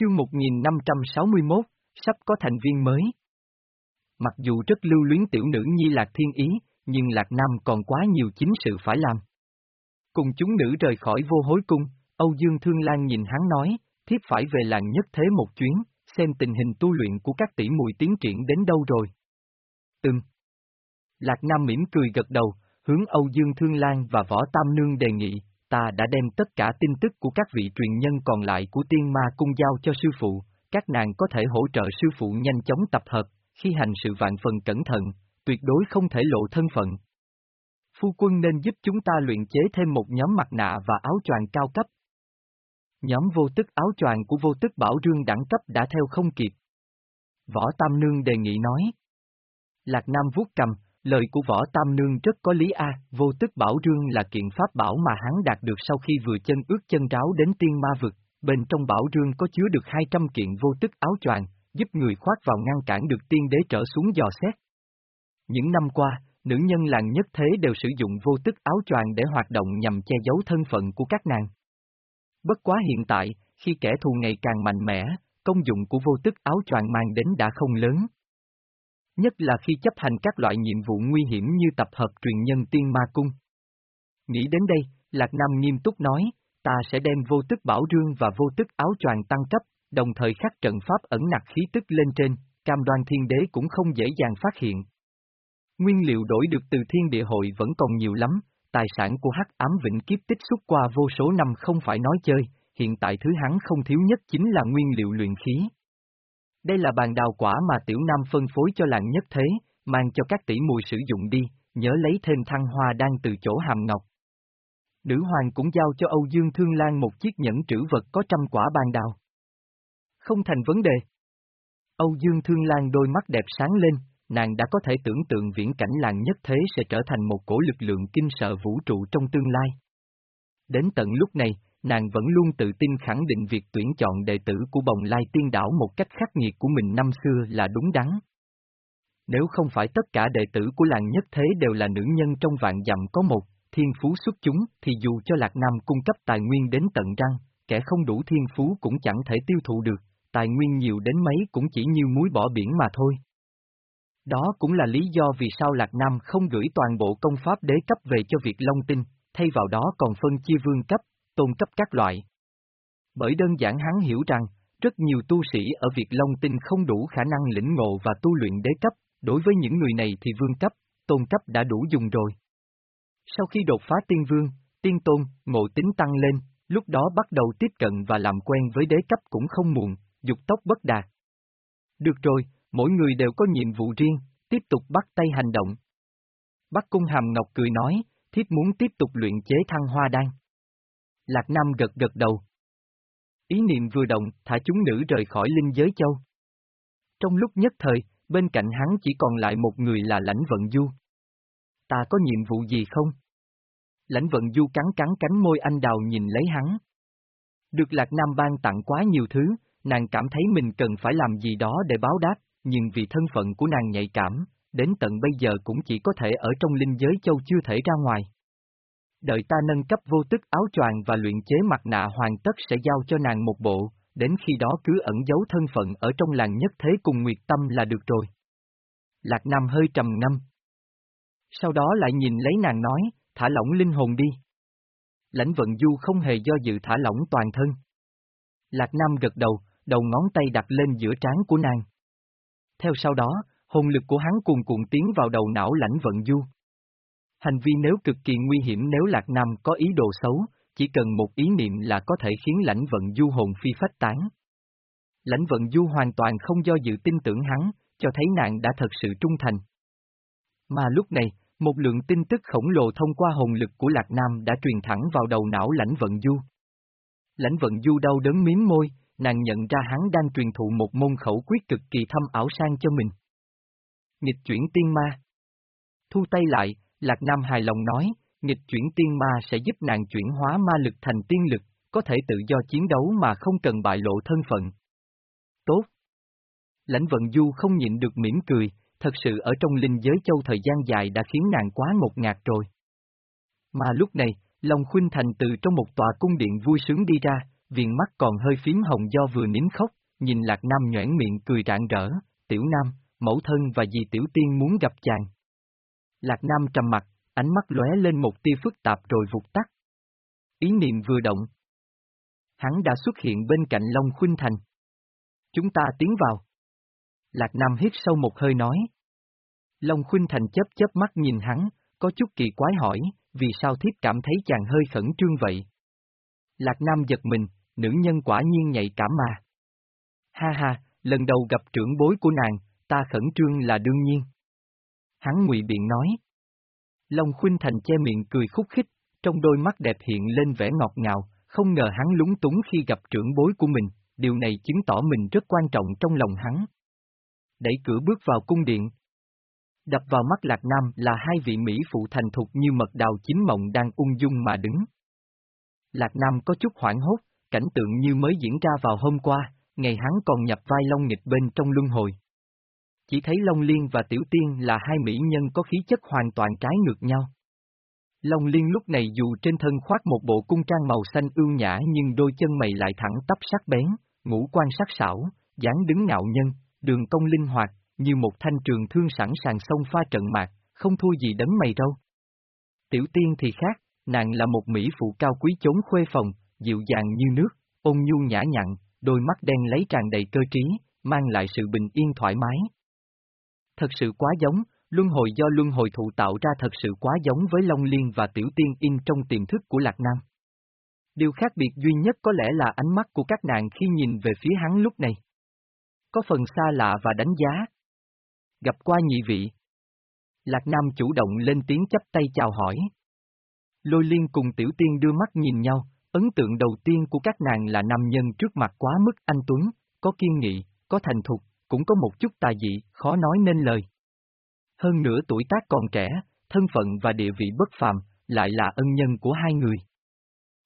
Chương 1561, sắp có thành viên mới. Mặc dù rất lưu luyến tiểu nữ nhi Lạc Thiên Ý, nhưng Lạc Nam còn quá nhiều chính sự phải làm. Cùng chúng nữ rời khỏi vô hối cung, Âu Dương Thương Lan nhìn hắn nói, thiếp phải về làng nhất thế một chuyến, xem tình hình tu luyện của các tỷ mùi tiến triển đến đâu rồi. Từng. Lạc Nam mỉm cười gật đầu, hướng Âu Dương Thương Lan và Võ Tam Nương đề nghị, ta đã đem tất cả tin tức của các vị truyền nhân còn lại của tiên ma cung giao cho sư phụ, các nàng có thể hỗ trợ sư phụ nhanh chóng tập hợp, khi hành sự vạn phần cẩn thận, tuyệt đối không thể lộ thân phận. Phu quân nên giúp chúng ta luyện chế thêm một nhóm mặt nạ và áo choàng cao cấp. Nhóm vô tức áo choàng của vô tức bảo rương đẳng cấp đã theo không kịp. Võ Tam Nương đề nghị nói. Lạc Nam vuốt cầm, lời của Võ Tam Nương rất có lý a, vô tức bảo rương là kiện pháp bảo mà hắn đạt được sau khi vừa chân ướt chân ráo đến tiên ma vực, bên trong bảo rương có chứa được 200 kiện vô tức áo choàng, giúp người khoác vào ngăn cản được tiên đế trở xuống dò xét. Những năm qua, nữ nhân làng nhất thế đều sử dụng vô tức áo choàng để hoạt động nhằm che giấu thân phận của các nàng. Bất quá hiện tại, khi kẻ thù ngày càng mạnh mẽ, công dụng của vô tức áo choàng mang đến đã không lớn. Nhất là khi chấp hành các loại nhiệm vụ nguy hiểm như tập hợp truyền nhân tiên ma cung. Nghĩ đến đây, Lạc Nam nghiêm túc nói, ta sẽ đem vô tức bảo rương và vô tức áo choàng tăng cấp, đồng thời khắc trận pháp ẩn nặc khí tức lên trên, cam đoan thiên đế cũng không dễ dàng phát hiện. Nguyên liệu đổi được từ thiên địa hội vẫn còn nhiều lắm, tài sản của hắc ám vĩnh kiếp tích xúc qua vô số năm không phải nói chơi, hiện tại thứ hắn không thiếu nhất chính là nguyên liệu luyện khí. Đây là bàn đào quả mà tiểu nam phân phối cho làng nhất thế, mang cho các tỷ mùi sử dụng đi, nhớ lấy thêm thăng hoa đang từ chỗ hàm ngọc. Nữ hoàng cũng giao cho Âu Dương Thương Lan một chiếc nhẫn trữ vật có trăm quả bàn đào. Không thành vấn đề. Âu Dương Thương Lan đôi mắt đẹp sáng lên, nàng đã có thể tưởng tượng viễn cảnh làng nhất thế sẽ trở thành một cổ lực lượng kinh sợ vũ trụ trong tương lai. Đến tận lúc này, nàng vẫn luôn tự tin khẳng định việc tuyển chọn đệ tử của bồng lai tiên đảo một cách khắc nghiệt của mình năm xưa là đúng đắn. Nếu không phải tất cả đệ tử của làng nhất thế đều là nữ nhân trong vạn dặm có một, thiên phú xuất chúng, thì dù cho Lạc Nam cung cấp tài nguyên đến tận răng, kẻ không đủ thiên phú cũng chẳng thể tiêu thụ được, tài nguyên nhiều đến mấy cũng chỉ như muối bỏ biển mà thôi. Đó cũng là lý do vì sao Lạc Nam không gửi toàn bộ công pháp đế cấp về cho việc Long Tinh, thay vào đó còn phân chia vương cấp, tôn cấp các loại. Bởi đơn giản hắn hiểu rằng, rất nhiều tu sĩ ở Việt Long Tinh không đủ khả năng lĩnh ngộ và tu luyện đế cấp, đối với những người này thì vương cấp, tôn cấp đã đủ dùng rồi. Sau khi đột phá tiên vương, tiên tôn, ngộ tính tăng lên, lúc đó bắt đầu tiếp cận và làm quen với đế cấp cũng không muộn, dục tốc bất đạt. Được rồi, mỗi người đều có nhiệm vụ riêng, tiếp tục bắt tay hành động. Bắc Cung Hàm Ngọc cười nói, thiếp muốn tiếp tục luyện chế thăng hoa đan. Lạc Nam gật gật đầu. Ý niệm vừa động, thả chúng nữ rời khỏi linh giới châu. Trong lúc nhất thời, bên cạnh hắn chỉ còn lại một người là lãnh vận du. Ta có nhiệm vụ gì không? Lãnh vận du cắn cắn cánh môi anh đào nhìn lấy hắn. Được Lạc Nam ban tặng quá nhiều thứ, nàng cảm thấy mình cần phải làm gì đó để báo đáp, nhưng vì thân phận của nàng nhạy cảm, đến tận bây giờ cũng chỉ có thể ở trong linh giới châu chưa thể ra ngoài. Đợi ta nâng cấp vô tức áo choàng và luyện chế mặt nạ hoàn tất sẽ giao cho nàng một bộ, đến khi đó cứ ẩn giấu thân phận ở trong làng nhất thế cùng Nguyệt Tâm là được rồi. Lạc Nam hơi trầm ngâm. Sau đó lại nhìn lấy nàng nói, thả lỏng linh hồn đi. Lãnh vận du không hề do dự thả lỏng toàn thân. Lạc Nam gật đầu, đầu ngón tay đặt lên giữa trán của nàng. Theo sau đó, hồn lực của hắn cuồn cuộn tiến vào đầu não lãnh vận du. Hành vi nếu cực kỳ nguy hiểm nếu Lạc Nam có ý đồ xấu, chỉ cần một ý niệm là có thể khiến lãnh vận du hồn phi phách tán. Lãnh vận du hoàn toàn không do dự tin tưởng hắn, cho thấy nàng đã thật sự trung thành. Mà lúc này, một lượng tin tức khổng lồ thông qua hồn lực của Lạc Nam đã truyền thẳng vào đầu não lãnh vận du. Lãnh vận du đau đớn miếm môi, nàng nhận ra hắn đang truyền thụ một môn khẩu quyết cực kỳ thâm ảo sang cho mình. Nghịch chuyển tiên ma. Thu tay lại, Lạc Nam hài lòng nói, nghịch chuyển tiên ma sẽ giúp nàng chuyển hóa ma lực thành tiên lực, có thể tự do chiến đấu mà không cần bại lộ thân phận. Tốt. Lãnh vận du không nhịn được mỉm cười, thật sự ở trong linh giới châu thời gian dài đã khiến nàng quá ngột ngạt rồi. Mà lúc này, Long Khuynh Thành từ trong một tòa cung điện vui sướng đi ra, viền mắt còn hơi phím hồng do vừa nín khóc, nhìn Lạc Nam nhoảng miệng cười rạng rỡ, tiểu nam, mẫu thân và dì tiểu tiên muốn gặp chàng. Lạc Nam trầm mặt, ánh mắt lóe lên một tia phức tạp rồi vụt tắt. Ý niệm vừa động. Hắn đã xuất hiện bên cạnh Long Khuynh Thành. Chúng ta tiến vào. Lạc Nam hít sâu một hơi nói. Long Khuynh Thành chớp chớp mắt nhìn hắn, có chút kỳ quái hỏi, vì sao thiếp cảm thấy chàng hơi khẩn trương vậy? Lạc Nam giật mình, nữ nhân quả nhiên nhạy cảm mà. Ha ha, lần đầu gặp trưởng bối của nàng, ta khẩn trương là đương nhiên. Hắn ngụy biện nói. Long Khuynh Thành che miệng cười khúc khích, trong đôi mắt đẹp hiện lên vẻ ngọt ngào, không ngờ hắn lúng túng khi gặp trưởng bối của mình, điều này chứng tỏ mình rất quan trọng trong lòng hắn. Đẩy cửa bước vào cung điện. Đập vào mắt Lạc Nam là hai vị Mỹ phụ thành thục như mật đào chính mộng đang ung dung mà đứng. Lạc Nam có chút hoảng hốt, cảnh tượng như mới diễn ra vào hôm qua, ngày hắn còn nhập vai Long nghịch bên trong luân hồi. Chỉ thấy Long Liên và Tiểu Tiên là hai mỹ nhân có khí chất hoàn toàn trái ngược nhau. Long Liên lúc này dù trên thân khoác một bộ cung trang màu xanh ương nhã nhưng đôi chân mày lại thẳng tắp sắc bén, ngũ quan sắc sảo, dáng đứng ngạo nhân, đường cong linh hoạt, như một thanh trường thương sẵn sàng xông pha trận mạc, không thua gì đấng mày râu. Tiểu Tiên thì khác, nàng là một mỹ phụ cao quý chốn khuê phòng, dịu dàng như nước, ôn nhu nhã nhặn, đôi mắt đen lấy tràn đầy cơ trí, mang lại sự bình yên thoải mái. Thật sự quá giống, luân hồi do luân hồi thụ tạo ra thật sự quá giống với Long Liên và Tiểu Tiên in trong tiềm thức của Lạc Nam. Điều khác biệt duy nhất có lẽ là ánh mắt của các nàng khi nhìn về phía hắn lúc này. Có phần xa lạ và đánh giá. Gặp qua nhị vị. Lạc Nam chủ động lên tiếng chấp tay chào hỏi. Lôi liên cùng Tiểu Tiên đưa mắt nhìn nhau, ấn tượng đầu tiên của các nàng là nam nhân trước mặt quá mức anh Tuấn, có kiên nghị, có thành thục, cũng có một chút tà dị, khó nói nên lời. Hơn nữa tuổi tác còn trẻ, thân phận và địa vị bất phàm, lại là ân nhân của hai người.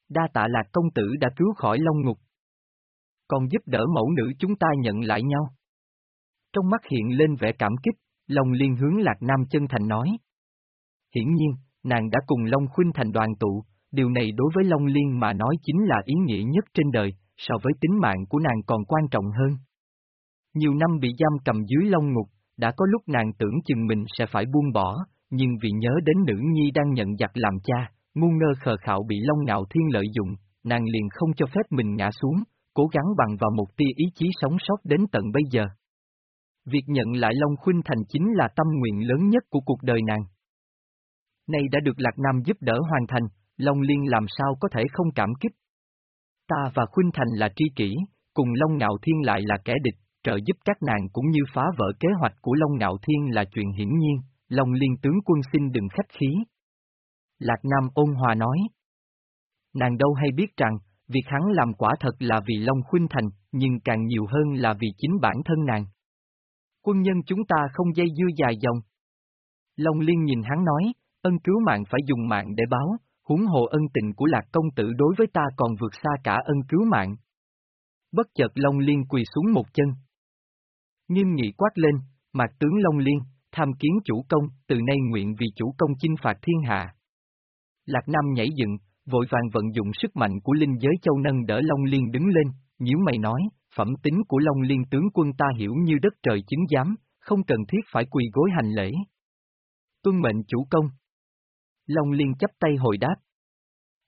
Đa tạ lạc công tử đã cứu khỏi Long Ngục. Còn giúp đỡ mẫu nữ chúng ta nhận lại nhau. Trong mắt hiện lên vẻ cảm kích, Long liên hướng Lạc Nam chân thành nói. Hiển nhiên, nàng đã cùng Long Khuynh thành đoàn tụ, điều này đối với Long Liên mà nói chính là ý nghĩa nhất trên đời, so với tính mạng của nàng còn quan trọng hơn. Nhiều năm bị giam cầm dưới Long Ngục, đã có lúc nàng tưởng chừng mình sẽ phải buông bỏ, nhưng vì nhớ đến nữ nhi đang nhận giặc làm cha, ngu ngơ khờ khạo bị Long Ngạo Thiên lợi dụng, nàng liền không cho phép mình ngã xuống, cố gắng bằng vào một tia ý chí sống sót đến tận bây giờ. Việc nhận lại Long Khuynh Thành chính là tâm nguyện lớn nhất của cuộc đời nàng. Nay đã được Lạc Nam giúp đỡ hoàn thành, Long Liên làm sao có thể không cảm kích. Ta và Khuynh Thành là tri kỷ, cùng Long Ngạo Thiên lại là kẻ địch, trợ giúp các nàng cũng như phá vỡ kế hoạch của Long Ngạo Thiên là chuyện hiển nhiên, Long Liên tướng quân xin đừng khách khí. Lạc Nam ôn hòa nói. Nàng đâu hay biết rằng, việc hắn làm quả thật là vì Long Khuynh Thành, nhưng càng nhiều hơn là vì chính bản thân nàng. Quân nhân chúng ta không dây dưa dài dòng. Long Liên nhìn hắn nói, ân cứu mạng phải dùng mạng để báo, huống hồ ân tình của Lạc Công Tử đối với ta còn vượt xa cả ân cứu mạng. Bất chợt Long Liên quỳ xuống một chân. Nghiêm nghị quát lên, mạc tướng Long Liên, tham kiến chủ công, từ nay nguyện vì chủ công chinh phạt thiên hạ. Lạc Nam nhảy dựng, vội vàng vận dụng sức mạnh của linh giới châu nâng đỡ Long Liên đứng lên, nhíu mày nói, phẩm tính của Long Liên tướng quân ta hiểu như đất trời chứng giám, không cần thiết phải quỳ gối hành lễ. Tuân mệnh chủ công. Long Liên chấp tay hồi đáp.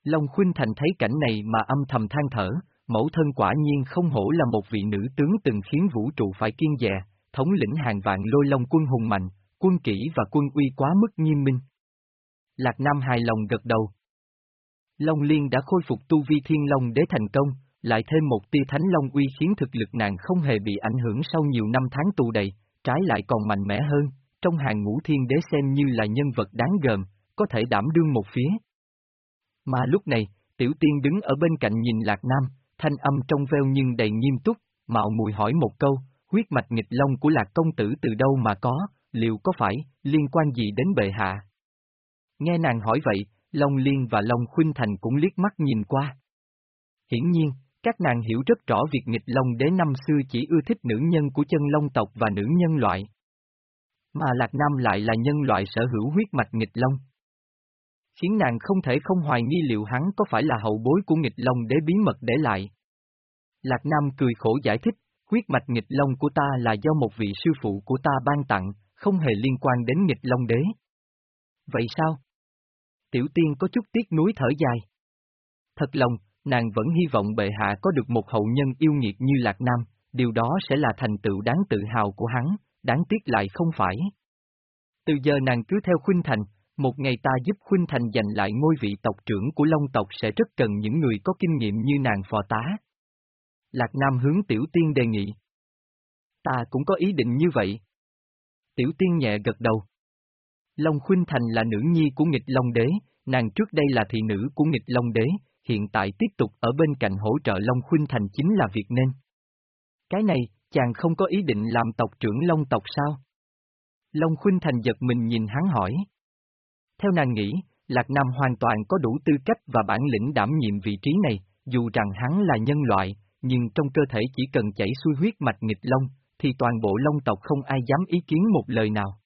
Long Khuynh Thành thấy cảnh này mà âm thầm than thở, mẫu thân quả nhiên không hổ là một vị nữ tướng từng khiến vũ trụ phải kiên dè, thống lĩnh hàng vạn lôi long quân hùng mạnh, quân kỹ và quân uy quá mức nghiêm minh. Lạc Nam hài lòng gật đầu. Long Liên đã khôi phục tu vi thiên long đế thành công, lại thêm một tia thánh long uy khiến thực lực nàng không hề bị ảnh hưởng sau nhiều năm tháng tù đầy, trái lại còn mạnh mẽ hơn, trong hàng ngũ thiên đế xem như là nhân vật đáng gờm, có thể đảm đương một phía. Mà lúc này, Tiểu Tiên đứng ở bên cạnh nhìn Lạc Nam, thanh âm trong veo nhưng đầy nghiêm túc, mạo mùi hỏi một câu, huyết mạch nghịch long của Lạc Công Tử từ đâu mà có, liệu có phải, liên quan gì đến bệ hạ? Nghe nàng hỏi vậy, Long Liên và Long Khuynh Thành cũng liếc mắt nhìn qua. Hiển nhiên, các nàng hiểu rất rõ việc nghịch long đế năm xưa chỉ ưa thích nữ nhân của chân long tộc và nữ nhân loại. Mà Lạc Nam lại là nhân loại sở hữu huyết mạch nghịch long. Khiến nàng không thể không hoài nghi liệu hắn có phải là hậu bối của nghịch long đế bí mật để lại. Lạc Nam cười khổ giải thích, huyết mạch nghịch long của ta là do một vị sư phụ của ta ban tặng, không hề liên quan đến nghịch long đế. Vậy sao? Tiểu tiên có chút tiếc nuối thở dài. Thật lòng, nàng vẫn hy vọng bệ hạ có được một hậu nhân yêu nghiệt như Lạc Nam, điều đó sẽ là thành tựu đáng tự hào của hắn, đáng tiếc lại không phải. Từ giờ nàng cứ theo Khuynh Thành, một ngày ta giúp Khuynh Thành giành lại ngôi vị tộc trưởng của Long tộc sẽ rất cần những người có kinh nghiệm như nàng phò tá. Lạc Nam hướng Tiểu Tiên đề nghị. Ta cũng có ý định như vậy. Tiểu Tiên nhẹ gật đầu. Long Khuynh Thành là nữ nhi của nghịch Long Đế, nàng trước đây là thị nữ của nghịch Long Đế, hiện tại tiếp tục ở bên cạnh hỗ trợ Long Khuynh Thành chính là việc nên. Cái này, chàng không có ý định làm tộc trưởng Long tộc sao? Long Khuynh Thành giật mình nhìn hắn hỏi. Theo nàng nghĩ, Lạc Nam hoàn toàn có đủ tư cách và bản lĩnh đảm nhiệm vị trí này, dù rằng hắn là nhân loại, nhưng trong cơ thể chỉ cần chảy xuôi huyết mạch nghịch long, thì toàn bộ long tộc không ai dám ý kiến một lời nào.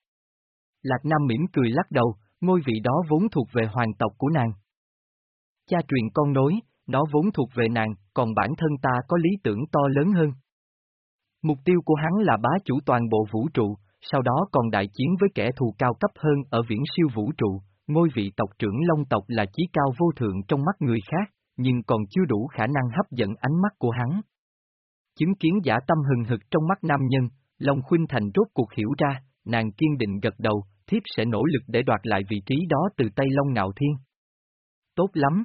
Lạc Nam mỉm cười lắc đầu, ngôi vị đó vốn thuộc về hoàng tộc của nàng. Cha truyền con nối, nó vốn thuộc về nàng, còn bản thân ta có lý tưởng to lớn hơn. Mục tiêu của hắn là bá chủ toàn bộ vũ trụ, sau đó còn đại chiến với kẻ thù cao cấp hơn ở viễn siêu vũ trụ, ngôi vị tộc trưởng Long tộc là chí cao vô thượng trong mắt người khác, nhưng còn chưa đủ khả năng hấp dẫn ánh mắt của hắn. Chứng kiến giả tâm hừng hực trong mắt nam nhân, Long Khuynh Thành rốt cuộc hiểu ra, nàng kiên định gật đầu, thiếp sẽ nỗ lực để đoạt lại vị trí đó từ tay Long Ngạo Thiên. Tốt lắm.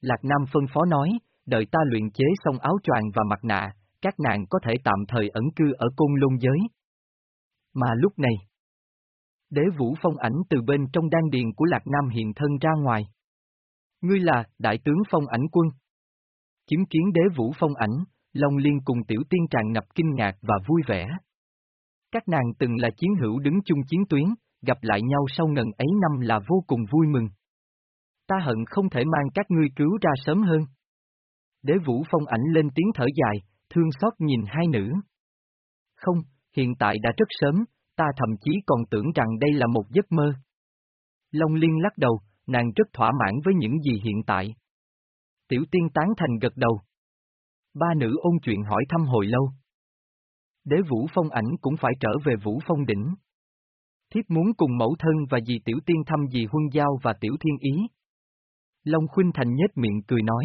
Lạc Nam phân phó nói, đợi ta luyện chế xong áo choàng và mặt nạ, các nàng có thể tạm thời ẩn cư ở côn lôn giới. Mà lúc này, đế vũ phong ảnh từ bên trong đan điền của Lạc Nam hiện thân ra ngoài. Ngươi là, đại tướng phong ảnh quân. Chứng kiến đế vũ phong ảnh, Long Liên cùng tiểu tiên tràn ngập kinh ngạc và vui vẻ. Các nàng từng là chiến hữu đứng chung chiến tuyến, gặp lại nhau sau ngần ấy năm là vô cùng vui mừng. Ta hận không thể mang các ngươi cứu ra sớm hơn. Đế vũ phong ảnh lên tiếng thở dài, thương xót nhìn hai nữ. Không, hiện tại đã rất sớm, ta thậm chí còn tưởng rằng đây là một giấc mơ. Long Liên lắc đầu, nàng rất thỏa mãn với những gì hiện tại. Tiểu tiên tán thành gật đầu. Ba nữ ôn chuyện hỏi thăm hồi lâu. Đế Vũ Phong ảnh cũng phải trở về Vũ Phong đỉnh. Thiếp muốn cùng mẫu thân và dì Tiểu Tiên thăm dì Huân Giao và Tiểu Thiên Ý. Long Khuynh Thành nhếch miệng cười nói.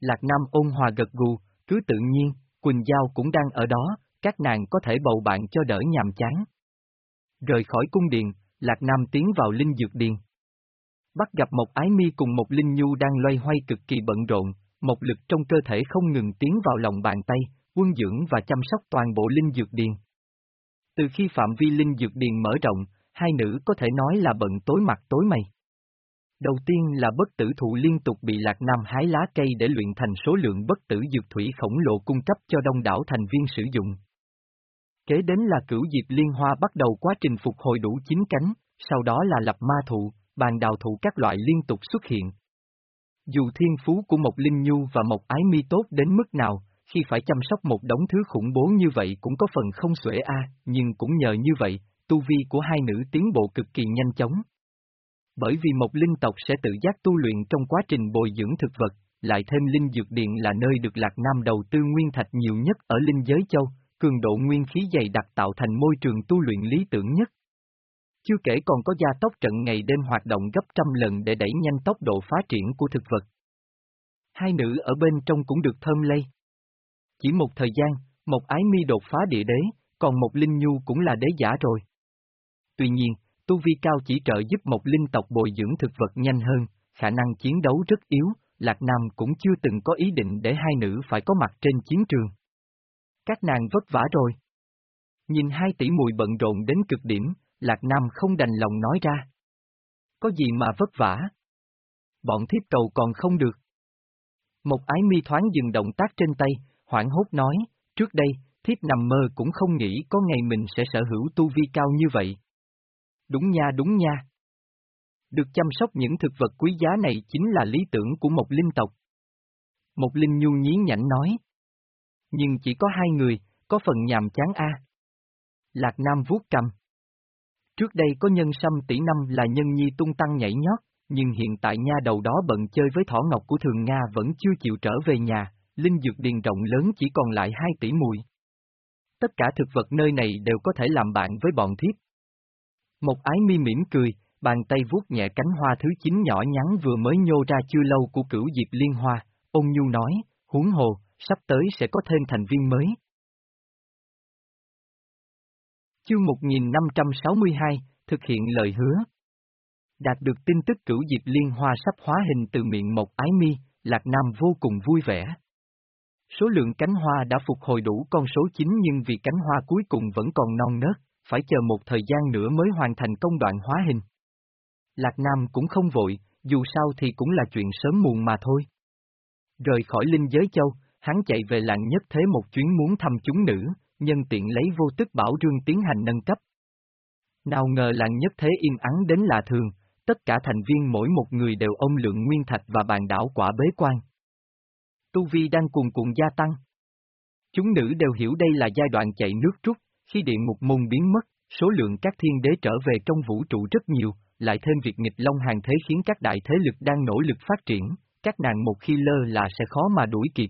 Lạc Nam ôn hòa gật gù, cứ tự nhiên, Quỳnh Giao cũng đang ở đó, các nàng có thể bầu bạn cho đỡ nhàm chán. Rời khỏi cung điện, Lạc Nam tiến vào linh dược điền. Bắt gặp một ái mi cùng một linh nhu đang loay hoay cực kỳ bận rộn, một lực trong cơ thể không ngừng tiến vào lòng bàn tay, quân dưỡng và chăm sóc toàn bộ linh dược điền. Từ khi phạm vi linh dược điền mở rộng, hai nữ có thể nói là bận tối mặt tối mày. Đầu tiên là bất tử thụ liên tục bị Lạc Nam hái lá cây để luyện thành số lượng bất tử dược thủy khổng lồ cung cấp cho đông đảo thành viên sử dụng. Kế đến là cửu diệp liên hoa bắt đầu quá trình phục hồi đủ chín cánh, sau đó là lập ma thụ, bàn đào thụ các loại liên tục xuất hiện. Dù thiên phú của Mộc linh nhu và Mộc ái mi tốt đến mức nào, khi phải chăm sóc một đống thứ khủng bố như vậy cũng có phần không xuể a, nhưng cũng nhờ như vậy, tu vi của hai nữ tiến bộ cực kỳ nhanh chóng. Bởi vì một linh tộc sẽ tự giác tu luyện trong quá trình bồi dưỡng thực vật, lại thêm linh dược điện là nơi được Lạc Nam đầu tư nguyên thạch nhiều nhất ở linh giới châu, cường độ nguyên khí dày đặc tạo thành môi trường tu luyện lý tưởng nhất. Chưa kể còn có gia tốc trận ngày đêm hoạt động gấp trăm lần để đẩy nhanh tốc độ phát triển của thực vật. Hai nữ ở bên trong cũng được thơm lây. Chỉ một thời gian, một ái mi đột phá địa đế, còn một linh nhu cũng là đế giả rồi. Tuy nhiên, tu vi cao chỉ trợ giúp một linh tộc bồi dưỡng thực vật nhanh hơn, khả năng chiến đấu rất yếu, Lạc Nam cũng chưa từng có ý định để hai nữ phải có mặt trên chiến trường. Các nàng vất vả rồi. Nhìn hai tỷ mùi bận rộn đến cực điểm, Lạc Nam không đành lòng nói ra. Có gì mà vất vả? Bọn thiếp cầu còn không được. Một ái mi thoáng dừng động tác trên tay, hoảng hốt nói, trước đây, thiếp nằm mơ cũng không nghĩ có ngày mình sẽ sở hữu tu vi cao như vậy. Đúng nha đúng nha. Được chăm sóc những thực vật quý giá này chính là lý tưởng của một linh tộc. Một linh nhu nhí nhảnh nói. Nhưng chỉ có hai người, có phần nhàm chán a. Lạc Nam vuốt cầm. Trước đây có nhân sâm tỷ năm là nhân nhi tung tăng nhảy nhót, nhưng hiện tại nha đầu đó bận chơi với thỏ ngọc của thường Nga vẫn chưa chịu trở về nhà, linh dược điền rộng lớn chỉ còn lại hai tỷ mùi. Tất cả thực vật nơi này đều có thể làm bạn với bọn thiếp. Một ái mi mỉm cười, bàn tay vuốt nhẹ cánh hoa thứ chín nhỏ nhắn vừa mới nhô ra chưa lâu của cửu diệp liên hoa, ôn nhu nói, huống hồ, sắp tới sẽ có thêm thành viên mới. Chương 1562, thực hiện lời hứa. Đạt được tin tức cửu diệp liên hoa sắp hóa hình từ miệng một ái mi, Lạc Nam vô cùng vui vẻ. Số lượng cánh hoa đã phục hồi đủ con số 9 nhưng vì cánh hoa cuối cùng vẫn còn non nớt, phải chờ một thời gian nữa mới hoàn thành công đoạn hóa hình. Lạc Nam cũng không vội, dù sao thì cũng là chuyện sớm muộn mà thôi. Rời khỏi linh giới châu, hắn chạy về làng nhất thế một chuyến muốn thăm chúng nữ, nhân tiện lấy vô tức bảo rương tiến hành nâng cấp. Nào ngờ làng nhất thế im ắng đến lạ thường, tất cả thành viên mỗi một người đều ôm lượng nguyên thạch và bàn đảo quả bế quan. Tu Vi đang cuồn cuộn gia tăng. Chúng nữ đều hiểu đây là giai đoạn chạy nước rút, khi điện ngục môn biến mất, số lượng các thiên đế trở về trong vũ trụ rất nhiều, lại thêm việc nghịch long hàng thế khiến các đại thế lực đang nỗ lực phát triển, các nàng một khi lơ là sẽ khó mà đuổi kịp.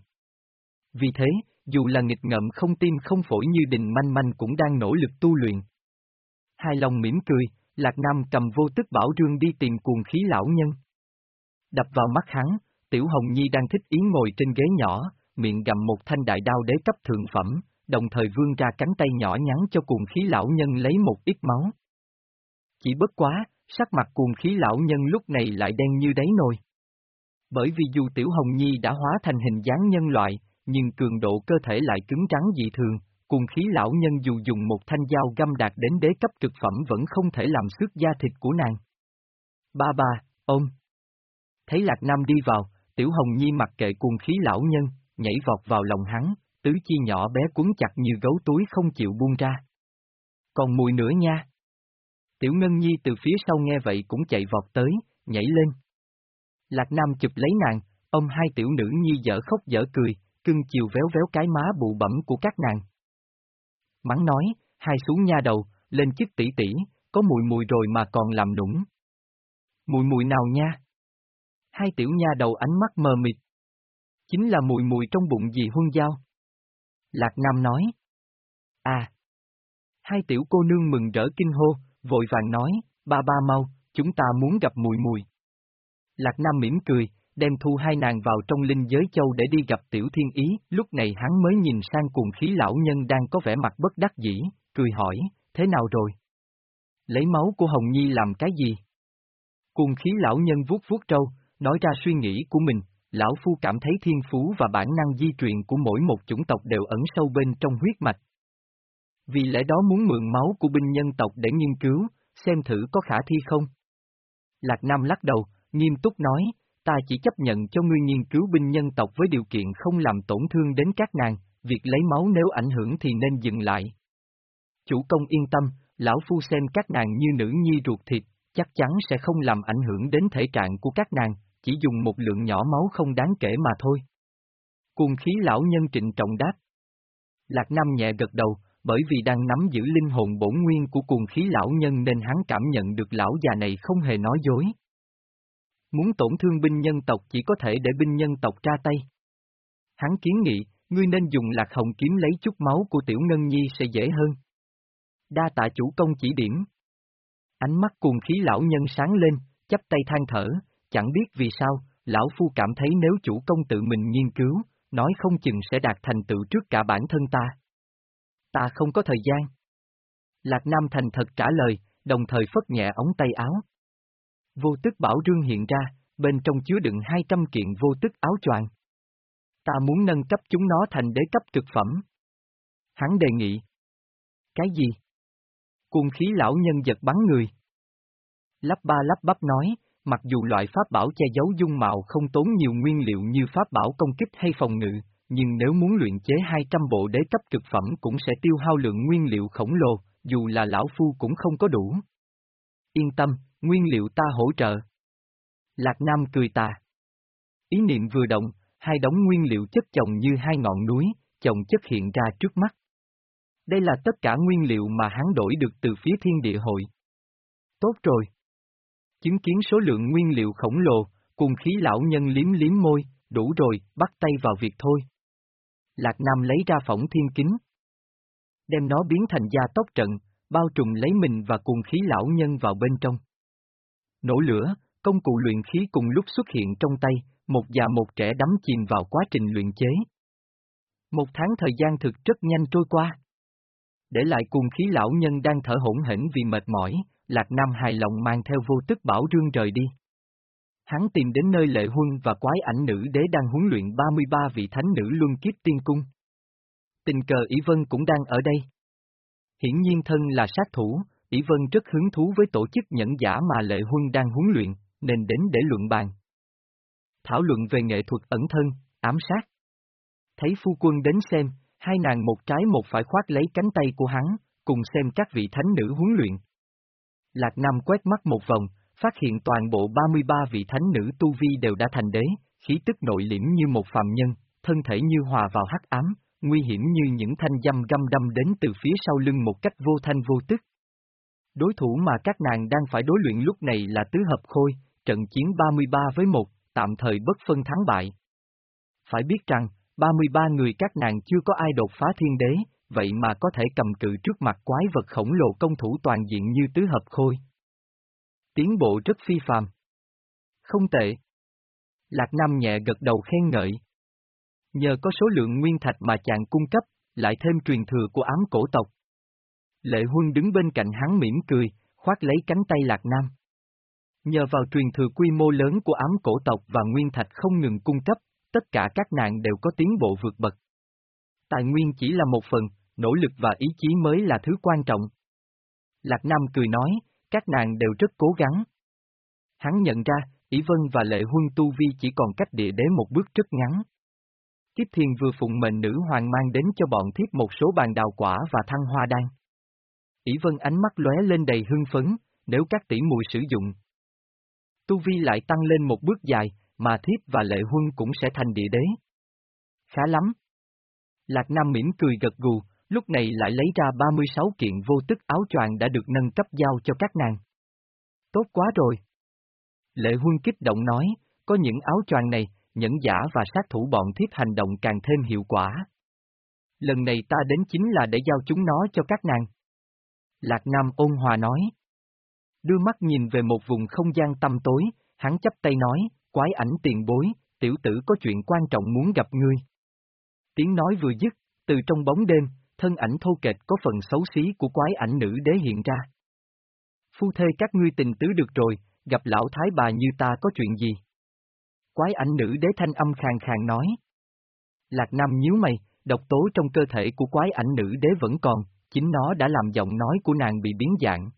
Vì thế, dù là nghịch ngợm không tim không phổi như đình manh manh cũng đang nỗ lực tu luyện. Hai lòng mỉm cười, Lạc Nam cầm vô tức bảo rương đi tìm cuồng khí lão nhân. Đập vào mắt hắn, Tiểu Hồng Nhi đang thích ý ngồi trên ghế nhỏ, miệng gầm một thanh đại đao đế cấp thượng phẩm, đồng thời vươn ra cánh tay nhỏ nhắn cho cuồng khí lão nhân lấy một ít máu. Chỉ bất quá, sắc mặt cuồng khí lão nhân lúc này lại đen như đáy nồi. Bởi vì dù Tiểu Hồng Nhi đã hóa thành hình dáng nhân loại, nhưng cường độ cơ thể lại cứng trắng dị thường, cuồng khí lão nhân dù dùng một thanh dao găm đạt đến đế cấp cực phẩm vẫn không thể làm xước da thịt của nàng. Ba ba, ông. Thấy Lạc Nam đi vào, Tiểu Hồng Nhi mặc kệ cuồng khí lão nhân, nhảy vọt vào lòng hắn, tứ chi nhỏ bé cuốn chặt như gấu túi không chịu buông ra. Còn mùi nữa nha. Tiểu Ngân Nhi từ phía sau nghe vậy cũng chạy vọt tới, nhảy lên. Lạc Nam chụp lấy nàng, ông hai tiểu nữ nhi dở khóc dở cười, cưng chiều véo véo cái má bụ bẩm của các nàng. Mắng nói, hai xuống nha đầu, lên chức tỷ tỷ, có mùi mùi rồi mà còn làm nũng. Mùi mùi nào nha? Hai tiểu nha đầu ánh mắt mờ mịt. Chính là mùi mùi trong bụng dì huân giao. Lạc Nam nói. À. Hai tiểu cô nương mừng rỡ kinh hô, vội vàng nói, ba ba mau, chúng ta muốn gặp mùi mùi. Lạc Nam mỉm cười, đem thu hai nàng vào trong linh giới châu để đi gặp tiểu thiên ý, lúc này hắn mới nhìn sang cùng khí lão nhân đang có vẻ mặt bất đắc dĩ, cười hỏi, thế nào rồi? Lấy máu của Hồng Nhi làm cái gì? Cùng khí lão nhân vuốt vuốt trâu, nói ra suy nghĩ của mình, lão phu cảm thấy thiên phú và bản năng di truyền của mỗi một chủng tộc đều ẩn sâu bên trong huyết mạch. Vì lẽ đó muốn mượn máu của binh nhân tộc để nghiên cứu, xem thử có khả thi không? Lạc Nam lắc đầu, nghiêm túc nói, ta chỉ chấp nhận cho ngươi nghiên cứu binh nhân tộc với điều kiện không làm tổn thương đến các nàng, việc lấy máu nếu ảnh hưởng thì nên dừng lại. Chủ công yên tâm, lão phu xem các nàng như nữ nhi ruột thịt, chắc chắn sẽ không làm ảnh hưởng đến thể trạng của các nàng, chỉ dùng một lượng nhỏ máu không đáng kể mà thôi. Cuồng khí lão nhân trịnh trọng đáp. Lạc Nam nhẹ gật đầu, bởi vì đang nắm giữ linh hồn bổn nguyên của cuồng khí lão nhân nên hắn cảm nhận được lão già này không hề nói dối. Muốn tổn thương binh nhân tộc chỉ có thể để binh nhân tộc ra tay. Hắn kiến nghị, ngươi nên dùng lạc hồng kiếm lấy chút máu của tiểu ngân nhi sẽ dễ hơn. Đa tạ chủ công chỉ điểm. Ánh mắt cuồng khí lão nhân sáng lên, chắp tay than thở, chẳng biết vì sao, lão phu cảm thấy nếu chủ công tự mình nghiên cứu, nói không chừng sẽ đạt thành tựu trước cả bản thân ta. Ta không có thời gian. Lạc Nam thành thật trả lời, đồng thời phất nhẹ ống tay áo. Vô tức bảo rương hiện ra, bên trong chứa đựng 200 kiện vô tức áo choàng. Ta muốn nâng cấp chúng nó thành đế cấp thực phẩm. Hắn đề nghị. Cái gì? Cuồng khí lão nhân giật bắn người. Lắp ba lắp bắp nói, mặc dù loại pháp bảo che giấu dung mạo không tốn nhiều nguyên liệu như pháp bảo công kích hay phòng ngự, nhưng nếu muốn luyện chế 200 bộ đế cấp thực phẩm cũng sẽ tiêu hao lượng nguyên liệu khổng lồ, dù là lão phu cũng không có đủ. Yên tâm, nguyên liệu ta hỗ trợ. Lạc Nam cười tà. Ý niệm vừa động, hai đống nguyên liệu chất chồng như hai ngọn núi, chồng chất hiện ra trước mắt. Đây là tất cả nguyên liệu mà hắn đổi được từ phía thiên địa hội. Tốt rồi. Chứng kiến số lượng nguyên liệu khổng lồ, cùng khí lão nhân liếm liếm môi, đủ rồi, bắt tay vào việc thôi. Lạc Nam lấy ra phỏng thiên kính. Đem nó biến thành gia tốc trận, bao trùm lấy mình và cùng khí lão nhân vào bên trong. Nổ lửa, công cụ luyện khí cùng lúc xuất hiện trong tay, một già một trẻ đắm chìm vào quá trình luyện chế. Một tháng thời gian thực rất nhanh trôi qua. Để lại cùng khí lão nhân đang thở hỗn hển vì mệt mỏi, Lạc Nam hài lòng mang theo vô tức bảo rương rời đi. Hắn tìm đến nơi lệ huân và quái ảnh nữ đế đang huấn luyện 33 vị thánh nữ luân kiếp tiên cung. Tình cờ Ý Vân cũng đang ở đây. Hiển nhiên thân là sát thủ, Ý Vân rất hứng thú với tổ chức nhẫn giả mà Lệ Huân đang huấn luyện, nên đến để luận bàn. Thảo luận về nghệ thuật ẩn thân, ám sát. Thấy phu quân đến xem, hai nàng một trái một phải khoát lấy cánh tay của hắn, cùng xem các vị thánh nữ huấn luyện. Lạc Nam quét mắt một vòng, phát hiện toàn bộ 33 vị thánh nữ tu vi đều đã thành đế, khí tức nội liễm như một phàm nhân, thân thể như hòa vào hắc ám, nguy hiểm như những thanh dâm găm đâm đến từ phía sau lưng một cách vô thanh vô tức. Đối thủ mà các nàng đang phải đối luyện lúc này là tứ hợp khôi, trận chiến 33 với một, tạm thời bất phân thắng bại. Phải biết rằng, 33 người các nàng chưa có ai đột phá thiên đế, vậy mà có thể cầm cự trước mặt quái vật khổng lồ công thủ toàn diện như tứ hợp khôi. Tiến bộ rất phi phàm. Không tệ. Lạc Nam nhẹ gật đầu khen ngợi. Nhờ có số lượng nguyên thạch mà chàng cung cấp, lại thêm truyền thừa của ám cổ tộc. Lệ Huân đứng bên cạnh hắn mỉm cười, khoát lấy cánh tay Lạc Nam. Nhờ vào truyền thừa quy mô lớn của ám cổ tộc và nguyên thạch không ngừng cung cấp, tất cả các nạn đều có tiến bộ vượt bậc. Tài nguyên chỉ là một phần, nỗ lực và ý chí mới là thứ quan trọng. Lạc Nam cười nói, các nàng đều rất cố gắng. Hắn nhận ra, Ý Vân và Lệ Huân Tu Vi chỉ còn cách địa đế một bước rất ngắn. Kiếp Thiên vừa phụng mệnh nữ hoàng mang đến cho bọn thiếp một số bàn đào quả và thăng hoa đan. Ý Vân ánh mắt lóe lên đầy hưng phấn, nếu các tỷ muội sử dụng. Tu Vi lại tăng lên một bước dài, mà thiếp và Lệ Huân cũng sẽ thành địa đế. Khá lắm. Lạc Nam mỉm cười gật gù, lúc này lại lấy ra 36 kiện vô tức áo choàng đã được nâng cấp giao cho các nàng. Tốt quá rồi. Lệ Huân kích động nói, có những áo choàng này, nhẫn giả và sát thủ bọn thiếp hành động càng thêm hiệu quả. Lần này ta đến chính là để giao chúng nó cho các nàng. Lạc Nam ôn hòa nói. Đưa mắt nhìn về một vùng không gian tăm tối, hắn chấp tay nói, quái ảnh tiền bối, tiểu tử có chuyện quan trọng muốn gặp ngươi. Tiếng nói vừa dứt, từ trong bóng đêm, thân ảnh thô kệch có phần xấu xí của quái ảnh nữ đế hiện ra. Phu thê các ngươi tình tứ được rồi, gặp lão thái bà như ta có chuyện gì? Quái ảnh nữ đế thanh âm khàn khàn nói. Lạc Nam nhíu mày, độc tố trong cơ thể của quái ảnh nữ đế vẫn còn, chính nó đã làm giọng nói của nàng bị biến dạng.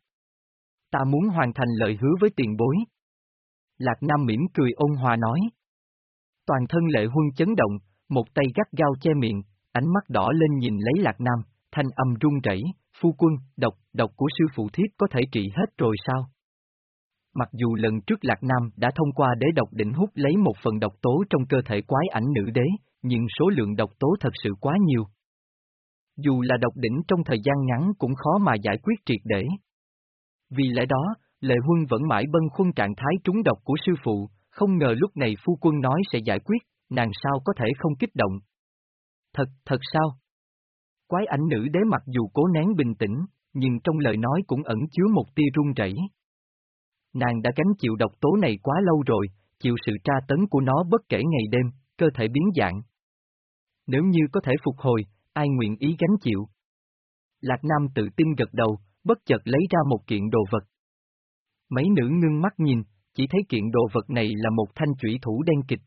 Ta muốn hoàn thành lời hứa với tiền bối. Lạc Nam mỉm cười ôn hòa nói. Toàn thân lệ huân chấn động, một tay gắt gao che miệng, ánh mắt đỏ lên nhìn lấy Lạc Nam, thanh âm run rẩy, phu quân, độc, độc của sư phụ thiết có thể trị hết rồi sao? Mặc dù lần trước Lạc Nam đã thông qua đế độc định hút lấy một phần độc tố trong cơ thể quái ảnh nữ đế, nhưng số lượng độc tố thật sự quá nhiều. Dù là độc đỉnh trong thời gian ngắn cũng khó mà giải quyết triệt để. Vì lẽ đó, Lệ Huân vẫn mãi bân khuôn trạng thái trúng độc của sư phụ, không ngờ lúc này phu quân nói sẽ giải quyết, nàng sao có thể không kích động. Thật, thật sao? Quái ảnh nữ đế mặc dù cố nén bình tĩnh, nhưng trong lời nói cũng ẩn chứa một tia run rẩy. Nàng đã gánh chịu độc tố này quá lâu rồi, chịu sự tra tấn của nó bất kể ngày đêm, cơ thể biến dạng. Nếu như có thể phục hồi, ai nguyện ý gánh chịu? Lạc Nam tự tin gật đầu, bất chợt lấy ra một kiện đồ vật. Mấy nữ ngưng mắt nhìn, chỉ thấy kiện đồ vật này là một thanh chủy thủ đen kịch.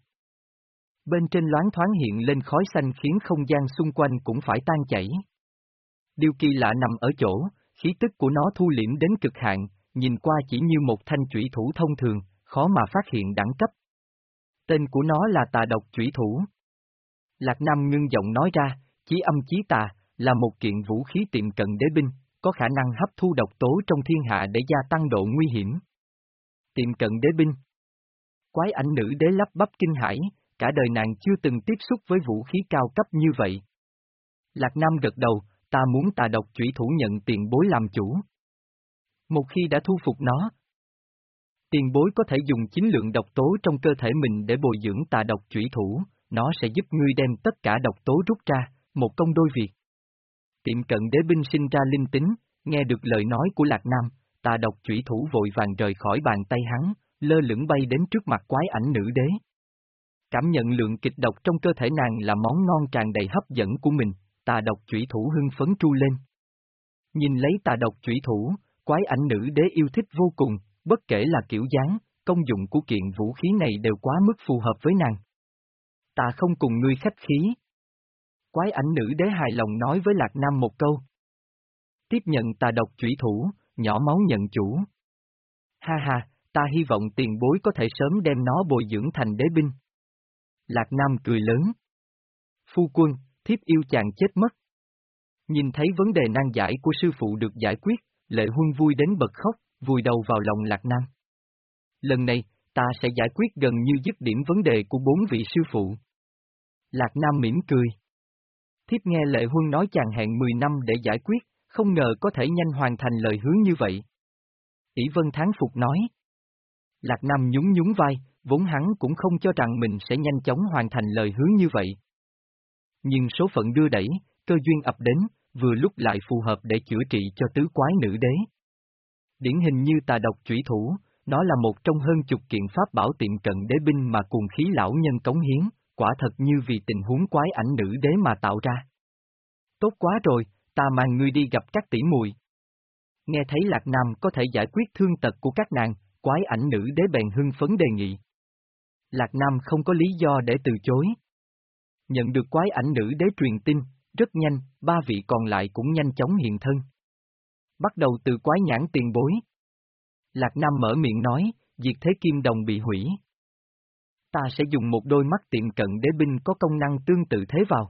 Bên trên loáng thoáng hiện lên khói xanh khiến không gian xung quanh cũng phải tan chảy. Điều kỳ lạ nằm ở chỗ, khí tức của nó thu liễm đến cực hạn, nhìn qua chỉ như một thanh chủy thủ thông thường, khó mà phát hiện đẳng cấp. Tên của nó là tà độc chủy thủ. Lạc Nam ngưng giọng nói ra, chí âm chí tà, là một kiện vũ khí tiệm cận đế binh, có khả năng hấp thu độc tố trong thiên hạ để gia tăng độ nguy hiểm. Tiệm cận đế binh Quái ảnh nữ đế lắp bắp kinh hải, cả đời nàng chưa từng tiếp xúc với vũ khí cao cấp như vậy. Lạc Nam gật đầu, ta muốn tà độc chủy thủ nhận tiền bối làm chủ. Một khi đã thu phục nó, tiền bối có thể dùng chính lượng độc tố trong cơ thể mình để bồi dưỡng tà độc chủy thủ, nó sẽ giúp ngươi đem tất cả độc tố rút ra, một công đôi việc. Tiệm cận đế binh sinh ra linh tính, nghe được lời nói của Lạc Nam, tà độc chủy thủ vội vàng rời khỏi bàn tay hắn, lơ lửng bay đến trước mặt quái ảnh nữ đế. Cảm nhận lượng kịch độc trong cơ thể nàng là món ngon tràn đầy hấp dẫn của mình, tà độc chủy thủ hưng phấn tru lên. Nhìn lấy tà độc chủy thủ, quái ảnh nữ đế yêu thích vô cùng, bất kể là kiểu dáng, công dụng của kiện vũ khí này đều quá mức phù hợp với nàng. Ta không cùng ngươi khách khí. Quái ảnh nữ đế hài lòng nói với Lạc Nam một câu. Tiếp nhận tà độc chủy thủ, nhỏ máu nhận chủ. Ha ha, ta hy vọng tiền bối có thể sớm đem nó bồi dưỡng thành đế binh. Lạc Nam cười lớn. Phu quân, thiếp yêu chàng chết mất. Nhìn thấy vấn đề nan giải của sư phụ được giải quyết, lệ huân vui đến bật khóc, vùi đầu vào lòng Lạc Nam. Lần này, ta sẽ giải quyết gần như dứt điểm vấn đề của bốn vị sư phụ. Lạc Nam mỉm cười. Thiếp nghe Lệ Huân nói chàng hẹn 10 năm để giải quyết, không ngờ có thể nhanh hoàn thành lời hứa như vậy. ỷ Vân Thắng Phục nói. Lạc Nam nhún nhún vai, vốn hắn cũng không cho rằng mình sẽ nhanh chóng hoàn thành lời hứa như vậy. Nhưng số phận đưa đẩy, cơ duyên ập đến, vừa lúc lại phù hợp để chữa trị cho tứ quái nữ đế. Điển hình như tà độc chủy thủ, nó là một trong hơn chục kiện pháp bảo tiệm cận đế binh mà cùng khí lão nhân cống hiến, quả thật như vì tình huống quái ảnh nữ đế mà tạo ra. Tốt quá rồi, ta mang ngươi đi gặp các tỷ muội. Nghe thấy Lạc Nam có thể giải quyết thương tật của các nàng, quái ảnh nữ đế bèn hưng phấn đề nghị. Lạc Nam không có lý do để từ chối. Nhận được quái ảnh nữ đế truyền tin, rất nhanh, ba vị còn lại cũng nhanh chóng hiện thân. Bắt đầu từ quái nhãn tiền bối. Lạc Nam mở miệng nói, diệt thế kim đồng bị hủy. Ta sẽ dùng một đôi mắt tiện cận đế binh có công năng tương tự thế vào.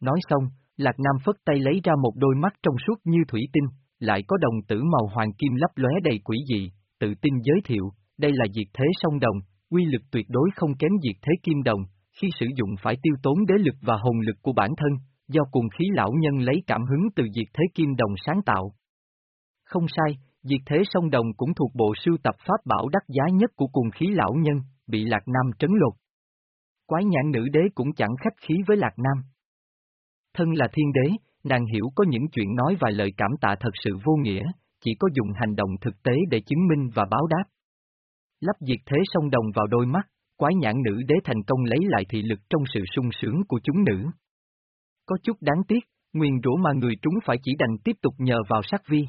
Nói xong, Lạc Nam phất tay lấy ra một đôi mắt trong suốt như thủy tinh, lại có đồng tử màu hoàng kim lấp lóe đầy quỷ dị, tự tin giới thiệu, đây là diệt thế song đồng, quy lực tuyệt đối không kém diệt thế kim đồng, khi sử dụng phải tiêu tốn đế lực và hồn lực của bản thân, do cùng khí lão nhân lấy cảm hứng từ diệt thế kim đồng sáng tạo. Không sai, diệt thế song đồng cũng thuộc bộ sưu tập pháp bảo đắt giá nhất của cùng khí lão nhân, bị Lạc Nam trấn lột. Quái nhãn nữ đế cũng chẳng khách khí với Lạc Nam. Thân là thiên đế, nàng hiểu có những chuyện nói vài lời cảm tạ thật sự vô nghĩa, chỉ có dùng hành động thực tế để chứng minh và báo đáp. Lắp diệt thế song đồng vào đôi mắt, quái nhãn nữ đế thành công lấy lại thị lực trong sự sung sướng của chúng nữ. Có chút đáng tiếc, nguyền rủa mà người trúng phải chỉ đành tiếp tục nhờ vào sát vi.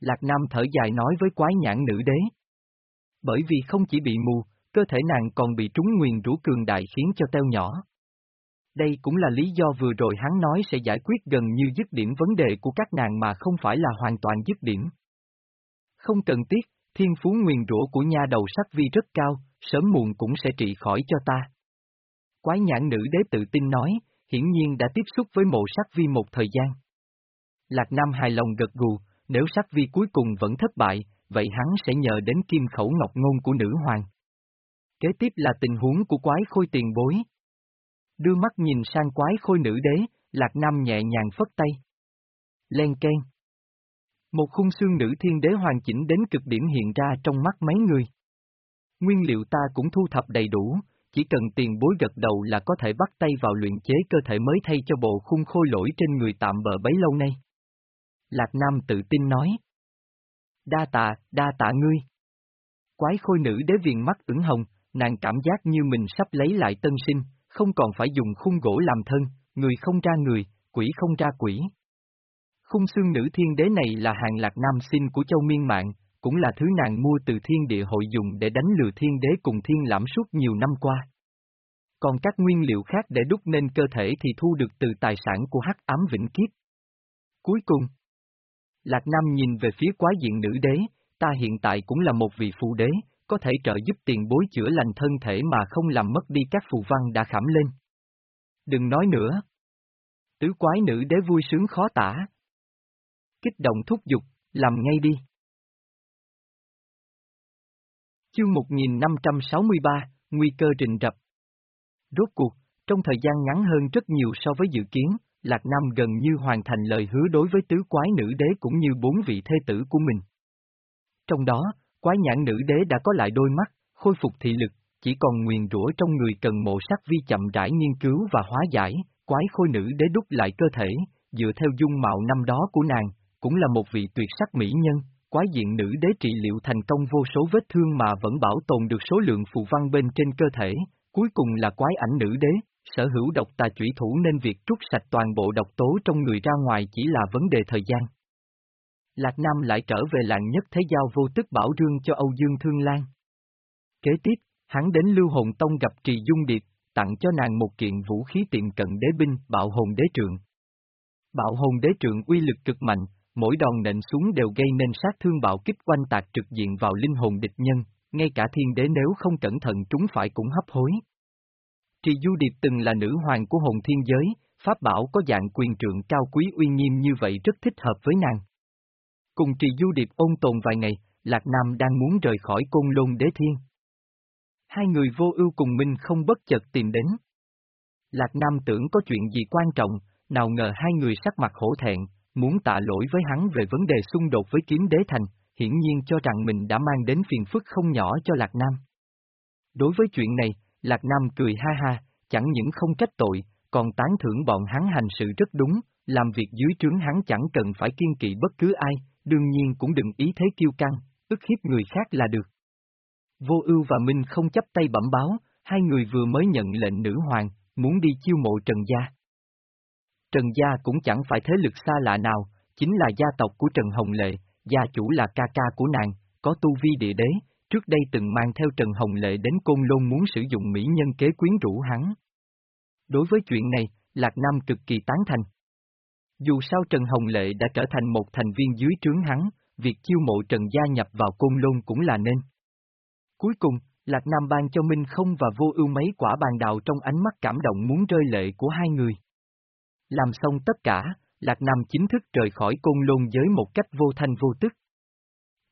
Lạc Nam thở dài nói với quái nhãn nữ đế. Bởi vì không chỉ bị mù, cơ thể nàng còn bị trúng nguyền rũ cường đại khiến cho teo nhỏ. Đây cũng là lý do vừa rồi hắn nói sẽ giải quyết gần như dứt điểm vấn đề của các nàng mà không phải là hoàn toàn dứt điểm. Không cần tiếc, thiên phú nguyền rũ của nha đầu sắc vi rất cao, sớm muộn cũng sẽ trị khỏi cho ta. Quái nhãn nữ đế tự tin nói, hiển nhiên đã tiếp xúc với mộ sắc vi một thời gian. Lạc Nam hài lòng gật gù, nếu sắc vi cuối cùng vẫn thất bại, vậy hắn sẽ nhờ đến kim khẩu ngọc ngôn của nữ hoàng. Kế tiếp là tình huống của quái khôi tiền bối. Đưa mắt nhìn sang quái khôi nữ đế, Lạc Nam nhẹ nhàng phất tay. Len ken. Một khung xương nữ thiên đế hoàn chỉnh đến cực điểm hiện ra trong mắt mấy người. Nguyên liệu ta cũng thu thập đầy đủ, chỉ cần tiền bối gật đầu là có thể bắt tay vào luyện chế cơ thể mới thay cho bộ khung khôi lỗi trên người tạm bờ bấy lâu nay. Lạc Nam tự tin nói. Đa tạ, đa tạ ngươi. Quái khôi nữ đế viền mắt ửng hồng, nàng cảm giác như mình sắp lấy lại tân sinh, không còn phải dùng khung gỗ làm thân, người không ra người, quỷ không ra quỷ. Khung xương nữ thiên đế này là hàng lạc nam sinh của châu miên mạng, cũng là thứ nàng mua từ thiên địa hội dùng để đánh lừa thiên đế cùng thiên lãm suốt nhiều năm qua. Còn các nguyên liệu khác để đúc nên cơ thể thì thu được từ tài sản của hắc ám vĩnh kiếp. Cuối cùng, Lạc Nam nhìn về phía quái diện nữ đế, ta hiện tại cũng là một vị phụ đế, có thể trợ giúp tiền bối chữa lành thân thể mà không làm mất đi các phù văn đã khảm lên. Đừng nói nữa. Tứ quái nữ đế vui sướng khó tả. Kích động thúc giục, làm ngay đi. Chương 1563, Nguy cơ trình rập. Rốt cuộc, trong thời gian ngắn hơn rất nhiều so với dự kiến, Lạc Nam gần như hoàn thành lời hứa đối với tứ quái nữ đế cũng như bốn vị thê tử của mình. Trong đó, quái nhãn nữ đế đã có lại đôi mắt, khôi phục thị lực, chỉ còn nguyền rủa trong người cần mộ sắc vi chậm rãi nghiên cứu và hóa giải, quái khôi nữ đế đúc lại cơ thể, dựa theo dung mạo năm đó của nàng, cũng là một vị tuyệt sắc mỹ nhân, quái diện nữ đế trị liệu thành công vô số vết thương mà vẫn bảo tồn được số lượng phù văn bên trên cơ thể, cuối cùng là quái ảnh nữ đế, sở hữu độc tà chủy thủ nên việc trút sạch toàn bộ độc tố trong người ra ngoài chỉ là vấn đề thời gian. Lạc Nam lại trở về làng nhất thế giao vô tức bảo rương cho Âu Dương Thương Lan. Kế tiếp, hắn đến Lưu Hồn Tông gặp Trì Dung Điệp, tặng cho nàng một kiện vũ khí tiện cận đế binh bạo hồn đế trượng. Bạo hồn đế trượng uy lực cực mạnh, mỗi đòn nện xuống đều gây nên sát thương bạo kích quanh tạc trực diện vào linh hồn địch nhân, ngay cả thiên đế nếu không cẩn thận chúng phải cũng hấp hối. Trì Du Điệp từng là nữ hoàng của hồn thiên giới, pháp bảo có dạng quyền trượng cao quý uy nghiêm như vậy rất thích hợp với nàng. Cùng Trì Du Điệp ôn tồn vài ngày, Lạc Nam đang muốn rời khỏi côn lôn đế thiên. Hai người vô ưu cùng minh không bất chợt tìm đến. Lạc Nam tưởng có chuyện gì quan trọng, nào ngờ hai người sắc mặt hổ thẹn, muốn tạ lỗi với hắn về vấn đề xung đột với kiếm đế thành, hiển nhiên cho rằng mình đã mang đến phiền phức không nhỏ cho Lạc Nam. Đối với chuyện này, Lạc Nam cười ha ha, chẳng những không trách tội, còn tán thưởng bọn hắn hành sự rất đúng, làm việc dưới trướng hắn chẳng cần phải kiên kỵ bất cứ ai, đương nhiên cũng đừng ý thế kiêu căng, ức hiếp người khác là được. Vô ưu và Minh không chấp tay bẩm báo, hai người vừa mới nhận lệnh nữ hoàng, muốn đi chiêu mộ Trần Gia. Trần Gia cũng chẳng phải thế lực xa lạ nào, chính là gia tộc của Trần Hồng Lệ, gia chủ là ca ca của nàng, có tu vi địa đế, trước đây từng mang theo Trần Hồng Lệ đến Côn Lôn muốn sử dụng mỹ nhân kế quyến rũ hắn. Đối với chuyện này, Lạc Nam cực kỳ tán thành. Dù sao Trần Hồng Lệ đã trở thành một thành viên dưới trướng hắn, việc chiêu mộ Trần gia nhập vào Côn Lôn cũng là nên. Cuối cùng, Lạc Nam ban cho Minh không và vô ưu mấy quả bàn đào trong ánh mắt cảm động muốn rơi lệ của hai người. Làm xong tất cả, Lạc Nam chính thức rời khỏi côn lôn giới một cách vô thanh vô tức.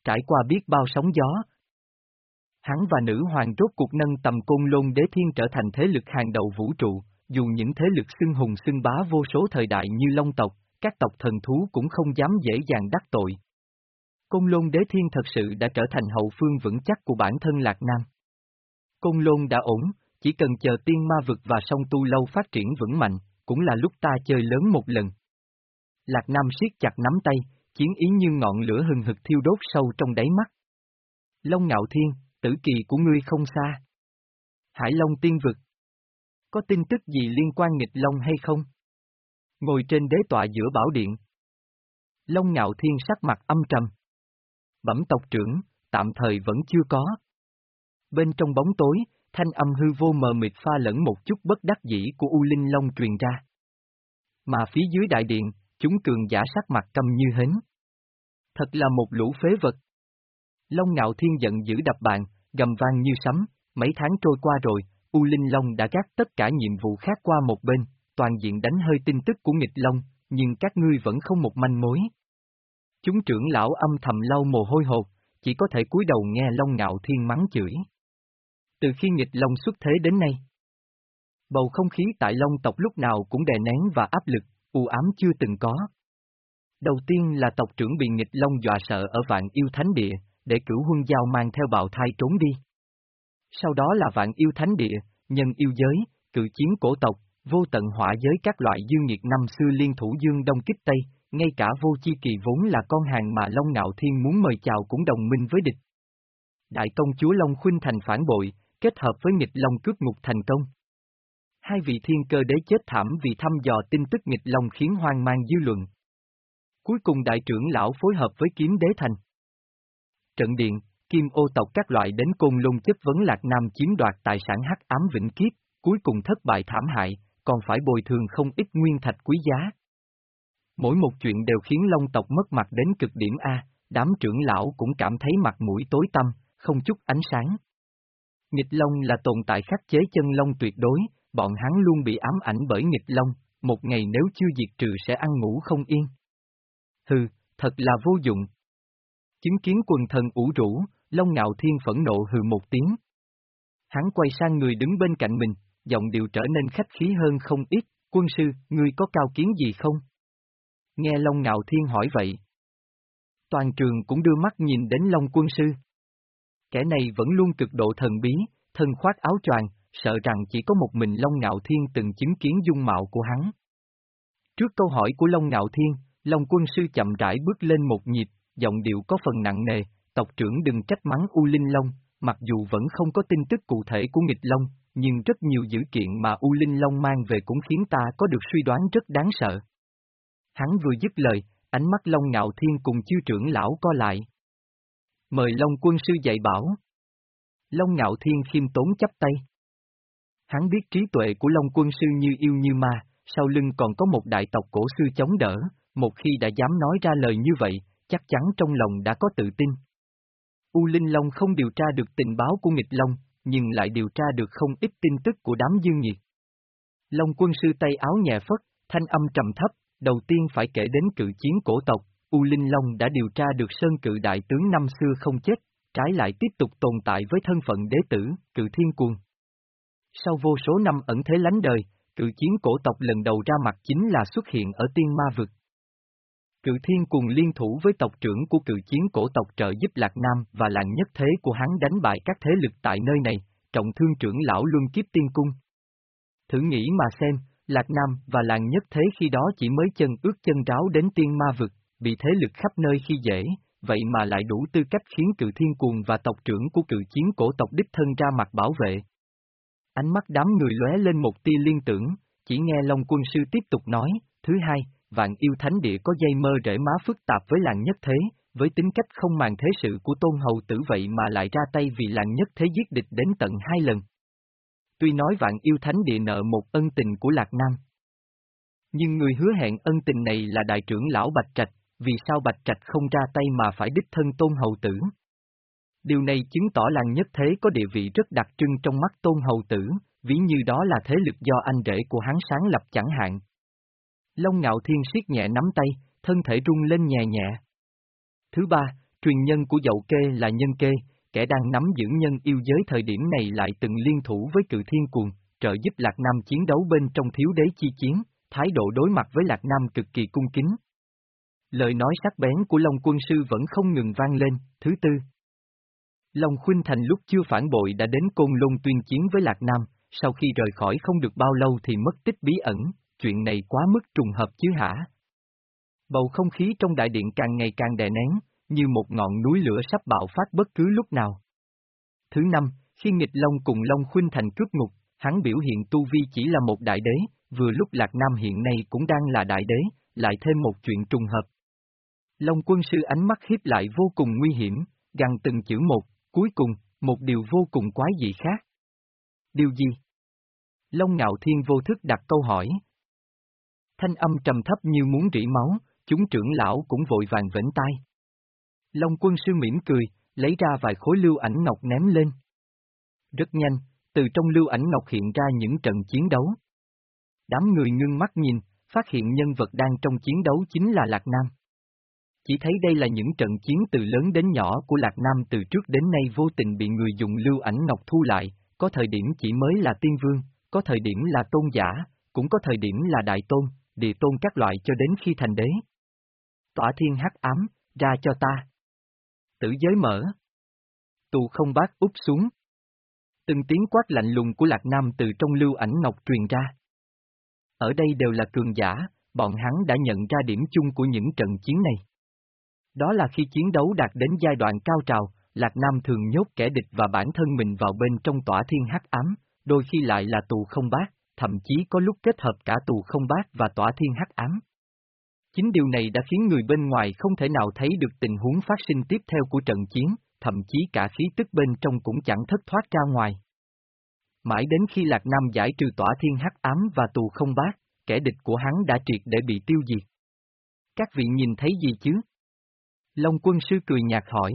Trải qua biết bao sóng gió. Hắn và nữ hoàng rốt cuộc nâng tầm côn lôn đế thiên trở thành thế lực hàng đầu vũ trụ, dù những thế lực xưng hùng xưng bá vô số thời đại như Long tộc, các tộc thần thú cũng không dám dễ dàng đắc tội. Côn lôn đế thiên thật sự đã trở thành hậu phương vững chắc của bản thân Lạc Nam. Côn lôn đã ổn, chỉ cần chờ tiên ma vực và song tu lâu phát triển vững mạnh, cũng là lúc ta chơi lớn một lần. Lạc Nam siết chặt nắm tay, chiến ý như ngọn lửa hừng hực thiêu đốt sâu trong đáy mắt. Long ngạo thiên, tử kỳ của ngươi không xa. Hải Long tiên vực. Có tin tức gì liên quan nghịch Long hay không? Ngồi trên đế tọa giữa bảo điện. Long ngạo thiên sắc mặt âm trầm. Bẩm tộc trưởng, tạm thời vẫn chưa có. Bên trong bóng tối, thanh âm hư vô mờ mịt pha lẫn một chút bất đắc dĩ của U Linh Long truyền ra. Mà phía dưới đại điện, chúng cường giả sắc mặt căm như hến. Thật là một lũ phế vật. Long ngạo thiên giận dữ đập bàn, gầm vang như sấm, mấy tháng trôi qua rồi, U Linh Long đã gác tất cả nhiệm vụ khác qua một bên, toàn diện đánh hơi tin tức của nghịch Long, nhưng các ngươi vẫn không một manh mối. Chúng trưởng lão âm thầm lau mồ hôi hột, chỉ có thể cúi đầu nghe Long ngạo thiên mắng chửi. Từ khi nghịch Long xuất thế đến nay, bầu không khí tại Long tộc lúc nào cũng đè nén và áp lực, u ám chưa từng có. Đầu tiên là tộc trưởng bị nghịch Long dọa sợ ở vạn yêu thánh địa, để cửu huân giao mang theo bạo thai trốn đi. Sau đó là vạn yêu thánh địa, nhân yêu giới, cự chiến cổ tộc, vô tận hỏa giới các loại dương nhiệt năm xưa liên thủ dương đông kích Tây, ngay cả vô chi kỳ vốn là con hàng mà Long Ngạo Thiên muốn mời chào cũng đồng minh với địch. Đại công chúa Long Khuynh thành phản bội, kết hợp với nghịch Long cướp ngục thành công. Hai vị thiên cơ đế chết thảm vì thăm dò tin tức nghịch Long khiến hoang mang dư luận. Cuối cùng đại trưởng lão phối hợp với kiếm đế thành. Trận điện, kim ô tộc các loại đến côn lôn chất vấn Lạc Nam chiếm đoạt tài sản hắc ám vĩnh kiếp, cuối cùng thất bại thảm hại, còn phải bồi thường không ít nguyên thạch quý giá. Mỗi một chuyện đều khiến Long tộc mất mặt đến cực điểm A, đám trưởng lão cũng cảm thấy mặt mũi tối tăm, không chút ánh sáng. Nghịch Long là tồn tại khắc chế chân Long tuyệt đối, bọn hắn luôn bị ám ảnh bởi nghịch Long, một ngày nếu chưa diệt trừ sẽ ăn ngủ không yên. Hừ, thật là vô dụng. Chứng kiến quần thần ủ rũ, Long Ngạo Thiên phẫn nộ hừ một tiếng. Hắn quay sang người đứng bên cạnh mình, giọng điệu trở nên khách khí hơn không ít, quân sư, ngươi có cao kiến gì không? Nghe Long Ngạo Thiên hỏi vậy. Toàn trường cũng đưa mắt nhìn đến Long quân sư. Kẻ này vẫn luôn cực độ thần bí, thân khoác áo choàng, sợ rằng chỉ có một mình Long Ngạo Thiên từng chứng kiến dung mạo của hắn. Trước câu hỏi của Long Ngạo Thiên, Long quân sư chậm rãi bước lên một nhịp, giọng điệu có phần nặng nề, tộc trưởng đừng trách mắng U Linh Long, mặc dù vẫn không có tin tức cụ thể của nghịch Long, nhưng rất nhiều dữ kiện mà U Linh Long mang về cũng khiến ta có được suy đoán rất đáng sợ. Hắn vừa dứt lời, ánh mắt Long Ngạo Thiên cùng chư trưởng lão co lại. Mời Long quân sư dạy bảo. Long Ngạo Thiên khiêm tốn chấp tay. Hắn biết trí tuệ của Long quân sư như yêu như ma, sau lưng còn có một đại tộc cổ sư chống đỡ, một khi đã dám nói ra lời như vậy, chắc chắn trong lòng đã có tự tin. U Linh Long không điều tra được tình báo của nghịch Long, nhưng lại điều tra được không ít tin tức của đám dương nhiệt. Long quân sư tay áo nhẹ phất, thanh âm trầm thấp, đầu tiên phải kể đến cự chiến cổ tộc, U Linh Long đã điều tra được sơn cự đại tướng năm xưa không chết, trái lại tiếp tục tồn tại với thân phận đế tử, cự thiên cuồng. Sau vô số năm ẩn thế lánh đời, cự chiến cổ tộc lần đầu ra mặt chính là xuất hiện ở tiên ma vực. Cự thiên cùng liên thủ với tộc trưởng của cự chiến cổ tộc trợ giúp Lạc Nam và làng nhất thế của hắn đánh bại các thế lực tại nơi này, trọng thương trưởng lão luân kiếp tiên cung. Thử nghĩ mà xem, Lạc Nam và làng nhất thế khi đó chỉ mới chân ướt chân ráo đến tiên ma vực, bị thế lực khắp nơi khi dễ, vậy mà lại đủ tư cách khiến cự thiên cuồng và tộc trưởng của cự chiến cổ tộc đích thân ra mặt bảo vệ. Ánh mắt đám người lóe lên một tia liên tưởng, chỉ nghe Long quân sư tiếp tục nói, thứ hai, vạn yêu thánh địa có dây mơ rễ má phức tạp với làng nhất thế, với tính cách không màng thế sự của tôn hầu tử vậy mà lại ra tay vì làng nhất thế giết địch đến tận hai lần. Tuy nói vạn yêu thánh địa nợ một ân tình của Lạc Nam. Nhưng người hứa hẹn ân tình này là đại trưởng lão Bạch Trạch, vì sao Bạch Trạch không ra tay mà phải đích thân tôn hầu tử? Điều này chứng tỏ làng nhất thế có địa vị rất đặc trưng trong mắt tôn hầu tử, ví như đó là thế lực do anh rể của hắn sáng lập chẳng hạn. Long ngạo thiên siết nhẹ nắm tay, thân thể rung lên nhẹ nhẹ. Thứ ba, truyền nhân của dậu kê là nhân kê, kẻ đang nắm giữ nhân yêu giới thời điểm này lại từng liên thủ với cự thiên cuồng, trợ giúp Lạc Nam chiến đấu bên trong thiếu đế chi chiến, thái độ đối mặt với Lạc Nam cực kỳ cung kính. Lời nói sắc bén của Long quân sư vẫn không ngừng vang lên, thứ tư. Long Khuynh Thành lúc chưa phản bội đã đến Côn Lôn tuyên chiến với Lạc Nam, sau khi rời khỏi không được bao lâu thì mất tích bí ẩn, chuyện này quá mức trùng hợp chứ hả? Bầu không khí trong đại điện càng ngày càng đè nén, như một ngọn núi lửa sắp bạo phát bất cứ lúc nào. Thứ năm, khi nghịch Long cùng Long Khuynh Thành cướp ngục, hắn biểu hiện tu vi chỉ là một đại đế, vừa lúc Lạc Nam hiện nay cũng đang là đại đế, lại thêm một chuyện trùng hợp. Long quân sư ánh mắt hiếp lại vô cùng nguy hiểm, gằn từng chữ một, cuối cùng, một điều vô cùng quái dị khác. Điều gì? Long ngạo thiên vô thức đặt câu hỏi. Thanh âm trầm thấp như muốn rỉ máu, chúng trưởng lão cũng vội vàng vẫn tay. Long quân sư mỉm cười, lấy ra vài khối lưu ảnh ngọc ném lên. Rất nhanh, từ trong lưu ảnh ngọc hiện ra những trận chiến đấu. Đám người ngưng mắt nhìn, phát hiện nhân vật đang trong chiến đấu chính là Lạc Nam. Chỉ thấy đây là những trận chiến từ lớn đến nhỏ của Lạc Nam từ trước đến nay vô tình bị người dùng lưu ảnh ngọc thu lại, có thời điểm chỉ mới là tiên vương, có thời điểm là tôn giả, cũng có thời điểm là đại tôn, địa tôn các loại cho đến khi thành đế. Tỏa thiên hắc ám, ra cho ta. Tử giới mở. Tù không bác úp xuống. Từng tiếng quát lạnh lùng của Lạc Nam từ trong lưu ảnh ngọc truyền ra. Ở đây đều là cường giả, bọn hắn đã nhận ra điểm chung của những trận chiến này. Đó là khi chiến đấu đạt đến giai đoạn cao trào, Lạc Nam thường nhốt kẻ địch và bản thân mình vào bên trong tỏa thiên hắc ám, đôi khi lại là tù không bát, thậm chí có lúc kết hợp cả tù không bát và tỏa thiên hắc ám. Chính điều này đã khiến người bên ngoài không thể nào thấy được tình huống phát sinh tiếp theo của trận chiến, thậm chí cả khí tức bên trong cũng chẳng thất thoát ra ngoài. Mãi đến khi Lạc Nam giải trừ tỏa thiên hắc ám và tù không bát, kẻ địch của hắn đã triệt để bị tiêu diệt. Các vị nhìn thấy gì chứ? Long quân sư cười nhạt hỏi.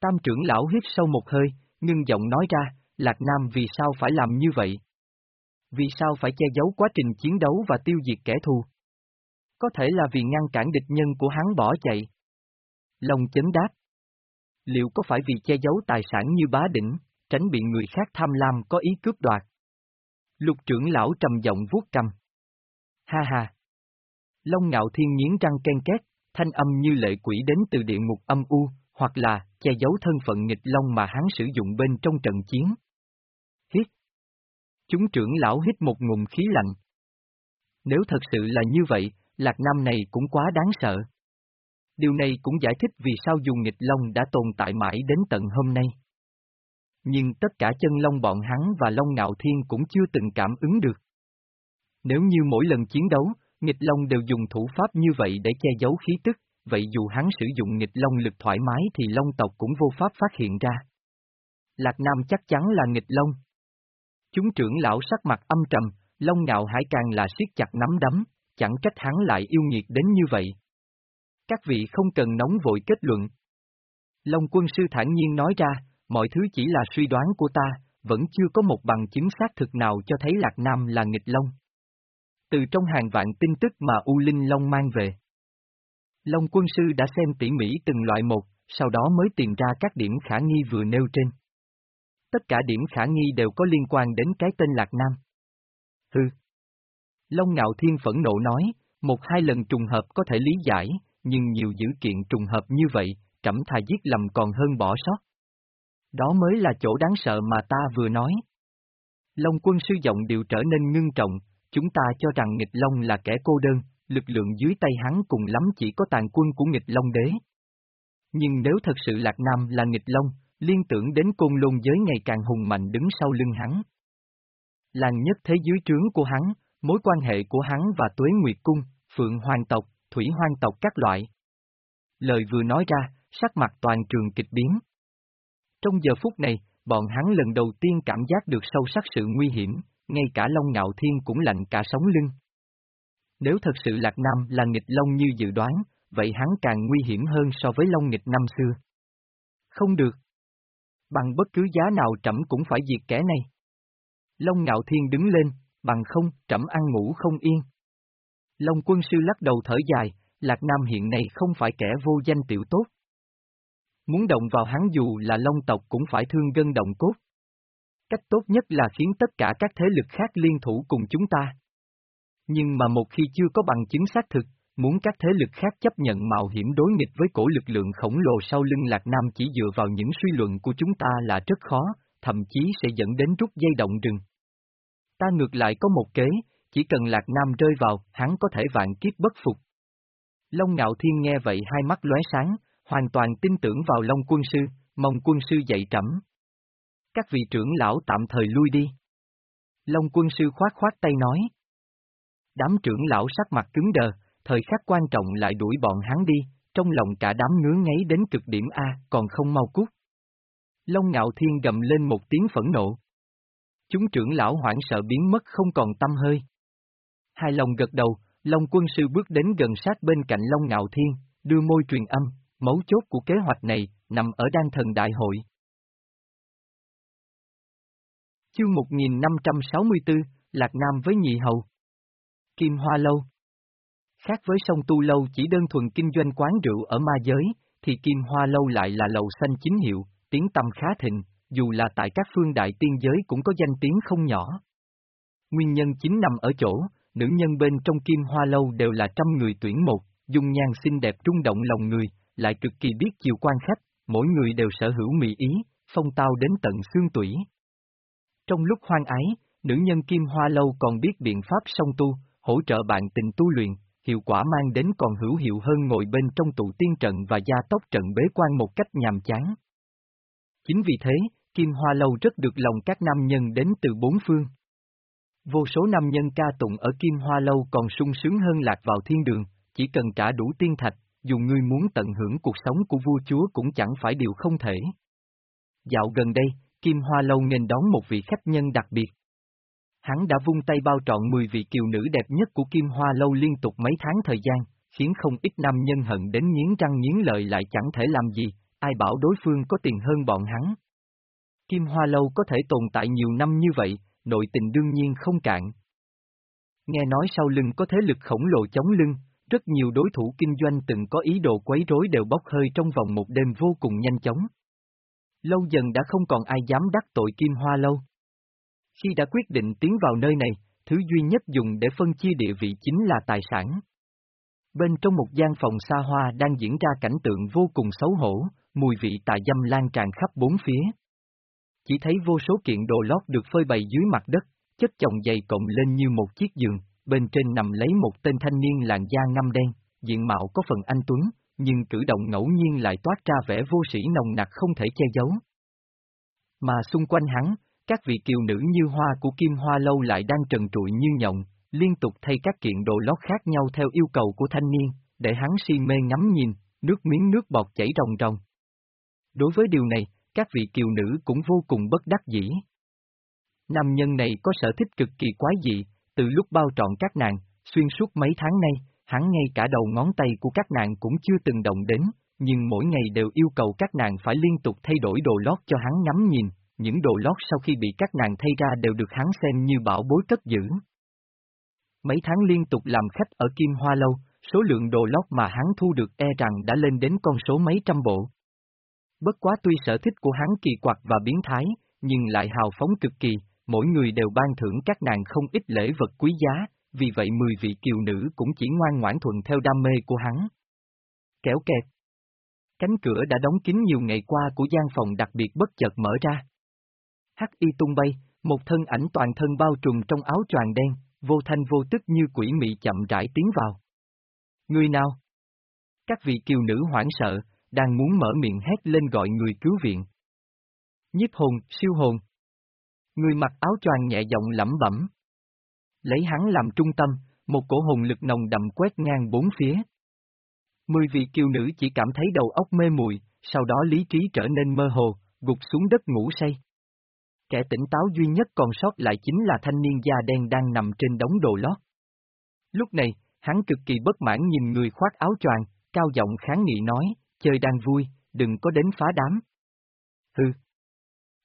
Tam trưởng lão hít sâu một hơi, ngưng giọng nói ra, Lạc Nam vì sao phải làm như vậy? Vì sao phải che giấu quá trình chiến đấu và tiêu diệt kẻ thù? Có thể là vì ngăn cản địch nhân của hắn bỏ chạy. Lòng chấn đáp. Liệu có phải vì che giấu tài sản như bá đỉnh, tránh bị người khác tham lam có ý cướp đoạt? Lục trưởng lão trầm giọng vuốt cầm. Ha ha! Long ngạo thiên nghiến răng ken két, thanh âm như lệ quỷ đến từ địa ngục âm u, hoặc là che giấu thân phận nghịch long mà hắn sử dụng bên trong trận chiến, Chúng trưởng lão hít một ngụm khí lạnh. Nếu thật sự là như vậy, Lạc Nam này cũng quá đáng sợ. Điều này cũng giải thích vì sao dùng nghịch long đã tồn tại mãi đến tận hôm nay. Nhưng tất cả chân long bọn hắn và long ngạo thiên cũng chưa từng cảm ứng được. Nếu như mỗi lần chiến đấu, nghịch long đều dùng thủ pháp như vậy để che giấu khí tức, vậy dù hắn sử dụng nghịch long lực thoải mái thì long tộc cũng vô pháp phát hiện ra. Lạc Nam chắc chắn là nghịch long. Chúng trưởng lão sắc mặt âm trầm, long ngạo hải càng là siết chặt nắm đấm, chẳng trách hắn lại yêu nghiệt đến như vậy. Các vị không cần nóng vội kết luận. Long quân sư thản nhiên nói ra, mọi thứ chỉ là suy đoán của ta, vẫn chưa có một bằng chứng xác thực nào cho thấy Lạc Nam là nghịch long. Từ trong hàng vạn tin tức mà U Linh Long mang về. Long quân sư đã xem tỉ mỉ từng loại một, sau đó mới tìm ra các điểm khả nghi vừa nêu trên. Tất cả điểm khả nghi đều có liên quan đến cái tên Lạc Nam. Hừ. Long Ngạo Thiên phẫn nộ nói, một hai lần trùng hợp có thể lý giải, nhưng nhiều dữ kiện trùng hợp như vậy, trẫm thà giết lầm còn hơn bỏ sót. Đó mới là chỗ đáng sợ mà ta vừa nói. Long quân sư giọng đều trở nên ngưng trọng, chúng ta cho rằng nghịch Long là kẻ cô đơn, lực lượng dưới tay hắn cùng lắm chỉ có tàn quân của nghịch Long đế. Nhưng nếu thật sự Lạc Nam là nghịch Long, liên tưởng đến côn lôn giới ngày càng hùng mạnh đứng sau lưng hắn. Làng nhất thế dưới trướng của hắn, mối quan hệ của hắn và Tuế Nguyệt Cung, Phượng Hoàng tộc, Thủy Hoàng tộc các loại. Lời vừa nói ra, sắc mặt toàn trường kịch biến. Trong giờ phút này, bọn hắn lần đầu tiên cảm giác được sâu sắc sự nguy hiểm, ngay cả Long Ngạo Thiên cũng lạnh cả sống lưng. Nếu thật sự Lạc Nam là nghịch Long như dự đoán, vậy hắn càng nguy hiểm hơn so với Long nghịch năm xưa. Không được. Bằng bất cứ giá nào trẫm cũng phải diệt kẻ này. Long Ngạo Thiên đứng lên, bằng không, trẫm ăn ngủ không yên. Long quân sư lắc đầu thở dài, Lạc Nam hiện nay không phải kẻ vô danh tiểu tốt. Muốn động vào hắn dù là Long tộc cũng phải thương gân động cốt. Cách tốt nhất là khiến tất cả các thế lực khác liên thủ cùng chúng ta. Nhưng mà một khi chưa có bằng chứng xác thực, muốn các thế lực khác chấp nhận mạo hiểm đối nghịch với cổ lực lượng khổng lồ sau lưng Lạc Nam chỉ dựa vào những suy luận của chúng ta là rất khó, thậm chí sẽ dẫn đến rút dây động rừng. Ta ngược lại có một kế, chỉ cần Lạc Nam rơi vào, hắn có thể vạn kiếp bất phục. Long Ngạo Thiên nghe vậy hai mắt lóe sáng, hoàn toàn tin tưởng vào Long quân sư, mong quân sư dạy trẫm. Các vị trưởng lão tạm thời lui đi. Long quân sư khoát khoát tay nói. Đám trưởng lão sắc mặt cứng đờ, thời khắc quan trọng lại đuổi bọn hắn đi, trong lòng cả đám ngứa ngáy đến cực điểm A còn không mau cút. Long ngạo thiên gầm lên một tiếng phẫn nộ. Chúng trưởng lão hoảng sợ biến mất không còn tâm hơi. Hai lòng gật đầu, Long quân sư bước đến gần sát bên cạnh Long ngạo thiên, đưa môi truyền âm, mấu chốt của kế hoạch này, nằm ở đan thần đại hội. Chương 1564, Lạc Nam với Nhị Hầu Kim Hoa Lâu Khác với sông Tu Lâu chỉ đơn thuần kinh doanh quán rượu ở ma giới, thì Kim Hoa Lâu lại là lầu xanh chính hiệu, tiếng tâm khá thịnh, dù là tại các phương đại tiên giới cũng có danh tiếng không nhỏ. Nguyên nhân chính nằm ở chỗ, nữ nhân bên trong Kim Hoa Lâu đều là trăm người tuyển một, dung nhan xinh đẹp trung động lòng người, lại cực kỳ biết chiều quan khách, mỗi người đều sở hữu mỹ ý, phong tao đến tận xương tủy. Trong lúc hoang ái, nữ nhân Kim Hoa Lâu còn biết biện pháp song tu, hỗ trợ bạn tình tu luyện, hiệu quả mang đến còn hữu hiệu hơn ngồi bên trong tụ tiên trận và gia tốc trận bế quan một cách nhàm chán. Chính vì thế, Kim Hoa Lâu rất được lòng các nam nhân đến từ bốn phương. Vô số nam nhân ca tụng ở Kim Hoa Lâu còn sung sướng hơn lạc vào thiên đường, chỉ cần trả đủ tiên thạch, dù ngươi muốn tận hưởng cuộc sống của vua chúa cũng chẳng phải điều không thể. Dạo gần đây, Kim Hoa Lâu nên đón một vị khách nhân đặc biệt. Hắn đã vung tay bao trọn 10 vị kiều nữ đẹp nhất của Kim Hoa Lâu liên tục mấy tháng thời gian, khiến không ít nam nhân hận đến nghiến răng nghiến lợi lại chẳng thể làm gì, ai bảo đối phương có tiền hơn bọn hắn. Kim Hoa Lâu có thể tồn tại nhiều năm như vậy, nội tình đương nhiên không cạn. Nghe nói sau lưng có thế lực khổng lồ chống lưng, rất nhiều đối thủ kinh doanh từng có ý đồ quấy rối đều bốc hơi trong vòng một đêm vô cùng nhanh chóng. Lâu dần đã không còn ai dám đắc tội Kim Hoa Lâu. Khi đã quyết định tiến vào nơi này, thứ duy nhất dùng để phân chia địa vị chính là tài sản. Bên trong một gian phòng xa hoa đang diễn ra cảnh tượng vô cùng xấu hổ, mùi vị tà dâm lan tràn khắp bốn phía. Chỉ thấy vô số kiện đồ lót được phơi bày dưới mặt đất, chất chồng dày cộng lên như một chiếc giường, bên trên nằm lấy một tên thanh niên làn da ngăm đen, diện mạo có phần anh tuấn, nhưng cử động ngẫu nhiên lại toát ra vẻ vô sĩ nồng nặc không thể che giấu. Mà xung quanh hắn, các vị kiều nữ như hoa của Kim Hoa Lâu lại đang trần trụi như nhộng, liên tục thay các kiện đồ lót khác nhau theo yêu cầu của thanh niên, để hắn si mê ngắm nhìn, nước miếng nước bọt chảy ròng ròng. Đối với điều này, các vị kiều nữ cũng vô cùng bất đắc dĩ. Nam nhân này có sở thích cực kỳ quái dị, từ lúc bao trọn các nàng, xuyên suốt mấy tháng nay, hắn ngay cả đầu ngón tay của các nàng cũng chưa từng động đến, nhưng mỗi ngày đều yêu cầu các nàng phải liên tục thay đổi đồ lót cho hắn ngắm nhìn, những đồ lót sau khi bị các nàng thay ra đều được hắn xem như bảo bối cất giữ. Mấy tháng liên tục làm khách ở Kim Hoa Lâu, số lượng đồ lót mà hắn thu được e rằng đã lên đến con số mấy trăm bộ. Bất quá tuy sở thích của hắn kỳ quặc và biến thái, nhưng lại hào phóng cực kỳ, mỗi người đều ban thưởng các nàng không ít lễ vật quý giá, vì vậy mười vị kiều nữ cũng chỉ ngoan ngoãn thuận theo đam mê của hắn. Kéo kẹt. Cánh cửa đã đóng kín nhiều ngày qua của gian phòng đặc biệt bất chợt mở ra. Hắc y tung bay, một thân ảnh toàn thân bao trùm trong áo choàng đen, vô thanh vô tức như quỷ mị chậm rãi tiến vào. Người nào? Các vị kiều nữ hoảng sợ, đang muốn mở miệng hét lên gọi người cứu viện. Nhiếp hồn, siêu hồn. Người mặc áo choàng nhẹ giọng lẩm bẩm. Lấy hắn làm trung tâm, một cổ hồn lực nồng đậm quét ngang bốn phía. Mười vị kiều nữ chỉ cảm thấy đầu óc mê muội, sau đó lý trí trở nên mơ hồ, gục xuống đất ngủ say. Kẻ tỉnh táo duy nhất còn sót lại chính là thanh niên da đen đang nằm trên đống đồ lót. Lúc này, hắn cực kỳ bất mãn nhìn người khoác áo choàng, cao giọng kháng nghị nói, chơi đang vui, đừng có đến phá đám. Hừ.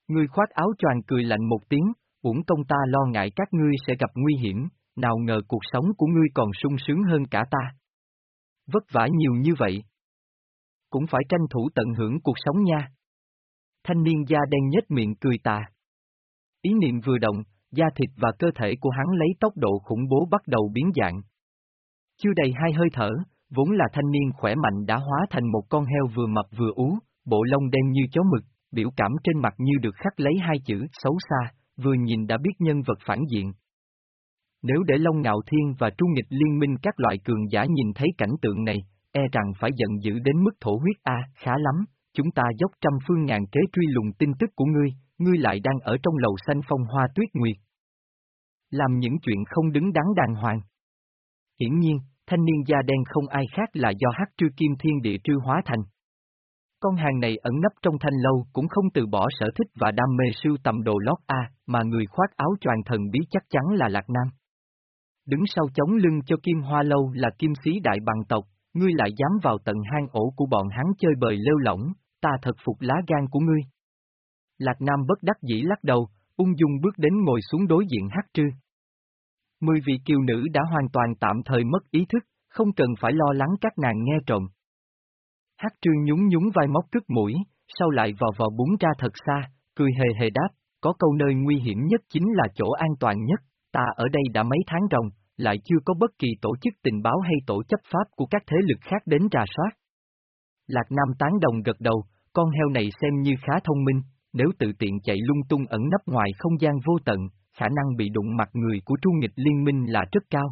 Người khoác áo choàng cười lạnh một tiếng, uổng công ta lo ngại các ngươi sẽ gặp nguy hiểm, nào ngờ cuộc sống của ngươi còn sung sướng hơn cả ta. Vất vả nhiều như vậy. Cũng phải tranh thủ tận hưởng cuộc sống nha. Thanh niên da đen nhếch miệng cười tà. Ý niệm vừa động, da thịt và cơ thể của hắn lấy tốc độ khủng bố bắt đầu biến dạng. Chưa đầy hai hơi thở, vốn là thanh niên khỏe mạnh đã hóa thành một con heo vừa mập vừa ú, bộ lông đen như chó mực, biểu cảm trên mặt như được khắc lấy hai chữ xấu xa, vừa nhìn đã biết nhân vật phản diện. Nếu để Long Ngạo Thiên và Trung Nghịch liên minh các loại cường giả nhìn thấy cảnh tượng này, e rằng phải giận dữ đến mức thổ huyết A, khá lắm, chúng ta dốc trăm phương ngàn kế truy lùng tin tức của ngươi, ngươi lại đang ở trong lầu xanh phong hoa tuyết nguyệt. Làm những chuyện không đứng đắn đàng hoàng. Hiển nhiên, thanh niên da đen không ai khác là do hát trư kim thiên địa trư hóa thành. Con hàng này ẩn nấp trong thanh lâu cũng không từ bỏ sở thích và đam mê sưu tầm đồ lót A, mà người khoác áo choàng thần bí chắc chắn là Lạc Nam. Đứng sau chống lưng cho Kim Hoa Lâu là kim sĩ đại bằng tộc, ngươi lại dám vào tận hang ổ của bọn hắn chơi bời lêu lỏng, ta thật phục lá gan của ngươi. Lạc Nam bất đắc dĩ lắc đầu, ung dung bước đến ngồi xuống đối diện hát trư. Mười vị kiều nữ đã hoàn toàn tạm thời mất ý thức, không cần phải lo lắng các nàng nghe trộm. Hát trư nhún nhún vai móc cứt mũi, sau lại vò vò búng ra thật xa, cười hề hề đáp, có câu nơi nguy hiểm nhất chính là chỗ an toàn nhất, ta ở đây đã mấy tháng ròng, lại chưa có bất kỳ tổ chức tình báo hay tổ chấp pháp của các thế lực khác đến trà soát. Lạc Nam tán đồng gật đầu, con heo này xem như khá thông minh, nếu tự tiện chạy lung tung ẩn nấp ngoài không gian vô tận, khả năng bị đụng mặt người của Trung nghịch liên minh là rất cao.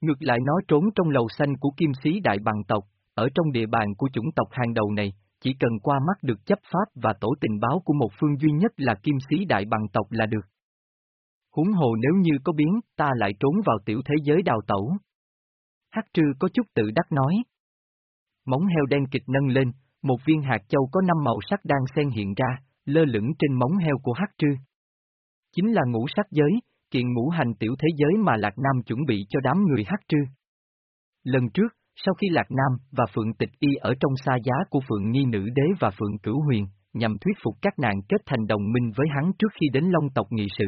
Ngược lại nó trốn trong lầu xanh của kim sĩ đại bằng tộc, ở trong địa bàn của chủng tộc hàng đầu này, chỉ cần qua mắt được chấp pháp và tổ tình báo của một phương duy nhất là kim sĩ đại bằng tộc là được. Huống hồ nếu như có biến, ta lại trốn vào tiểu thế giới đào tẩu. Hắc trư có chút tự đắc nói. Móng heo đen kịch nâng lên, một viên hạt châu có năm màu sắc đang xen hiện ra, lơ lửng trên móng heo của Hắc trư. Chính là ngũ sắc giới, kiện ngũ hành tiểu thế giới mà Lạc Nam chuẩn bị cho đám người Hắc trư. Lần trước, sau khi Lạc Nam và Phượng Tịch Y ở trong xa giá của Phượng Nhi Nữ Đế và Phượng Cửu Huyền, nhằm thuyết phục các nàng kết thành đồng minh với hắn trước khi đến Long tộc nghị sự.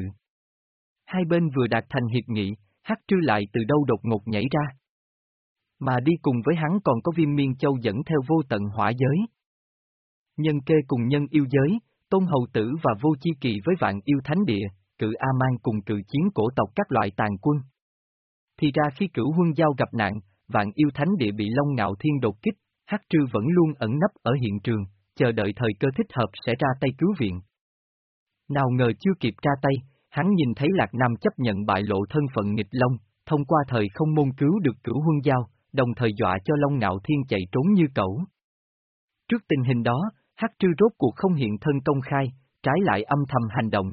Hai bên vừa đạt thành hiệp nghị, Hắc trư lại từ đâu đột ngột nhảy ra. Mà đi cùng với hắn còn có viêm miên châu dẫn theo vô tận hỏa giới. Nhân kê cùng nhân yêu giới, Tôn Hầu Tử và Vô Chi Kỳ với vạn yêu thánh địa, cự A-man cùng cự chiến cổ tộc các loại tàn quân. Thì ra khi cửu huân giao gặp nạn, vạn yêu thánh địa bị Long Ngạo Thiên đột kích, Hắc Trư vẫn luôn ẩn nấp ở hiện trường, chờ đợi thời cơ thích hợp sẽ ra tay cứu viện. Nào ngờ chưa kịp ra tay, hắn nhìn thấy Lạc Nam chấp nhận bại lộ thân phận nghịch Long, thông qua thời không môn cứu được cửu huân giao, đồng thời dọa cho Long Ngạo Thiên chạy trốn như cẩu. Trước tình hình đó, Hắc Trư rốt cuộc không hiện thân công khai, trái lại âm thầm hành động.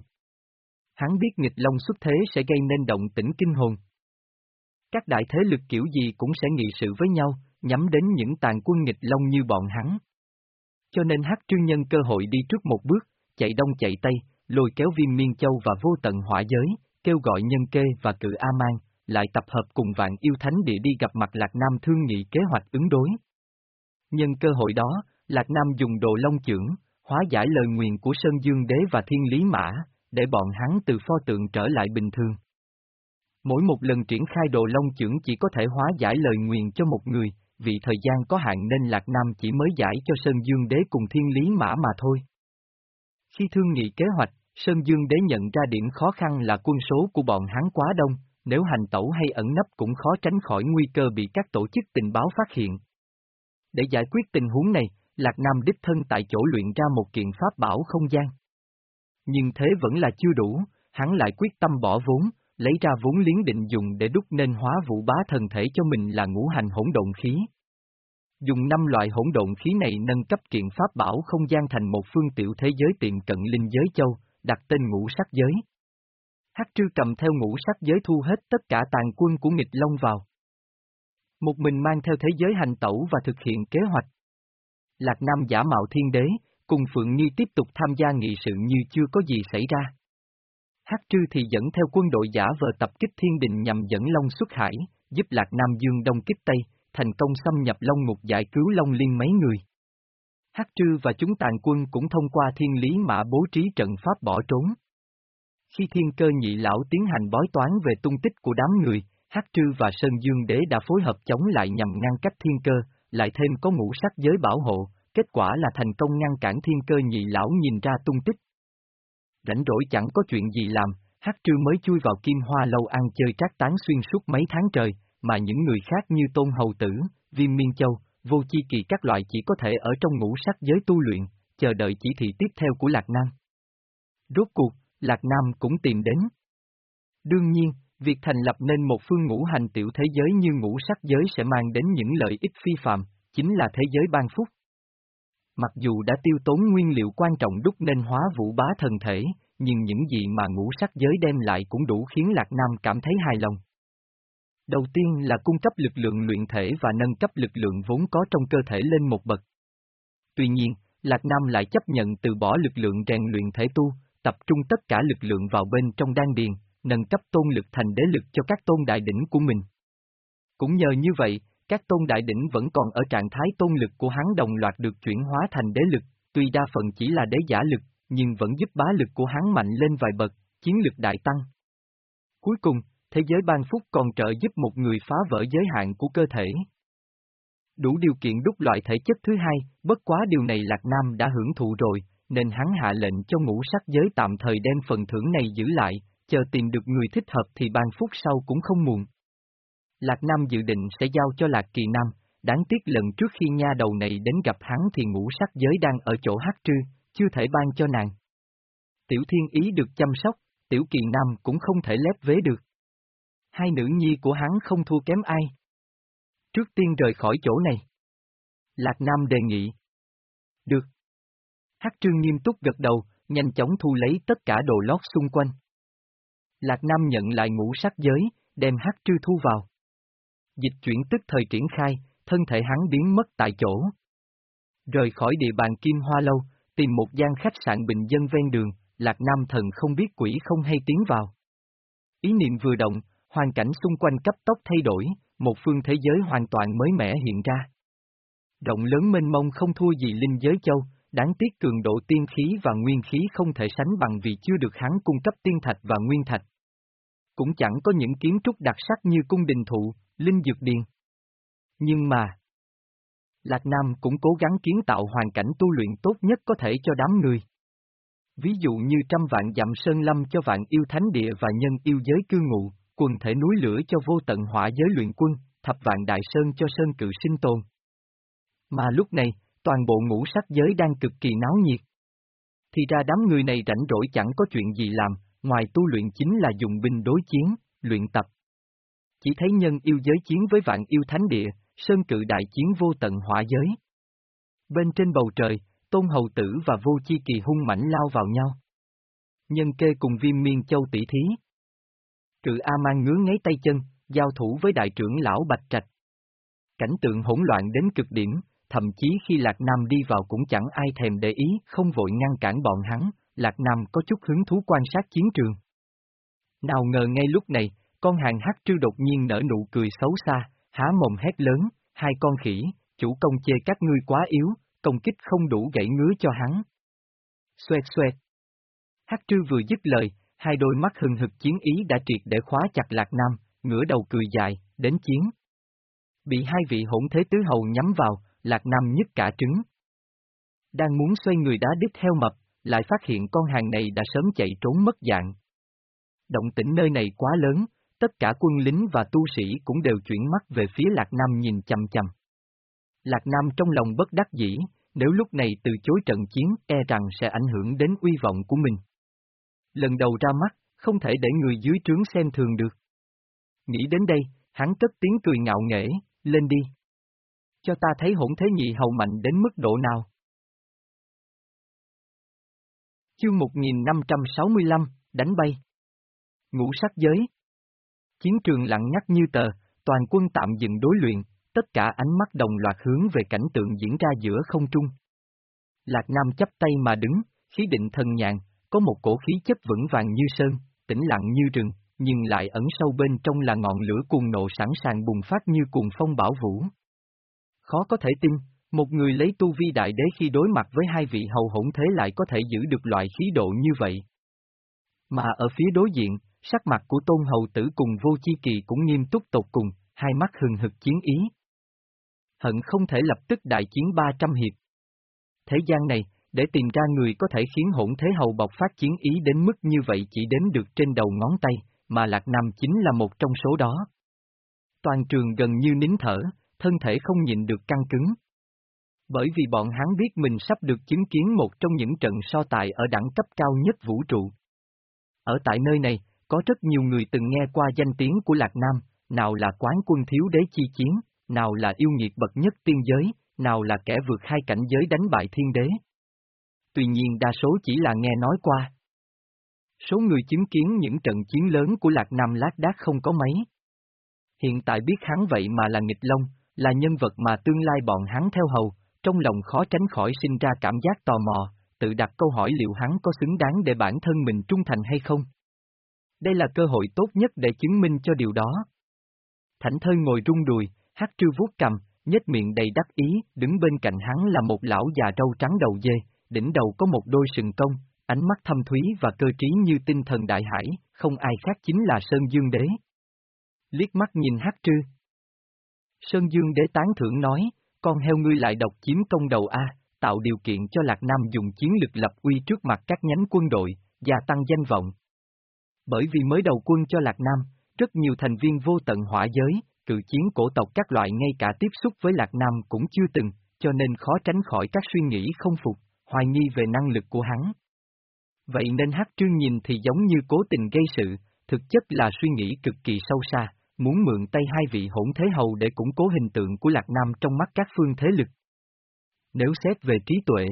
Hắn biết nghịch Long xuất thế sẽ gây nên động tĩnh kinh hồn. Các đại thế lực kiểu gì cũng sẽ nghị sự với nhau, nhắm đến những tàn quân nghịch Long như bọn hắn. Cho nên Hắc Trư nhân cơ hội đi trước một bước, chạy đông chạy tây, lôi kéo viêm miên châu và vô tận hỏa giới, kêu gọi nhân kê và cự A-man, lại tập hợp cùng vạn yêu thánh địa đi gặp mặt Lạc Nam thương nghị kế hoạch ứng đối. Nhân cơ hội đó, Lạc Nam dùng đồ long trưởng, hóa giải lời nguyện của Sơn Dương Đế và Thiên Lý Mã, để bọn hắn từ pho tượng trở lại bình thường. Mỗi một lần triển khai đồ long trưởng chỉ có thể hóa giải lời nguyện cho một người, vì thời gian có hạn nên Lạc Nam chỉ mới giải cho Sơn Dương Đế cùng Thiên Lý Mã mà thôi. Khi thương nghị kế hoạch, Sơn Dương Đế nhận ra điểm khó khăn là quân số của bọn hắn quá đông, nếu hành tẩu hay ẩn nấp cũng khó tránh khỏi nguy cơ bị các tổ chức tình báo phát hiện. Để giải quyết tình huống này, Lạc Nam đích thân tại chỗ luyện ra một kiện pháp bảo không gian. Nhưng thế vẫn là chưa đủ, hắn lại quyết tâm bỏ vốn, lấy ra vốn liếng định dùng để đúc nên hóa vũ bá thần thể cho mình là ngũ hành hỗn độn khí. Dùng năm loại hỗn độn khí này nâng cấp kiện pháp bảo không gian thành một phương tiểu thế giới tiện cận linh giới châu, đặt tên ngũ sắc giới. Hắc trư cầm theo ngũ sắc giới thu hết tất cả tàn quân của nghịch long vào. Một mình mang theo thế giới hành tẩu và thực hiện kế hoạch. Lạc Nam giả mạo thiên đế, cùng Phượng Nhi tiếp tục tham gia nghị sự như chưa có gì xảy ra. Hắc trư thì dẫn theo quân đội giả vờ tập kích thiên đình nhằm dẫn Long xuất hải, giúp Lạc Nam Dương Đông kích Tây, thành công xâm nhập Long ngục giải cứu Long liên mấy người. Hắc trư và chúng tàn quân cũng thông qua thiên lý mã bố trí trận pháp bỏ trốn. Khi thiên cơ nhị lão tiến hành bói toán về tung tích của đám người, Hắc trư và Sơn Dương đế đã phối hợp chống lại nhằm ngăn cách thiên cơ, lại thêm có ngũ sắc giới bảo hộ, kết quả là thành công ngăn cản thiên cơ nhị lão nhìn ra tung tích. Rảnh rỗi chẳng có chuyện gì làm, Hắc trư mới chui vào kim hoa lâu ăn chơi trác tán xuyên suốt mấy tháng trời, mà những người khác như Tôn Hầu Tử, Viêm Miên Châu, Vô Chi Kỳ các loại chỉ có thể ở trong ngũ sắc giới tu luyện, chờ đợi chỉ thị tiếp theo của Lạc Nam. Rốt cuộc, Lạc Nam cũng tìm đến. Đương nhiên, việc thành lập nên một phương ngũ hành tiểu thế giới như ngũ sắc giới sẽ mang đến những lợi ích phi phạm, chính là thế giới ban phúc. Mặc dù đã tiêu tốn nguyên liệu quan trọng đúc nên hóa vũ bá thần thể, nhưng những gì mà ngũ sắc giới đem lại cũng đủ khiến Lạc Nam cảm thấy hài lòng. Đầu tiên là cung cấp lực lượng luyện thể và nâng cấp lực lượng vốn có trong cơ thể lên một bậc. Tuy nhiên, Lạc Nam lại chấp nhận từ bỏ lực lượng rèn luyện thể tu, tập trung tất cả lực lượng vào bên trong đan điền, nâng cấp tôn lực thành đế lực cho các tôn đại đỉnh của mình. Cũng nhờ như vậy, các tôn đại đỉnh vẫn còn ở trạng thái tôn lực của hắn đồng loạt được chuyển hóa thành đế lực, tuy đa phần chỉ là đế giả lực, nhưng vẫn giúp bá lực của hắn mạnh lên vài bậc, chiến lực đại tăng. Cuối cùng, thế giới ban phúc còn trợ giúp một người phá vỡ giới hạn của cơ thể. Đủ điều kiện đúc loại thể chất thứ hai, bất quá điều này Lạc Nam đã hưởng thụ rồi, nên hắn hạ lệnh cho ngũ sắc giới tạm thời đem phần thưởng này giữ lại, chờ tìm được người thích hợp thì ban phút sau cũng không muộn. Lạc Nam dự định sẽ giao cho Lạc Kỳ Nam, đáng tiếc lần trước khi nha đầu này đến gặp hắn thì ngũ sắc giới đang ở chỗ hát trư, chưa thể ban cho nàng. Tiểu Thiên Ý được chăm sóc, Tiểu Kỳ Nam cũng không thể lép vế được. Hai nữ nhi của hắn không thua kém ai. Trước tiên rời khỏi chỗ này. Lạc Nam đề nghị. Được. Hắc Trương nghiêm túc gật đầu, nhanh chóng thu lấy tất cả đồ lót xung quanh. Lạc Nam nhận lại ngũ sắc giới, đem Hắc Trư thu vào. Dịch chuyển tức thời triển khai, thân thể hắn biến mất tại chỗ. Rời khỏi địa bàn Kim Hoa Lâu, tìm một gian khách sạn bình dân ven đường, Lạc Nam thần không biết quỷ không hay tiến vào. Ý niệm vừa động, hoàn cảnh xung quanh cấp tốc thay đổi, một phương thế giới hoàn toàn mới mẻ hiện ra. Rộng lớn mênh mông không thua gì linh giới châu, đáng tiếc cường độ tiên khí và nguyên khí không thể sánh bằng vì chưa được hắn cung cấp tiên thạch và nguyên thạch. Cũng chẳng có những kiến trúc đặc sắc như cung đình thụ, linh dược điền. Nhưng mà, Lạc Nam cũng cố gắng kiến tạo hoàn cảnh tu luyện tốt nhất có thể cho đám người. Ví dụ như trăm vạn dặm sơn lâm cho vạn yêu thánh địa và nhân yêu giới cư ngụ, quần thể núi lửa cho vô tận hỏa giới luyện quân, thập vạn đại sơn cho sơn cự sinh tồn. Mà lúc này, toàn bộ ngũ sắc giới đang cực kỳ náo nhiệt. Thì ra đám người này rảnh rỗi chẳng có chuyện gì làm, ngoài tu luyện chính là dùng binh đối chiến, luyện tập. Chỉ thấy nhân yêu giới chiến với vạn yêu thánh địa, sơn cự đại chiến vô tận hỏa giới. Bên trên bầu trời, Tôn Hầu Tử và Vô Chi Kỳ hung mãnh lao vào nhau. Nhân kê cùng viêm miên châu tỷ thí. Trự A mang ngứa ngáy tay chân, giao thủ với đại trưởng lão Bạch Trạch. Cảnh tượng hỗn loạn đến cực điểm, thậm chí khi Lạc Nam đi vào cũng chẳng ai thèm để ý, không vội ngăn cản bọn hắn, Lạc Nam có chút hứng thú quan sát chiến trường. Nào ngờ ngay lúc này, con hàng hắc trư đột nhiên nở nụ cười xấu xa, há mồm hét lớn, hai con khỉ, chủ công chê các ngươi quá yếu, công kích không đủ gãy ngứa cho hắn. Xoẹt xoẹt. Hắc trư vừa dứt lời, hai đôi mắt hừng hực chiến ý đã triệt để khóa chặt Lạc Nam, ngửa đầu cười dài, đến chiến. Bị hai vị hỗn thế tứ hầu nhắm vào, Lạc Nam nhức cả trứng. Đang muốn xoay người đá đít heo mập, lại phát hiện con hàng này đã sớm chạy trốn mất dạng. Động tĩnh nơi này quá lớn, tất cả quân lính và tu sĩ cũng đều chuyển mắt về phía Lạc Nam nhìn chăm chăm. Lạc Nam trong lòng bất đắc dĩ, nếu lúc này từ chối trận chiến e rằng sẽ ảnh hưởng đến uy vọng của mình. Lần đầu ra mắt, không thể để người dưới trướng xem thường được. Nghĩ đến đây, hắn cất tiếng cười ngạo nghễ, lên đi. Cho ta thấy hỗn thế nhị hầu mạnh đến mức độ nào. Chương 1565, đánh bay. Ngũ sắc giới. Chiến trường lặng ngắt như tờ, toàn quân tạm dừng đối luyện, tất cả ánh mắt đồng loạt hướng về cảnh tượng diễn ra giữa không trung. Lạc Nam chấp tay mà đứng, khí định thần nhàn, có một cổ khí chất vững vàng như sơn, tĩnh lặng như rừng, nhưng lại ẩn sâu bên trong là ngọn lửa cuồng nộ sẵn sàng bùng phát như cuồng phong bảo vũ. Khó có thể tin, một người lấy tu vi đại đế khi đối mặt với hai vị hầu hỗn thế lại có thể giữ được loại khí độ như vậy. Mà ở phía đối diện, sắc mặt của tôn hầu tử cùng vô chi kỳ cũng nghiêm túc tột cùng, hai mắt hừng hực chiến ý. Hận không thể lập tức đại chiến 300 hiệp. Thế gian này, để tìm ra người có thể khiến hỗn thế hầu bộc phát chiến ý đến mức như vậy chỉ đếm được trên đầu ngón tay, mà Lạc Nam chính là một trong số đó. Toàn trường gần như nín thở, thân thể không nhịn được căng cứng. Bởi vì bọn hắn biết mình sắp được chứng kiến một trong những trận so tài ở đẳng cấp cao nhất vũ trụ. Ở tại nơi này, có rất nhiều người từng nghe qua danh tiếng của Lạc Nam, nào là quán quân thiếu đế chi chiến, nào là yêu nghiệt bậc nhất tiên giới, nào là kẻ vượt hai cảnh giới đánh bại thiên đế. Tuy nhiên đa số chỉ là nghe nói qua. Số người chứng kiến những trận chiến lớn của Lạc Nam lát đác không có mấy. Hiện tại biết hắn vậy mà là nghịch long, là nhân vật mà tương lai bọn hắn theo hầu, trong lòng khó tránh khỏi sinh ra cảm giác tò mò, tự đặt câu hỏi liệu hắn có xứng đáng để bản thân mình trung thành hay không. Đây là cơ hội tốt nhất để chứng minh cho điều đó. Thảnh thơi ngồi rung đùi, hát trư vuốt cầm, nhếch miệng đầy đắc ý, đứng bên cạnh hắn là một lão già râu trắng đầu dê, đỉnh đầu có một đôi sừng công, ánh mắt thâm thúy và cơ trí như tinh thần đại hải, không ai khác chính là Sơn Dương Đế. Liếc mắt nhìn hát trư. Sơn Dương Đế tán thưởng nói, con heo ngươi lại độc chiếm công đầu A, tạo điều kiện cho Lạc Nam dùng chiến lực lập uy trước mặt các nhánh quân đội, gia tăng danh vọng. Bởi vì mới đầu quân cho Lạc Nam, rất nhiều thành viên vô tận hỏa giới, cự chiến cổ tộc các loại ngay cả tiếp xúc với Lạc Nam cũng chưa từng, cho nên khó tránh khỏi các suy nghĩ không phục, hoài nghi về năng lực của hắn. Vậy nên Hắc Trương nhìn thì giống như cố tình gây sự, thực chất là suy nghĩ cực kỳ sâu xa, muốn mượn tay hai vị hỗn thế hầu để củng cố hình tượng của Lạc Nam trong mắt các phương thế lực. Nếu xét về trí tuệ,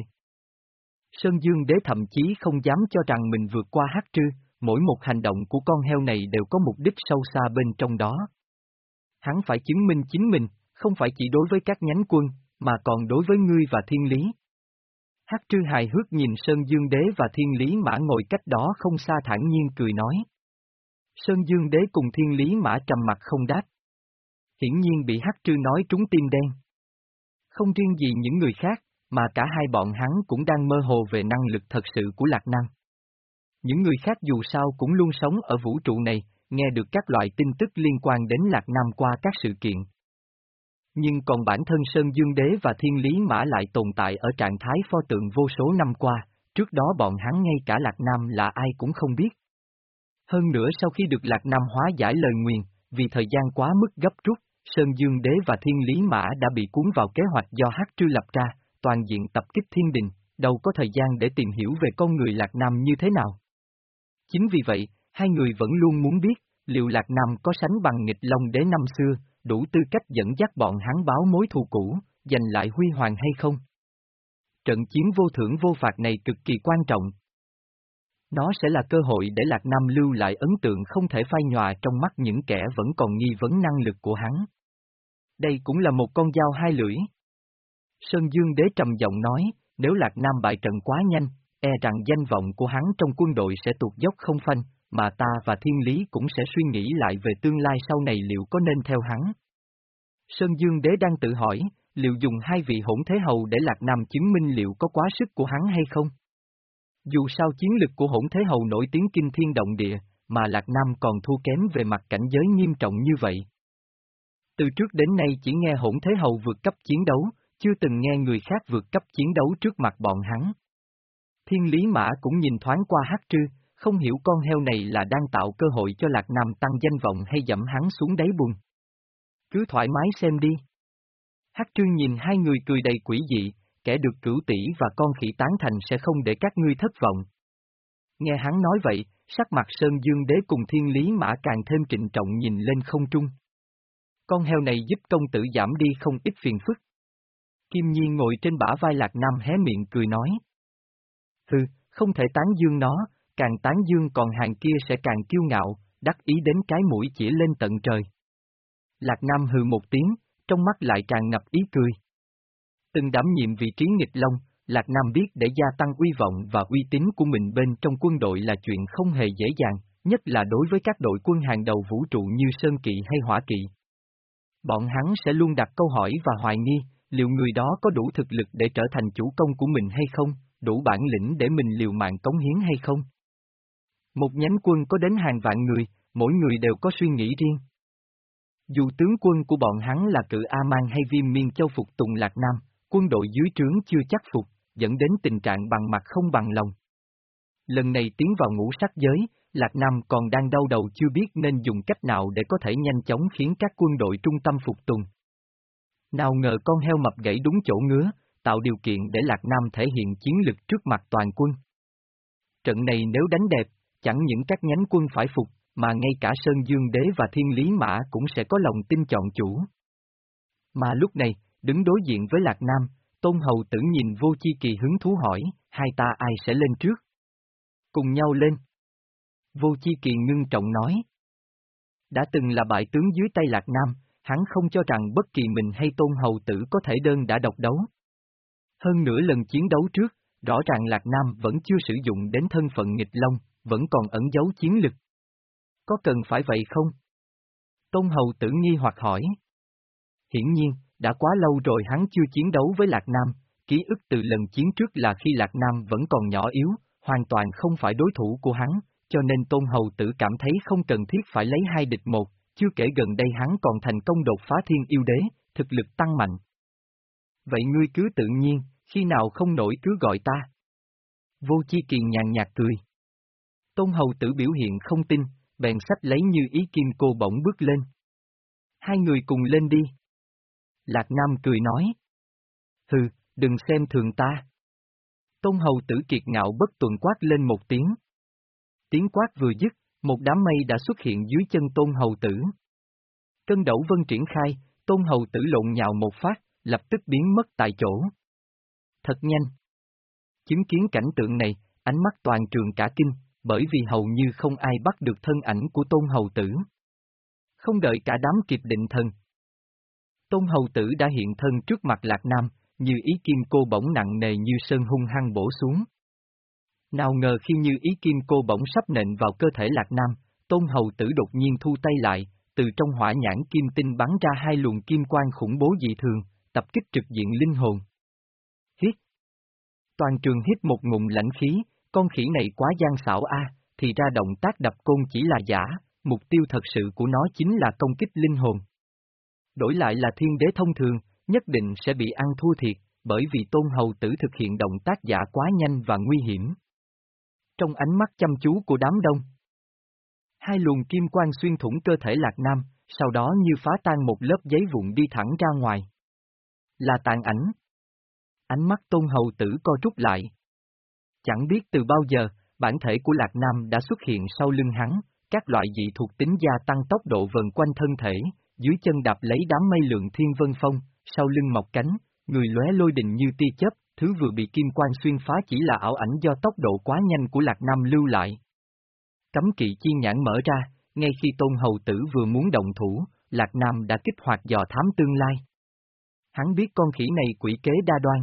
Sơn Dương Đế thậm chí không dám cho rằng mình vượt qua Hắc Trư, mỗi một hành động của con heo này đều có mục đích sâu xa bên trong đó. Hắn phải chứng minh chính mình, không phải chỉ đối với các nhánh quân, mà còn đối với ngươi và thiên lý. Hắc trư hài hước nhìn Sơn Dương Đế và Thiên Lý Mã ngồi cách đó không xa thản nhiên cười nói. Sơn Dương Đế cùng Thiên Lý Mã trầm mặt không đáp. Hiển nhiên bị Hắc trư nói trúng tim đen. Không riêng gì những người khác, mà cả hai bọn hắn cũng đang mơ hồ về năng lực thật sự của Lạc Nam. Những người khác dù sao cũng luôn sống ở vũ trụ này, nghe được các loại tin tức liên quan đến Lạc Nam qua các sự kiện. Nhưng còn bản thân Sơn Dương Đế và Thiên Lý Mã lại tồn tại ở trạng thái pho tượng vô số năm qua, trước đó bọn hắn ngay cả Lạc Nam là ai cũng không biết. Hơn nữa sau khi được Lạc Nam hóa giải lời nguyền, vì thời gian quá mức gấp rút, Sơn Dương Đế và Thiên Lý Mã đã bị cuốn vào kế hoạch do hắc Trư lập ra, toàn diện tập kích thiên đình, đâu có thời gian để tìm hiểu về con người Lạc Nam như thế nào. Chính vì vậy, hai người vẫn luôn muốn biết, liệu Lạc Nam có sánh bằng nghịch Long đế năm xưa, đủ tư cách dẫn dắt bọn hắn báo mối thù cũ, giành lại huy hoàng hay không? Trận chiến vô thưởng vô phạt này cực kỳ quan trọng. Nó sẽ là cơ hội để Lạc Nam lưu lại ấn tượng không thể phai nhòa trong mắt những kẻ vẫn còn nghi vấn năng lực của hắn. Đây cũng là một con dao hai lưỡi. Sơn Dương Đế trầm giọng nói, nếu Lạc Nam bại trận quá nhanh, e rằng danh vọng của hắn trong quân đội sẽ tụt dốc không phanh, mà ta và thiên lý cũng sẽ suy nghĩ lại về tương lai sau này liệu có nên theo hắn. Sơn Dương Đế đang tự hỏi, liệu dùng hai vị hỗn thế hầu để Lạc Nam chứng minh liệu có quá sức của hắn hay không? Dù sao chiến lực của hỗn thế hầu nổi tiếng kinh thiên động địa, mà Lạc Nam còn thua kém về mặt cảnh giới nghiêm trọng như vậy. Từ trước đến nay chỉ nghe hỗn thế hầu vượt cấp chiến đấu, chưa từng nghe người khác vượt cấp chiến đấu trước mặt bọn hắn. Thiên lý mã cũng nhìn thoáng qua hát trư, không hiểu con heo này là đang tạo cơ hội cho Lạc Nam tăng danh vọng hay dẫm hắn xuống đáy bùn. Cứ thoải mái xem đi. Hát trư nhìn hai người cười đầy quỷ dị, kẻ được cửu tỷ và con khỉ tán thành sẽ không để các ngươi thất vọng. Nghe hắn nói vậy, sắc mặt Sơn Dương Đế cùng thiên lý mã càng thêm trịnh trọng nhìn lên không trung. Con heo này giúp công tử giảm đi không ít phiền phức. Kim Nhi ngồi trên bả vai Lạc Nam hé miệng cười nói. Hừ, không thể tán dương nó, càng tán dương còn hàng kia sẽ càng kiêu ngạo, đắc ý đến cái mũi chỉ lên tận trời. Lạc Nam hừ một tiếng, trong mắt lại tràn ngập ý cười. Từng đảm nhiệm vị trí nghịch long, Lạc Nam biết để gia tăng uy vọng và uy tín của mình bên trong quân đội là chuyện không hề dễ dàng, nhất là đối với các đội quân hàng đầu vũ trụ như Sơn Kỵ hay Hỏa Kỵ. Bọn hắn sẽ luôn đặt câu hỏi và hoài nghi, liệu người đó có đủ thực lực để trở thành chủ công của mình hay không, đủ bản lĩnh để mình liều mạng cống hiến hay không. Một nhánh quân có đến hàng vạn người, mỗi người đều có suy nghĩ riêng. Dù tướng quân của bọn hắn là cự A-man hay viêm miên châu phục tùng lạc nam, quân đội dưới trướng chưa chắc phục, dẫn đến tình trạng bằng mặt không bằng lòng. Lần này tiến vào ngũ sắc giới, Lạc Nam còn đang đau đầu chưa biết nên dùng cách nào để có thể nhanh chóng khiến các quân đội trung tâm phục tùng. Nào ngờ con heo mập gãy đúng chỗ ngứa, tạo điều kiện để Lạc Nam thể hiện chiến lực trước mặt toàn quân. Trận này nếu đánh đẹp, chẳng những các nhánh quân phải phục, mà ngay cả Sơn Dương Đế và Thiên Lý Mã cũng sẽ có lòng tin chọn chủ. Mà lúc này, đứng đối diện với Lạc Nam, Tôn Hầu tử nhìn vô chi kỳ hứng thú hỏi, hai ta ai sẽ lên trước? Cùng nhau lên. Vô chi kỳ ngưng trọng nói. Đã từng là bại tướng dưới tay Lạc Nam, hắn không cho rằng bất kỳ mình hay Tôn Hầu tử có thể đơn đã độc đấu. Hơn nữa lần chiến đấu trước, rõ ràng Lạc Nam vẫn chưa sử dụng đến thân phận nghịch long, vẫn còn ẩn giấu chiến lực. Có cần phải vậy không? Tôn Hầu tử nghi hoặc hỏi. Hiển nhiên, đã quá lâu rồi hắn chưa chiến đấu với Lạc Nam, ký ức từ lần chiến trước là khi Lạc Nam vẫn còn nhỏ yếu, hoàn toàn không phải đối thủ của hắn, cho nên Tôn Hầu Tử cảm thấy không cần thiết phải lấy hai địch một, chưa kể gần đây hắn còn thành công đột phá thiên yêu đế, thực lực tăng mạnh. Vậy ngươi cứ tự nhiên, khi nào không nổi cứ gọi ta. Vô Chi Kiền nhàn nhạt cười. Tôn Hầu Tử biểu hiện không tin, bèn sách lấy như ý kim cô bỗng bước lên. Hai người cùng lên đi. Lạc Nam cười nói. Hừ, đừng xem thường ta. Tôn hầu tử kiệt ngạo bất tuần quát lên một tiếng. Tiếng quát vừa dứt, một đám mây đã xuất hiện dưới chân tôn hầu tử. Cân đẩu vân triển khai, tôn hầu tử lộn nhào một phát, lập tức biến mất tại chỗ. Thật nhanh. Chứng kiến cảnh tượng này, ánh mắt toàn trường cả kinh, bởi vì hầu như không ai bắt được thân ảnh của tôn hầu tử. Không đợi cả đám kịp định thần, Tôn hầu tử đã hiện thân trước mặt Lạc Nam, như ý kim cô bỗng nặng nề như sơn hung hăng bổ xuống. Nào ngờ khi như ý kim cô bỗng sắp nện vào cơ thể Lạc Nam, Tôn hầu tử đột nhiên thu tay lại, từ trong hỏa nhãn kim tinh bắn ra hai luồng kim quang khủng bố dị thường, tập kích trực diện linh hồn. Hít! Toàn trường hít một ngụm lãnh khí, con khỉ này quá gian xảo a, thì ra động tác đập côn chỉ là giả, mục tiêu thật sự của nó chính là công kích linh hồn đổi lại là thiên đế thông thường, nhất định sẽ bị ăn thua thiệt, bởi vì tôn hầu tử thực hiện động tác giả quá nhanh và nguy hiểm. Trong ánh mắt chăm chú của đám đông, hai luồng kim quang xuyên thủng cơ thể lạc nam, sau đó như phá tan một lớp giấy vụn đi thẳng ra ngoài. Là tàn ảnh. Ánh mắt tôn hầu tử co rút lại. Chẳng biết từ bao giờ, bản thể của Lạc Nam đã xuất hiện sau lưng hắn, các loại dị thuộc tính gia tăng tốc độ vần quanh thân thể, dưới chân đạp lấy đám mây lượng thiên vân phong, sau lưng mọc cánh, người lóe lôi đình như tia chớp, thứ vừa bị kim quang xuyên phá chỉ là ảo ảnh do tốc độ quá nhanh của Lạc Nam lưu lại. Cấm kỵ chi nhãn mở ra, ngay khi Tôn Hầu Tử vừa muốn động thủ, Lạc Nam đã kích hoạt dò thám tương lai. Hắn biết con khỉ này quỷ kế đa đoan.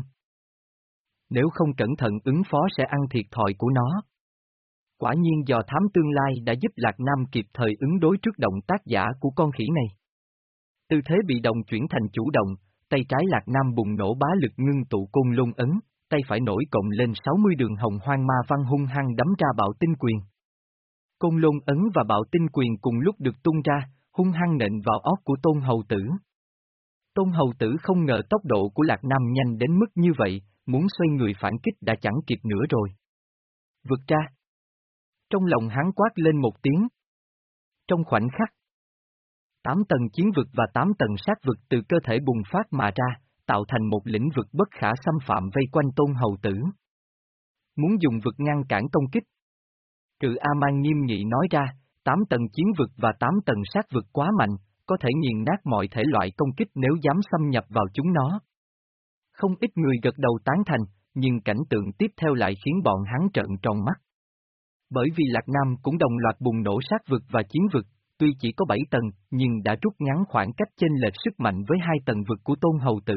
Nếu không cẩn thận ứng phó sẽ ăn thiệt thòi của nó. Quả nhiên dò thám tương lai đã giúp Lạc Nam kịp thời ứng đối trước động tác giả của con khỉ này. Tư thế bị động chuyển thành chủ động, tay trái Lạc Nam bùng nổ bá lực ngưng tụ côn lôn ấn, tay phải nổi cộng lên 60 đường hồng hoang ma văn hung hăng đấm ra bạo tinh quyền. Côn lôn ấn và bạo tinh quyền cùng lúc được tung ra, hung hăng nện vào óc của Tôn Hầu Tử. Tôn Hầu Tử không ngờ tốc độ của Lạc Nam nhanh đến mức như vậy, muốn xoay người phản kích đã chẳng kịp nữa rồi. Vượt ra. Trong lòng hắn quát lên một tiếng. Trong khoảnh khắc, tám tầng chiến vực và tám tầng sát vực từ cơ thể bùng phát mà ra, tạo thành một lĩnh vực bất khả xâm phạm vây quanh tôn hầu tử. Muốn dùng vực ngăn cản công kích. Trừ A-man nghiêm nghị nói ra, tám tầng chiến vực và tám tầng sát vực quá mạnh, có thể nghiền nát mọi thể loại công kích nếu dám xâm nhập vào chúng nó. Không ít người gật đầu tán thành, nhưng cảnh tượng tiếp theo lại khiến bọn hắn trợn tròn mắt. Bởi vì Lạc Nam cũng đồng loạt bùng nổ sát vực và chiến vực, tuy chỉ có 7 tầng, nhưng đã rút ngắn khoảng cách chênh lệch sức mạnh với hai tầng vực của Tôn Hầu Tử.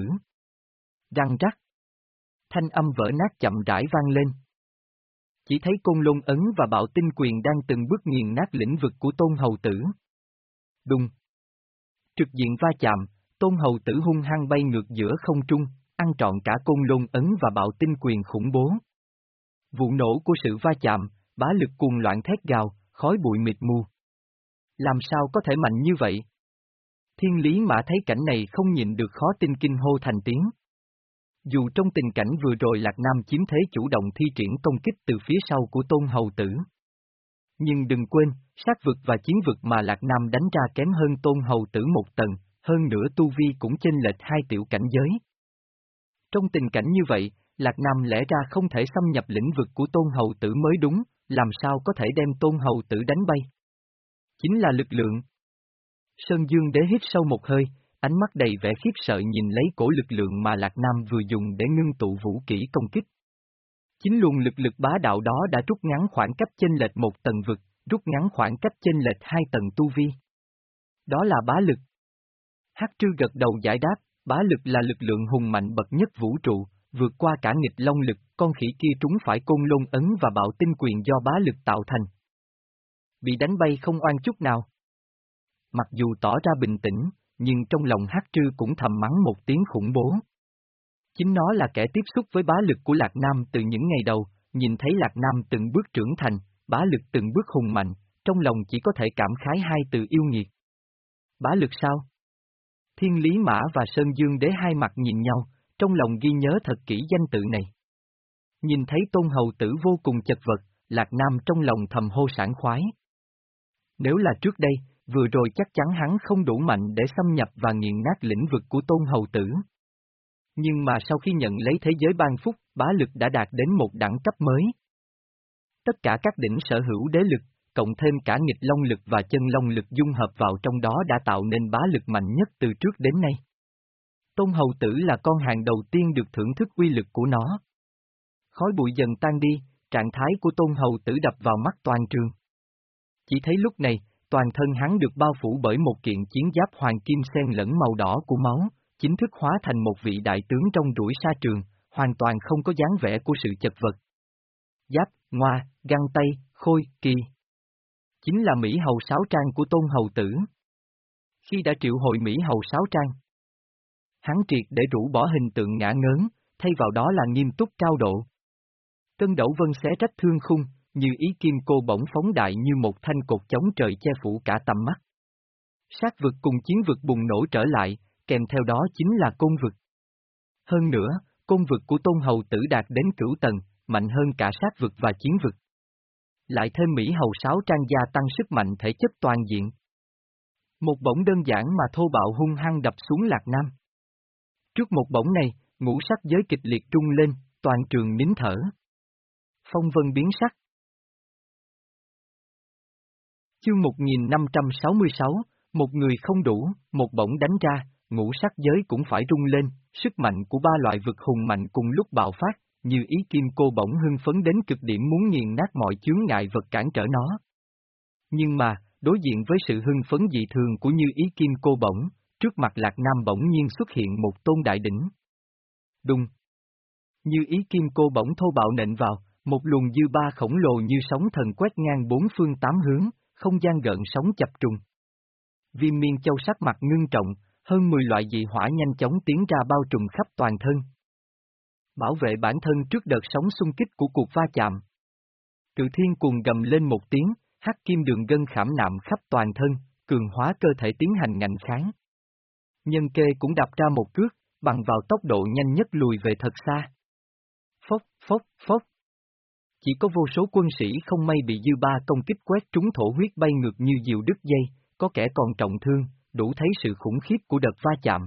Răng rắc. Thanh âm vỡ nát chậm rãi vang lên. Chỉ thấy côn lôn ấn và bạo tinh quyền đang từng bước nghiền nát lĩnh vực của Tôn Hầu Tử. Đùng. Trực diện va chạm, Tôn Hầu Tử hung hăng bay ngược giữa không trung, ăn trọn cả côn lôn ấn và bạo tinh quyền khủng bố. Vụ nổ của sự va chạm, bá lực cuồng loạn thét gào, khói bụi mịt mù. Làm sao có thể mạnh như vậy? Thiên lý mã thấy cảnh này không nhìn được khó tin kinh hô thành tiếng. Dù trong tình cảnh vừa rồi Lạc Nam chiếm thế chủ động thi triển công kích từ phía sau của Tôn Hầu Tử. Nhưng đừng quên, sát vực và chiến vực mà Lạc Nam đánh ra kém hơn Tôn Hầu Tử một tầng, hơn nữa tu vi cũng chênh lệch hai tiểu cảnh giới. Trong tình cảnh như vậy, Lạc Nam lẽ ra không thể xâm nhập lĩnh vực của Tôn Hầu Tử mới đúng, làm sao có thể đem Tôn Hầu Tử đánh bay. Chính là lực lượng. Sơn Dương đế hít sâu một hơi, ánh mắt đầy vẻ khiếp sợ nhìn lấy cổ lực lượng mà Lạc Nam vừa dùng để ngưng tụ vũ kỹ công kích. Chính luồng lực lực bá đạo đó đã rút ngắn khoảng cách chênh lệch một tầng vực, rút ngắn khoảng cách chênh lệch hai tầng tu vi. Đó là bá lực. Hắc trư gật đầu giải đáp, bá lực là lực lượng hùng mạnh bậc nhất vũ trụ, vượt qua cả nghịch long lực, con khỉ kia trúng phải côn lôn ấn và bạo tinh quyền do bá lực tạo thành. Bị đánh bay không oan chút nào. Mặc dù tỏ ra bình tĩnh, nhưng trong lòng hát trư cũng thầm mắng một tiếng khủng bố. Chính nó là kẻ tiếp xúc với bá lực của Lạc Nam từ những ngày đầu, nhìn thấy Lạc Nam từng bước trưởng thành, bá lực từng bước hùng mạnh, trong lòng chỉ có thể cảm khái hai từ yêu nghiệt. Bá lực sao? Thiên Lý Mã và Sơn Dương Đế hai mặt nhìn nhau, trong lòng ghi nhớ thật kỹ danh tự này. Nhìn thấy tôn hầu tử vô cùng chật vật, Lạc Nam trong lòng thầm hô sản khoái. Nếu là trước đây, vừa rồi chắc chắn hắn không đủ mạnh để xâm nhập và nghiền nát lĩnh vực của tôn hầu tử. Nhưng mà sau khi nhận lấy thế giới ban phúc, bá lực đã đạt đến một đẳng cấp mới. Tất cả các đỉnh sở hữu đế lực, cộng thêm cả nghịch long lực và chân long lực dung hợp vào trong đó đã tạo nên bá lực mạnh nhất từ trước đến nay. Tôn hầu tử là con hàng đầu tiên được thưởng thức uy lực của nó. Khói bụi dần tan đi, trạng thái của tôn hầu tử đập vào mắt toàn trường. Chỉ thấy lúc này, toàn thân hắn được bao phủ bởi một kiện chiến giáp hoàng kim xen lẫn màu đỏ của máu, chính thức hóa thành một vị đại tướng trong rủi sa trường, hoàn toàn không có dáng vẻ của sự chật vật. Giáp, ngoa, găng tay, khôi, kỳ. Chính là Mỹ Hầu Sáu Trang của Tôn Hầu Tử. Khi đã triệu hội Mỹ Hầu Sáu Trang, hắn triệt để rũ bỏ hình tượng ngã ngớn, thay vào đó là nghiêm túc cao độ. Tân Đẩu vân xé rách thương khung, như ý kim cô bỗng phóng đại như một thanh cột chống trời che phủ cả tầm mắt. Sát vực cùng chiến vực bùng nổ trở lại, kèm theo đó chính là côn vực. Hơn nữa, côn vực của Tôn Hầu Tử đạt đến cửu tầng, mạnh hơn cả sát vực và chiến vực. Lại thêm Mỹ Hầu Sáu Trang gia tăng sức mạnh thể chất toàn diện. Một bổng đơn giản mà thô bạo hung hăng đập xuống Lạc Nam. Trước một bổng này, ngũ sắc giới kịch liệt trung lên, toàn trường nín thở. Phong vân biến sắc. Chương 1566, một người không đủ, một bổng đánh ra, ngũ sắc giới cũng phải rung lên, sức mạnh của ba loại vực hùng mạnh cùng lúc bạo phát, như ý kim cô bỗng hưng phấn đến cực điểm muốn nghiền nát mọi chướng ngại vật cản trở nó. Nhưng mà, đối diện với sự hưng phấn dị thường của như ý kim cô bổng, trước mặt Lạc Nam bỗng nhiên xuất hiện một tôn đại đỉnh. Đùng! Như ý kim cô bỗng thô bạo nện vào, một luồng dư ba khổng lồ như sóng thần quét ngang bốn phương tám hướng, không gian gợn sóng chập trùng. Viêm miên châu sắc mặt ngưng trọng, hơn 10 loại dị hỏa nhanh chóng tiến ra bao trùm khắp toàn thân. Bảo vệ bản thân trước đợt sóng xung kích của cuộc va chạm. Cự thiên cuồng gầm lên một tiếng, hắc kim đường gân khảm nạm khắp toàn thân, cường hóa cơ thể tiến hành ngạnh kháng. Nhân kê cũng đạp ra một cước, bằng vào tốc độ nhanh nhất lùi về thật xa. Phốc, phốc, phốc. Chỉ có vô số quân sĩ không may bị dư ba công kích quét trúng thổ huyết bay ngược như diều đứt dây, có kẻ còn trọng thương, đủ thấy sự khủng khiếp của đợt va chạm.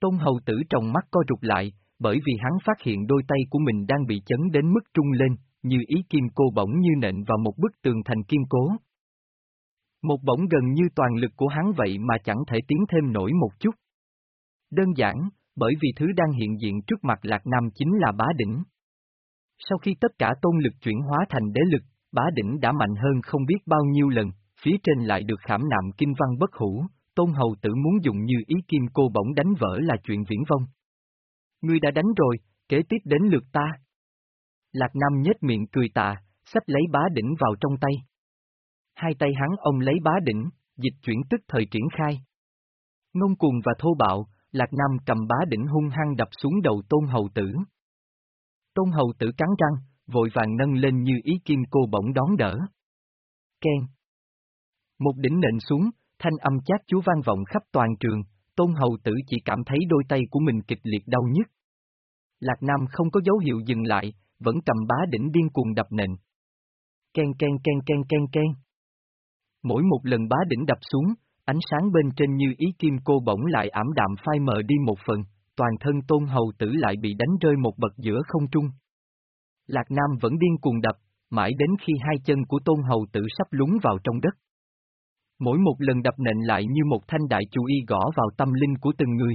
Tôn hầu tử trong mắt co rụt lại, bởi vì hắn phát hiện đôi tay của mình đang bị chấn đến mức trung lên, như ý kim cô bỗng như nện vào một bức tường thành kiên cố. Một bỗng gần như toàn lực của hắn vậy mà chẳng thể tiến thêm nổi một chút. Đơn giản, bởi vì thứ đang hiện diện trước mặt Lạc Nam chính là bá đỉnh. Sau khi tất cả tôn lực chuyển hóa thành đế lực, bá đỉnh đã mạnh hơn không biết bao nhiêu lần, phía trên lại được khảm nạm kinh văn bất hủ, tôn hầu tử muốn dùng như ý kim cô bỗng đánh vỡ là chuyện viễn vông. Ngươi đã đánh rồi, kế tiếp đến lượt ta. Lạc Nam nhếch miệng cười tà, sắp lấy bá đỉnh vào trong tay. Hai tay hắn ông lấy bá đỉnh, dịch chuyển tức thời triển khai. Ngông cuồng và thô bạo, Lạc Nam cầm bá đỉnh hung hăng đập xuống đầu tôn hầu tử. Tôn hầu tử cắn răng, vội vàng nâng lên như ý kim cô bỗng đón đỡ. Ken. Một đỉnh nện xuống, thanh âm chát chú vang vọng khắp toàn trường, tôn hầu tử chỉ cảm thấy đôi tay của mình kịch liệt đau nhức. Lạc Nam không có dấu hiệu dừng lại, vẫn cầm bá đỉnh điên cuồng đập nện. Ken ken ken ken ken ken. Mỗi một lần bá đỉnh đập xuống, ánh sáng bên trên như ý kim cô bỗng lại ảm đạm phai mờ đi một phần, toàn thân tôn hầu tử lại bị đánh rơi một bậc giữa không trung. Lạc Nam vẫn điên cuồng đập, mãi đến khi hai chân của tôn hầu tử sắp lún vào trong đất. Mỗi một lần đập nện lại như một thanh đại chú y gõ vào tâm linh của từng người.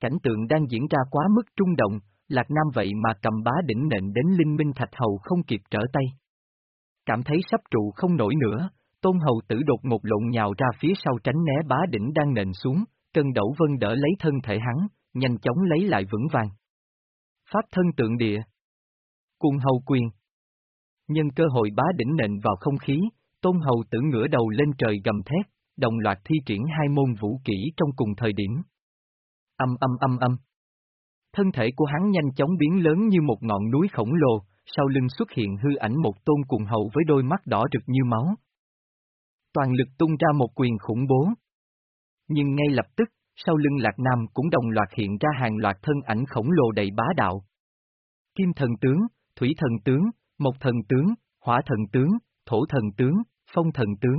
Cảnh tượng đang diễn ra quá mức trung động, Lạc Nam vậy mà cầm bá đỉnh nện đến linh minh thạch hầu không kịp trở tay. Cảm thấy sắp trụ không nổi nữa, tôn hầu tử đột ngột lộn nhào ra phía sau tránh né bá đỉnh đang nện xuống, Trần đẩu vân đỡ lấy thân thể hắn, nhanh chóng lấy lại vững vàng. Pháp thân tượng địa. Cùng hầu quyền. Nhân cơ hội bá đỉnh nện vào không khí, tôn hầu tử ngửa đầu lên trời gầm thét, đồng loạt thi triển hai môn vũ kỹ trong cùng thời điểm. Âm âm âm âm. Thân thể của hắn nhanh chóng biến lớn như một ngọn núi khổng lồ, sau lưng xuất hiện hư ảnh một tôn cùng hầu với đôi mắt đỏ rực như máu. Toàn lực tung ra một quyền khủng bố. Nhưng ngay lập tức, sau lưng Lạc Nam cũng đồng loạt hiện ra hàng loạt thân ảnh khổng lồ đầy bá đạo. Kim thần tướng, thủy thần tướng, mộc thần tướng, hỏa thần tướng, thổ thần tướng, phong thần tướng.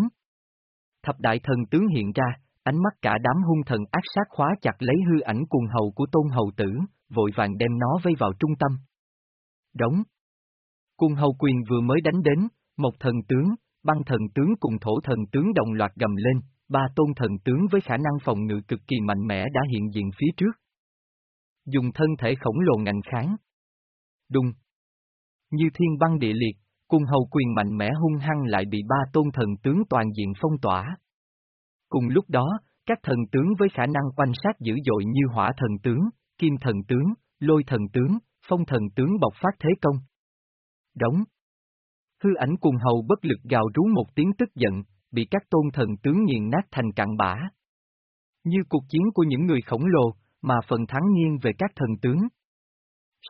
Thập đại thần tướng hiện ra, ánh mắt cả đám hung thần ác sát khóa chặt lấy hư ảnh cuồng hầu của tôn hầu tử, vội vàng đem nó vây vào trung tâm. Đóng. Cuồng hầu quyền vừa mới đánh đến, một thần tướng, băng thần tướng cùng thổ thần tướng đồng loạt gầm lên, ba tôn thần tướng với khả năng phòng ngự cực kỳ mạnh mẽ đã hiện diện phía trước. Dùng thân thể khổng lồ ngạnh kháng. Đùng. Như thiên băng địa liệt, cung hầu quyền mạnh mẽ hung hăng lại bị ba tôn thần tướng toàn diện phong tỏa. Cùng lúc đó, các thần tướng với khả năng quan sát dữ dội như hỏa thần tướng, kim thần tướng, lôi thần tướng, phong thần tướng bộc phát thế công. Đóng. Hư ảnh cùng hầu bất lực gào rú một tiếng tức giận, bị các tôn thần tướng nghiền nát thành cặn bã. Như cuộc chiến của những người khổng lồ, mà phần thắng nghiêng về các thần tướng.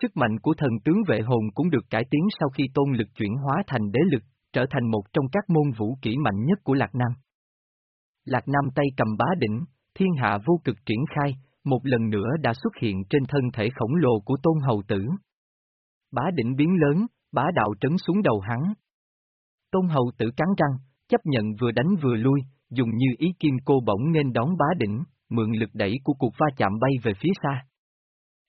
Sức mạnh của thần tướng vệ hồn cũng được cải tiến sau khi tôn lực chuyển hóa thành đế lực, trở thành một trong các môn vũ kỹ mạnh nhất của Lạc Nam. Lạc Nam tay cầm bá đỉnh, thiên hạ vô cực triển khai, một lần nữa đã xuất hiện trên thân thể khổng lồ của tôn hầu tử. Bá đỉnh biến lớn, bá đạo trấn xuống đầu hắn. Tôn hầu tử cắn răng, chấp nhận vừa đánh vừa lui, dùng như ý kim cô bỗng nên đón bá đỉnh, mượn lực đẩy của cuộc va chạm bay về phía xa.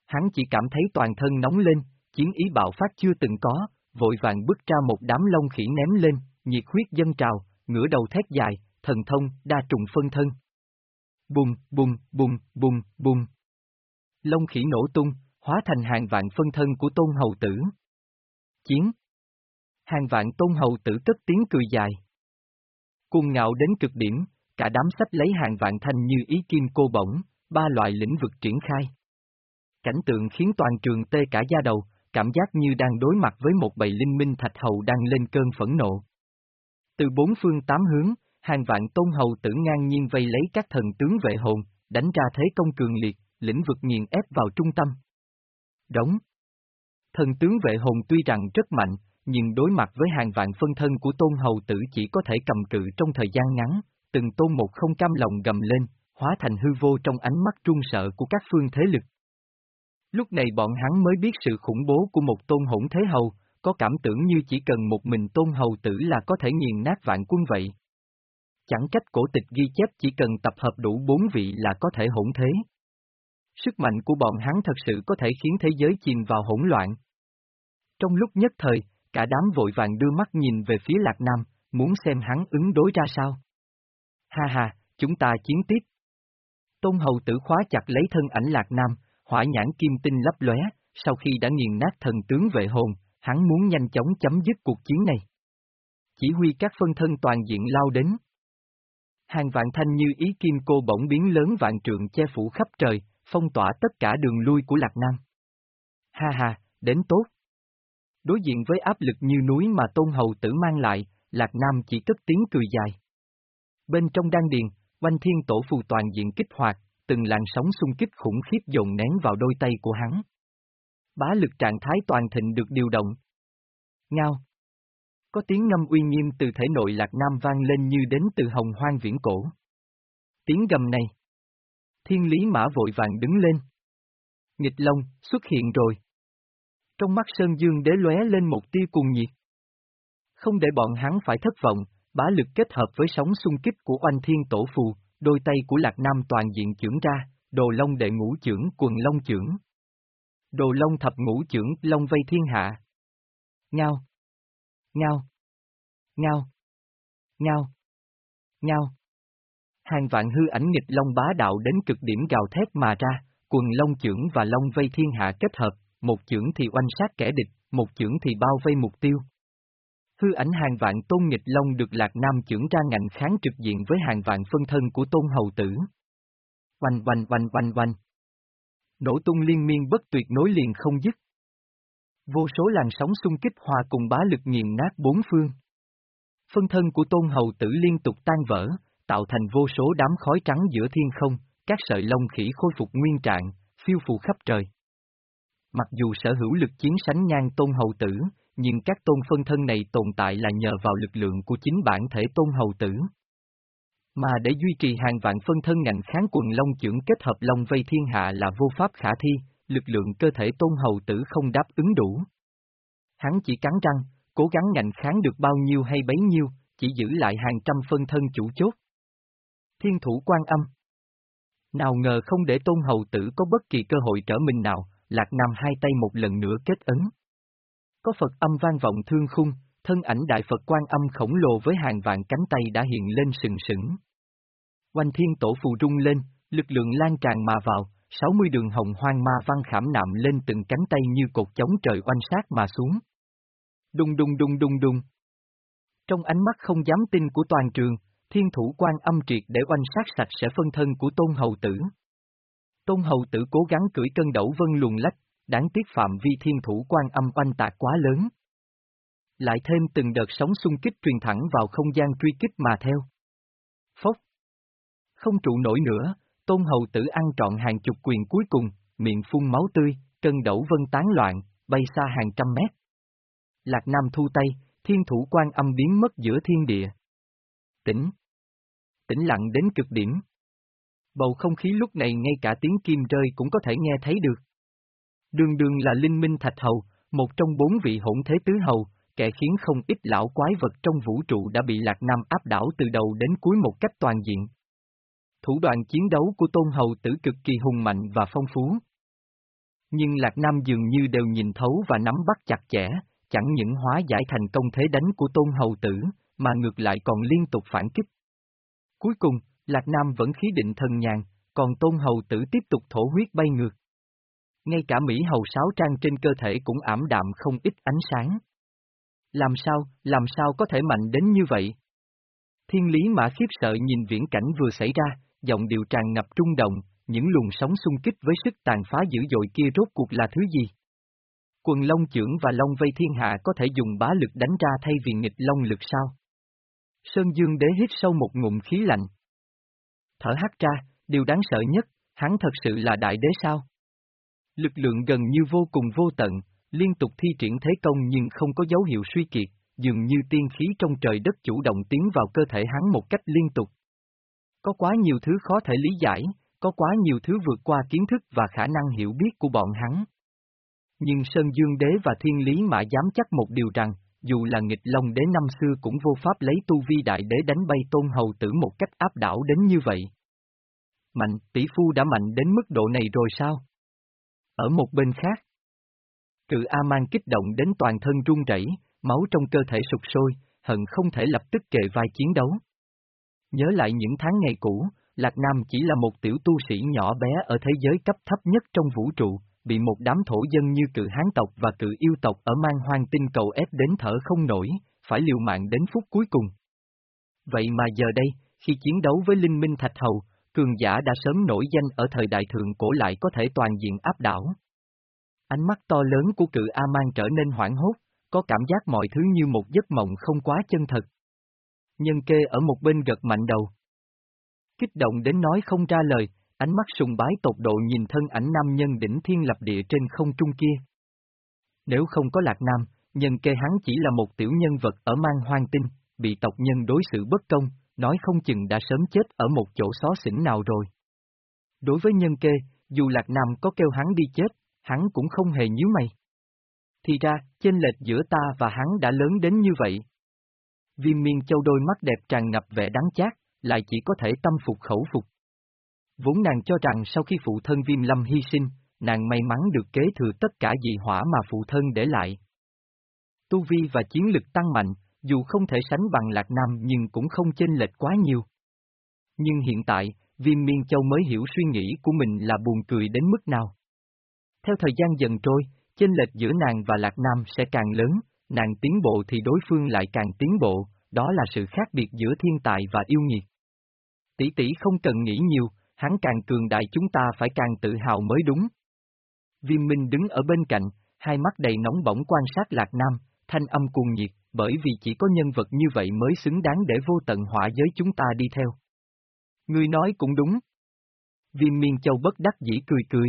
Hắn chỉ cảm thấy toàn thân nóng lên, chiến ý bạo phát chưa từng có, vội vàng bước ra một đám lông khỉ ném lên, nhiệt huyết dân trào, ngửa đầu thét dài, thần thông, đa trùng phân thân. Bùng, bùng, bùng, bùng, bùng. Long khỉ nổ tung, hóa thành hàng vạn phân thân của tôn hầu tử. Chiến. Hàng vạn tôn hầu tử cất tiếng cười dài. Cuồng ngạo đến cực điểm, cả đám sách lấy hàng vạn thanh như ý kim cô bổng, ba loại lĩnh vực triển khai. Cảnh tượng khiến toàn trường tê cả da đầu, cảm giác như đang đối mặt với một bầy linh minh thạch hầu đang lên cơn phẫn nộ. Từ bốn phương tám hướng, hàng vạn tôn hầu tử ngang nhiên vây lấy các thần tướng vệ hồn, đánh ra thế công cường liệt, lĩnh vực nghiền ép vào trung tâm. Đóng. Thần tướng vệ hồn tuy rằng rất mạnh, nhưng đối mặt với hàng vạn phân thân của tôn hầu tử chỉ có thể cầm cự trong thời gian ngắn, từng tôn một không cam lòng gầm lên, hóa thành hư vô trong ánh mắt trung sợ của các phương thế lực. Lúc này bọn hắn mới biết sự khủng bố của một tôn hỗn thế hầu, có cảm tưởng như chỉ cần một mình tôn hầu tử là có thể nghiền nát vạn quân vậy. Chẳng cách cổ tịch ghi chép chỉ cần tập hợp đủ bốn vị là có thể hỗn thế. Sức mạnh của bọn hắn thật sự có thể khiến thế giới chìm vào hỗn loạn. Trong lúc nhất thời, cả đám vội vàng đưa mắt nhìn về phía Lạc Nam, muốn xem hắn ứng đối ra sao. Ha ha, chúng ta chiến tiếp. Tôn hầu tử khóa chặt lấy thân ảnh Lạc Nam, hỏa nhãn kim tinh lấp lóe, sau khi đã nghiền nát thần tướng vệ hồn, hắn muốn nhanh chóng chấm dứt cuộc chiến này. Chỉ huy các phân thân toàn diện lao đến. Hàng vạn thanh như ý kim cô bỗng biến lớn vạn trượng che phủ khắp trời, phong tỏa tất cả đường lui của Lạc Nam. Ha ha, đến tốt. Đối diện với áp lực như núi mà Tôn Hầu Tử mang lại, Lạc Nam chỉ cất tiếng cười dài. Bên trong đan điền, oanh thiên tổ phù toàn diện kích hoạt, từng làn sóng xung kích khủng khiếp dồn nén vào đôi tay của hắn. Bá lực trạng thái toàn thịnh được điều động. Ngao. Có tiếng ngâm uy nghiêm từ thể nội Lạc Nam vang lên như đến từ hồng hoang viễn cổ. Tiếng gầm này. Thiên lý mã vội vàng đứng lên. Nghịch Long, xuất hiện rồi. Trong mắt Sơn Dương đế lóe lên một tia cùng nhiệt. Không để bọn hắn phải thất vọng, bá lực kết hợp với sóng xung kích của oanh thiên tổ phù, đôi tay của Lạc Nam toàn diện trưởng ra, đồ long đệ ngũ trưởng quần long trưởng. Đồ long thập ngũ trưởng long vây thiên hạ. Ngao. Ngao. Ngao. Ngao. Ngao. Hàng vạn hư ảnh nghịch long bá đạo đến cực điểm gào thét mà ra, quần long trưởng và long vây thiên hạ kết hợp, một chưởng thì oanh sát kẻ địch, một chưởng thì bao vây mục tiêu. Hư ảnh hàng vạn tôn nghịch long được Lạc Nam chưởng ra ngạnh kháng trực diện với hàng vạn phân thân của tôn hầu tử. Oanh oanh oanh oanh oanh. Nổ tung liên miên bất tuyệt nối liền không dứt. Vô số làn sóng xung kích hòa cùng bá lực nghiền nát bốn phương. Phân thân của tôn hầu tử liên tục tan vỡ, tạo thành vô số đám khói trắng giữa thiên không, các sợi lông khỉ khôi phục nguyên trạng, phiêu phù khắp trời. Mặc dù sở hữu lực chiến sánh ngang tôn hầu tử, nhưng các tôn phân thân này tồn tại là nhờ vào lực lượng của chính bản thể tôn hầu tử. Mà để duy trì hàng vạn phân thân ngành kháng quần long trưởng kết hợp long vây thiên hạ là vô pháp khả thi, lực lượng cơ thể tôn hầu tử không đáp ứng đủ. Hắn chỉ cắn răng, cố gắng ngành kháng được bao nhiêu hay bấy nhiêu, chỉ giữ lại hàng trăm phân thân chủ chốt. Thiên thủ quan âm Nào ngờ không để tôn hầu tử có bất kỳ cơ hội trở mình nào, Lạc Nam hai tay một lần nữa kết ấn. Có Phật âm vang vọng thương khung, thân ảnh Đại Phật quan âm khổng lồ với hàng vạn cánh tay đã hiện lên sừng sững. Quanh thiên tổ phù rung lên, lực lượng lan tràn mà vào, 60 đường hồng hoang ma văn khảm nạm lên từng cánh tay như cột chống trời oanh sát mà xuống. Đùng đùng đùng đùng đùng. Trong ánh mắt không dám tin của toàn trường, thiên thủ quan âm triệt để oanh sát sạch sẽ phân thân của tôn hầu tử. Tôn hầu tử cố gắng cưỡi cân đẩu vân luồn lách, đáng tiếc phạm vi thiên thủ quan âm oanh tạc quá lớn. Lại thêm từng đợt sóng xung kích truyền thẳng vào không gian truy kích mà theo. Phốc. Không trụ nổi nữa, tôn hầu tử ăn trọn hàng chục quyền cuối cùng, miệng phun máu tươi, cân đẩu vân tán loạn, bay xa hàng trăm mét. Lạc Nam thu tay, thiên thủ quan âm biến mất giữa thiên địa. Tĩnh. Tĩnh lặng đến cực điểm. Bầu không khí lúc này ngay cả tiếng kim rơi cũng có thể nghe thấy được. Đường đường là linh minh thạch hầu, một trong bốn vị hỗn thế tứ hầu, kẻ khiến không ít lão quái vật trong vũ trụ đã bị Lạc Nam áp đảo từ đầu đến cuối một cách toàn diện. Thủ đoạn chiến đấu của Tôn Hầu tử cực kỳ hùng mạnh và phong phú. Nhưng Lạc Nam dường như đều nhìn thấu và nắm bắt chặt chẽ, chẳng những hóa giải thành công thế đánh của Tôn Hầu tử, mà ngược lại còn liên tục phản kích. Cuối cùng, Lạc Nam vẫn khí định thần nhàn, còn tôn hầu tử tiếp tục thổ huyết bay ngược. Ngay cả Mỹ hầu sáo trang trên cơ thể cũng ảm đạm không ít ánh sáng. Làm sao, làm sao có thể mạnh đến như vậy? Thiên lý mã khiếp sợ nhìn viễn cảnh vừa xảy ra, giọng điều tràn ngập trung động, những luồng sóng xung kích với sức tàn phá dữ dội kia rốt cuộc là thứ gì? Quần Long trưởng và Long vây thiên hạ có thể dùng bá lực đánh ra thay vì nghịch Long lực sao? Sơn Dương đế hít sâu một ngụm khí lạnh. Thở hắt ra, điều đáng sợ nhất, hắn thật sự là đại đế sao? Lực lượng gần như vô cùng vô tận, liên tục thi triển thế công nhưng không có dấu hiệu suy kiệt, dường như tiên khí trong trời đất chủ động tiến vào cơ thể hắn một cách liên tục. Có quá nhiều thứ khó thể lý giải, có quá nhiều thứ vượt qua kiến thức và khả năng hiểu biết của bọn hắn. Nhưng Sơn Dương Đế và Thiên Lý Mã dám chắc một điều rằng, dù là nghịch Long Đế năm xưa cũng vô pháp lấy tu vi đại đế đánh bay tôn hầu tử một cách áp đảo đến như vậy. Mạnh, tỷ phu đã mạnh đến mức độ này rồi sao? Ở một bên khác, cự A-man kích động đến toàn thân run rẩy, máu trong cơ thể sụp sôi, hận không thể lập tức kề vai chiến đấu. Nhớ lại những tháng ngày cũ, Lạc Nam chỉ là một tiểu tu sĩ nhỏ bé ở thế giới cấp thấp nhất trong vũ trụ, bị một đám thổ dân như cự hán tộc và cự yêu tộc ở mang hoang tinh cầu ép đến thở không nổi, phải liều mạng đến phút cuối cùng. Vậy mà giờ đây, khi chiến đấu với Linh Minh Thạch Hầu, cường giả đã sớm nổi danh ở thời đại thượng cổ lại có thể toàn diện áp đảo. Ánh mắt to lớn của cự A-man trở nên hoảng hốt, có cảm giác mọi thứ như một giấc mộng không quá chân thật. Nhân kê ở một bên gật mạnh đầu. Kích động đến nói không ra lời, ánh mắt sùng bái tột độ nhìn thân ảnh nam nhân đỉnh thiên lập địa trên không trung kia. Nếu không có lạc nam, nhân kê hắn chỉ là một tiểu nhân vật ở mang hoang tinh, bị tộc nhân đối xử bất công, nói không chừng đã sớm chết ở một chỗ xó xỉnh nào rồi. Đối với nhân kê, dù lạc nam có kêu hắn đi chết, hắn cũng không hề nhíu mày. Thì ra, chênh lệch giữa ta và hắn đã lớn đến như vậy. Viêm miên châu đôi mắt đẹp tràn ngập vẻ đáng chát, lại chỉ có thể tâm phục khẩu phục. Vốn nàng cho rằng sau khi phụ thân viêm lâm hy sinh, nàng may mắn được kế thừa tất cả dị hỏa mà phụ thân để lại. Tu vi và chiến lực tăng mạnh, dù không thể sánh bằng Lạc Nam nhưng cũng không chênh lệch quá nhiều. Nhưng hiện tại, Viêm Miên Châu mới hiểu suy nghĩ của mình là buồn cười đến mức nào. Theo thời gian dần trôi, chênh lệch giữa nàng và Lạc Nam sẽ càng lớn, nàng tiến bộ thì đối phương lại càng tiến bộ, đó là sự khác biệt giữa thiên tài và yêu nghiệt. Tỷ tỷ không cần nghĩ nhiều, hắn càng cường đại chúng ta phải càng tự hào mới đúng. Viêm Minh đứng ở bên cạnh, hai mắt đầy nóng bỏng quan sát Lạc Nam, thanh âm cuồng nhiệt, bởi vì chỉ có nhân vật như vậy mới xứng đáng để vô tận hỏa giới chúng ta đi theo. Ngươi nói cũng đúng. Viêm Miên Châu bất đắc dĩ cười cười.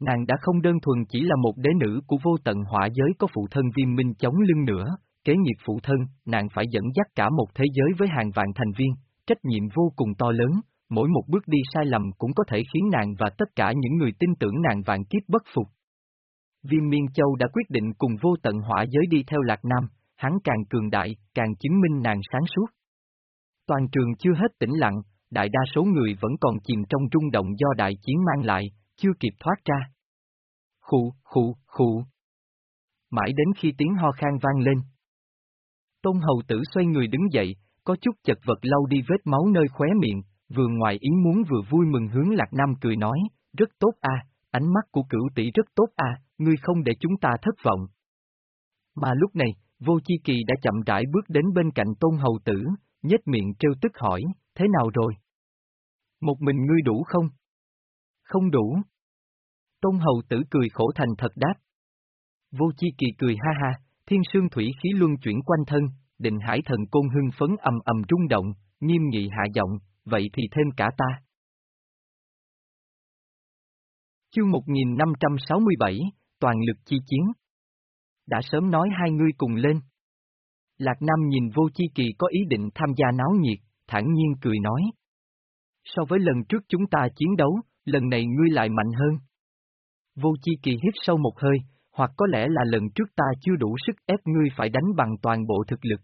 Nàng đã không đơn thuần chỉ là một đế nữ của vô tận hỏa giới có phụ thân Viêm Minh chống lưng nữa, kế nghiệp phụ thân, nàng phải dẫn dắt cả một thế giới với hàng vạn thành viên, trách nhiệm vô cùng to lớn, mỗi một bước đi sai lầm cũng có thể khiến nàng và tất cả những người tin tưởng nàng vạn kiếp bất phục. Viêm Miên Châu đã quyết định cùng vô tận hỏa giới đi theo Lạc Nam, hắn càng cường đại, càng chứng minh nàng sáng suốt. Toàn trường chưa hết tĩnh lặng, đại đa số người vẫn còn chìm trong rung động do đại chiến mang lại, chưa kịp thoát ra. Khụ, khụ, khụ. Mãi đến khi tiếng ho khan vang lên. Tôn hầu tử xoay người đứng dậy, có chút chật vật lau đi vết máu nơi khóe miệng, vừa ngoài ý muốn vừa vui mừng hướng Lạc Nam cười nói, rất tốt a, ánh mắt của cửu tỷ rất tốt a, ngươi không để chúng ta thất vọng. Mà lúc này, vô chi kỳ đã chậm rãi bước đến bên cạnh tôn hầu tử, nhếch miệng trêu tức hỏi, thế nào rồi? Một mình ngươi đủ không? Không đủ. Tôn hầu tử cười khổ thành thật đáp. Vô chi kỳ cười ha ha, thiên sương thủy khí luân chuyển quanh thân, định hải thần côn hưng phấn ầm ầm rung động, nghiêm nghị hạ giọng, vậy thì thêm cả ta. Chương 1567, Toàn lực chi chiến. Đã sớm nói hai ngươi cùng lên. Lạc Nam nhìn vô chi kỳ có ý định tham gia náo nhiệt, thản nhiên cười nói. So với lần trước chúng ta chiến đấu, lần này ngươi lại mạnh hơn. Vô chi kỳ hít sâu một hơi, hoặc có lẽ là lần trước ta chưa đủ sức ép ngươi phải đánh bằng toàn bộ thực lực.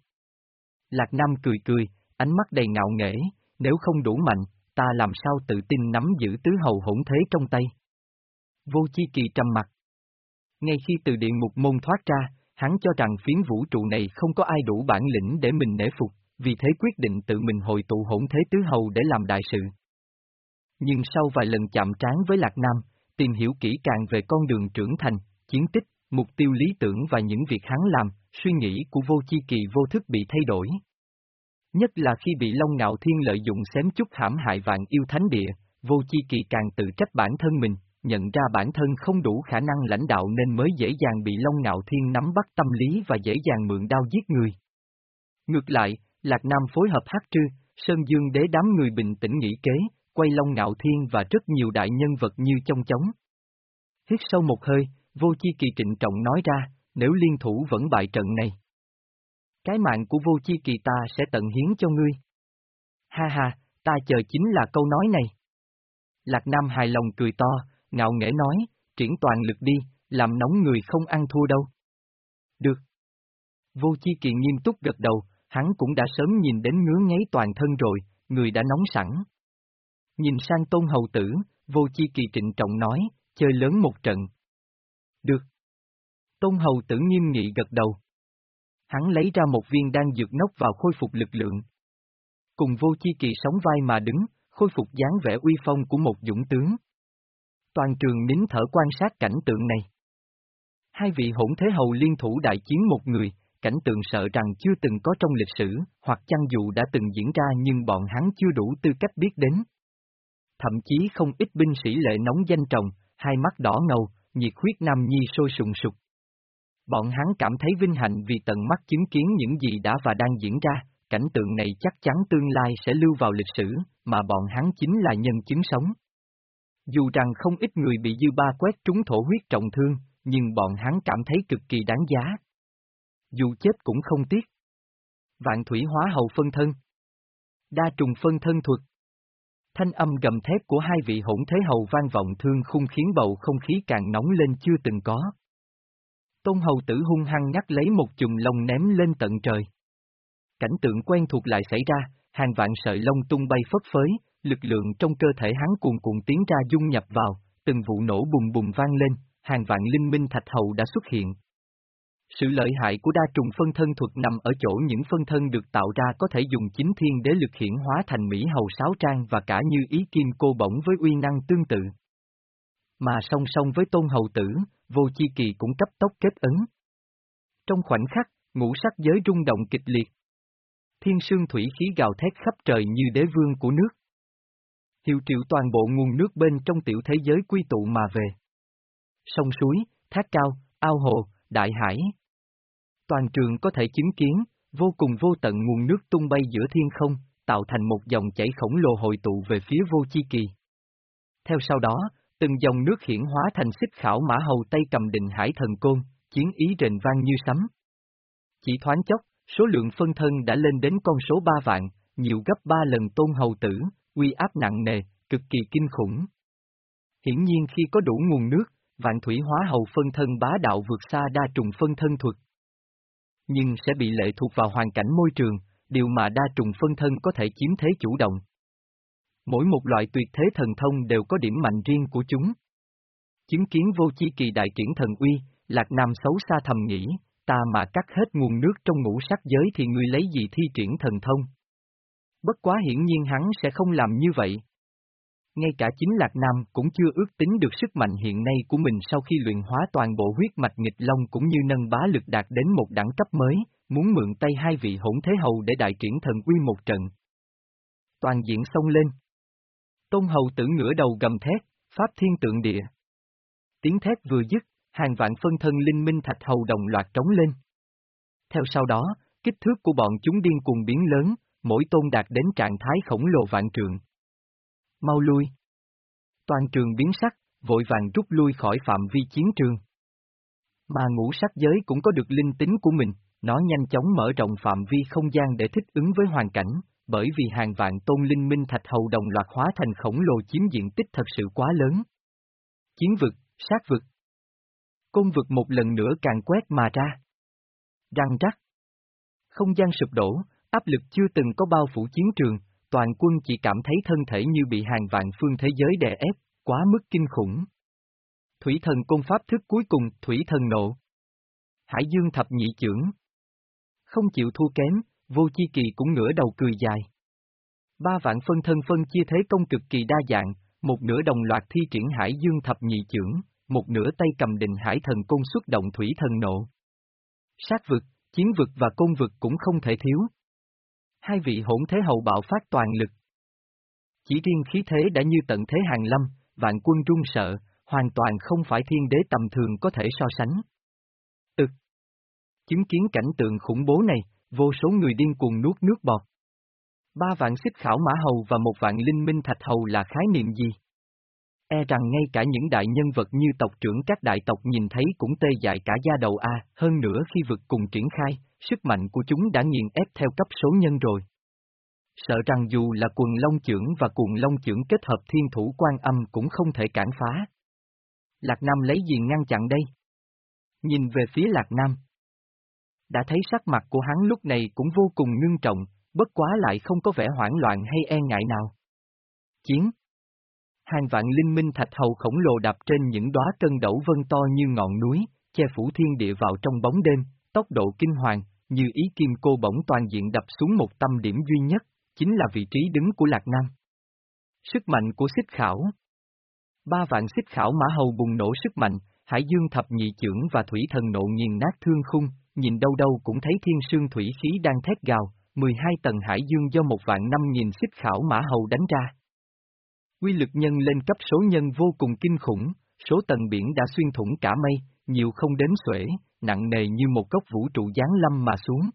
Lạc Nam cười cười, ánh mắt đầy ngạo nghễ, nếu không đủ mạnh, ta làm sao tự tin nắm giữ tứ hầu hỗn thế trong tay. Vô chi kỳ trầm mặt. Ngay khi từ điện mục môn thoát ra, hắn cho rằng phiến vũ trụ này không có ai đủ bản lĩnh để mình nể phục, vì thế quyết định tự mình hội tụ hỗn thế tứ hầu để làm đại sự. Nhưng sau vài lần chạm trán với Lạc Nam, tìm hiểu kỹ càng về con đường trưởng thành, chiến tích, mục tiêu lý tưởng và những việc hắn làm, suy nghĩ của vô chi kỳ vô thức bị thay đổi. Nhất là khi bị Long Ngạo Thiên lợi dụng xém chút hãm hại vạn yêu thánh địa, vô chi kỳ càng tự trách bản thân mình, nhận ra bản thân không đủ khả năng lãnh đạo nên mới dễ dàng bị Long Ngạo Thiên nắm bắt tâm lý và dễ dàng mượn đao giết người. Ngược lại, Lạc Nam phối hợp hát trư, Sơn Dương đế đám người bình tĩnh nghĩ kế, quay Long Ngạo Thiên và rất nhiều đại nhân vật như trong chóng. Hít sâu một hơi, vô chi kỳ trịnh trọng nói ra, nếu liên thủ vẫn bại trận này. Cái mạng của vô chi kỳ ta sẽ tận hiến cho ngươi. Ha ha, ta chờ chính là câu nói này. Lạc Nam hài lòng cười to, ngạo nghễ nói, triển toàn lực đi, làm nóng người không ăn thua đâu. Được. Vô chi kỳ nghiêm túc gật đầu, hắn cũng đã sớm nhìn đến ngứa ngáy toàn thân rồi, người đã nóng sẵn. Nhìn sang tôn hầu tử, vô chi kỳ trịnh trọng nói, chơi lớn một trận. Được. Tôn hầu tử nghiêm nghị gật đầu. Hắn lấy ra một viên đan dược nốc vào khôi phục lực lượng. Cùng vô chi kỳ sống vai mà đứng, khôi phục dáng vẻ uy phong của một dũng tướng. Toàn trường nín thở quan sát cảnh tượng này. Hai vị hỗn thế hầu liên thủ đại chiến một người, cảnh tượng sợ rằng chưa từng có trong lịch sử, hoặc chăng dù đã từng diễn ra nhưng bọn hắn chưa đủ tư cách biết đến. Thậm chí không ít binh sĩ lệ nóng danh trọng, hai mắt đỏ ngầu, nhiệt huyết nam nhi sôi sùng sục. Bọn hắn cảm thấy vinh hạnh vì tận mắt chứng kiến những gì đã và đang diễn ra, cảnh tượng này chắc chắn tương lai sẽ lưu vào lịch sử, mà bọn hắn chính là nhân chứng sống. Dù rằng không ít người bị dư ba quét trúng thổ huyết trọng thương, nhưng bọn hắn cảm thấy cực kỳ đáng giá. Dù chết cũng không tiếc. Vạn thủy hóa hậu phân thân. Đa trùng phân thân thuật. Thanh âm gầm thép của hai vị hỗn thế hầu vang vọng thương khung khiến bầu không khí càng nóng lên chưa từng có. Tôn hầu tử hung hăng nhắc lấy một chùm lông ném lên tận trời. Cảnh tượng quen thuộc lại xảy ra, hàng vạn sợi lông tung bay phất phới, lực lượng trong cơ thể hắn cuồn cuộn tiến ra dung nhập vào, từng vụ nổ bùng bùng vang lên, hàng vạn linh minh thạch hầu đã xuất hiện. Sự lợi hại của đa trùng phân thân thuật nằm ở chỗ những phân thân được tạo ra có thể dùng chính thiên đế lực hiển hóa thành Mỹ hầu sáo trang và cả như ý kim cô bổng với uy năng tương tự. Mà song song với tôn hầu tử, vô chi kỳ cũng cấp tốc kết ấn. Trong khoảnh khắc, ngũ sắc giới rung động kịch liệt. Thiên sương thủy khí gào thét khắp trời như đế vương của nước. Hiệu triệu toàn bộ nguồn nước bên trong tiểu thế giới quy tụ mà về. Sông suối, thác cao, ao hồ, đại hải. Toàn trường có thể chứng kiến, vô cùng vô tận nguồn nước tung bay giữa thiên không, tạo thành một dòng chảy khổng lồ hội tụ về phía vô chi kỳ. Theo sau đó, từng dòng nước hiển hóa thành xích khảo mã hầu tay cầm định hải thần côn, chiến ý rền vang như sấm. Chỉ thoáng chốc, số lượng phân thân đã lên đến con số ba vạn, nhiều gấp ba lần tôn hầu tử, uy áp nặng nề, cực kỳ kinh khủng. Hiển nhiên khi có đủ nguồn nước, vạn thủy hóa hầu phân thân bá đạo vượt xa đa trùng phân thân thuật. Nhưng sẽ bị lệ thuộc vào hoàn cảnh môi trường, điều mà đa trùng phân thân có thể chiếm thế chủ động. Mỗi một loại tuyệt thế thần thông đều có điểm mạnh riêng của chúng. Chứng kiến vô chi kỳ đại triển thần uy, Lạc Nam xấu xa thầm nghĩ, ta mà cắt hết nguồn nước trong ngũ sắc giới thì ngươi lấy gì thi triển thần thông? Bất quá hiển nhiên hắn sẽ không làm như vậy. Ngay cả chính Lạc Nam cũng chưa ước tính được sức mạnh hiện nay của mình sau khi luyện hóa toàn bộ huyết mạch nghịch long cũng như nâng bá lực đạt đến một đẳng cấp mới, muốn mượn tay hai vị hỗn thế hầu để đại triển thần uy một trận. Toàn diện xông lên. Tôn hầu tử ngửa đầu gầm thét, pháp thiên tượng địa. Tiếng thét vừa dứt, hàng vạn phân thân linh minh thạch hầu đồng loạt trống lên. Theo sau đó, kích thước của bọn chúng điên cuồng biến lớn, mỗi tôn đạt đến trạng thái khổng lồ vạn trượng. Mau lui. Toàn trường biến sắc, vội vàng rút lui khỏi phạm vi chiến trường. Mà ngũ sắc giới cũng có được linh tính của mình, nó nhanh chóng mở rộng phạm vi không gian để thích ứng với hoàn cảnh, bởi vì hàng vạn tôn linh minh thạch hầu đồng loạt hóa thành khổng lồ chiếm diện tích thật sự quá lớn. Chiến vực, sát vực. Côn vực một lần nữa càng quét mà ra. Răng rắc. Không gian sụp đổ, áp lực chưa từng có bao phủ chiến trường, toàn quân chỉ cảm thấy thân thể như bị hàng vạn phương thế giới đè ép, quá mức kinh khủng. Thủy thần công pháp thức cuối cùng, thủy thần nộ. Hải Dương thập nhị trưởng. Không chịu thua kém, vô chi kỳ cũng ngửa đầu cười dài. Ba vạn phân thân phân chia thế công cực kỳ đa dạng, một nửa đồng loạt thi triển Hải Dương thập nhị trưởng, một nửa tay cầm định hải thần công xuất động thủy thần nộ. Sát vực, chiến vực và công vực cũng không thể thiếu. Hai vị hỗn thế hậu bạo phát toàn lực. Chỉ riêng khí thế đã như tận thế hàng lâm, vạn quân run sợ, hoàn toàn không phải thiên đế tầm thường có thể so sánh. Ực. Chứng kiến cảnh tượng khủng bố này, vô số người điên cuồng nuốt nước bọt. Ba vạn xích khảo mã hầu và một vạn linh minh thạch hầu là khái niệm gì? E rằng ngay cả những đại nhân vật như tộc trưởng các đại tộc nhìn thấy cũng tê dại cả da đầu A, hơn nữa khi vực cùng triển khai, sức mạnh của chúng đã nghiền ép theo cấp số nhân rồi. Sợ rằng dù là quần long trưởng và cuồng long trưởng kết hợp thiên thủ quan âm cũng không thể cản phá. Lạc Nam lấy gì ngăn chặn đây? Nhìn về phía Lạc Nam. Đã thấy sắc mặt của hắn lúc này cũng vô cùng ngưng trọng, bất quá lại không có vẻ hoảng loạn hay e ngại nào. Chiến Hàng vạn linh minh thạch hầu khổng lồ đạp trên những đóa cân đẩu vân to như ngọn núi, che phủ thiên địa vào trong bóng đêm, tốc độ kinh hoàng, như ý kim cô bỗng toàn diện đập xuống một tâm điểm duy nhất, chính là vị trí đứng của Lạc Nam. Sức mạnh của xích khảo Ba vạn xích khảo mã hầu bùng nổ sức mạnh, hải dương thập nhị trưởng và thủy thần nộ nghiền nát thương khung, nhìn đâu đâu cũng thấy thiên sương thủy khí đang thét gào, 12 tầng hải dương do một vạn năm nghìn xích khảo mã hầu đánh ra. Quy lực nhân lên cấp số nhân vô cùng kinh khủng, số tầng biển đã xuyên thủng cả mây, nhiều không đếm xuể, nặng nề như một gốc vũ trụ giáng lâm mà xuống.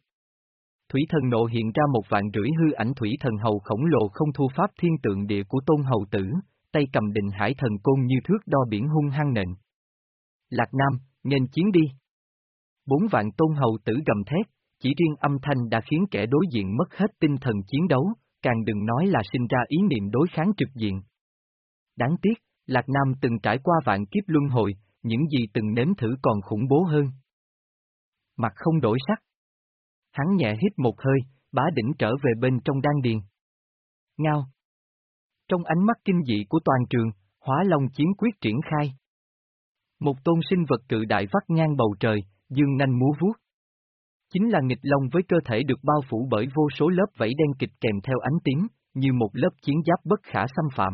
Thủy thần nộ hiện ra một vạn rưỡi hư ảnh thủy thần hầu khổng lồ không thu pháp thiên tượng địa của tôn hầu tử, tay cầm định hải thần côn như thước đo biển hung hăng nện. Lạc Nam, nghênh chiến đi. Bốn vạn tôn hầu tử gầm thét, chỉ riêng âm thanh đã khiến kẻ đối diện mất hết tinh thần chiến đấu, càng đừng nói là sinh ra ý niệm đối kháng trực diện. Đáng tiếc, Lạc Nam từng trải qua vạn kiếp luân hồi, những gì từng nếm thử còn khủng bố hơn. Mặt không đổi sắc. Hắn nhẹ hít một hơi, bá đỉnh trở về bên trong đan điền. Ngao. Trong ánh mắt kinh dị của toàn trường, hóa long chiến quyết triển khai. Một tôn sinh vật cự đại vắt ngang bầu trời, dương nanh múa vuốt. Chính là nghịch long với cơ thể được bao phủ bởi vô số lớp vảy đen kịch kèm theo ánh tím, như một lớp chiến giáp bất khả xâm phạm.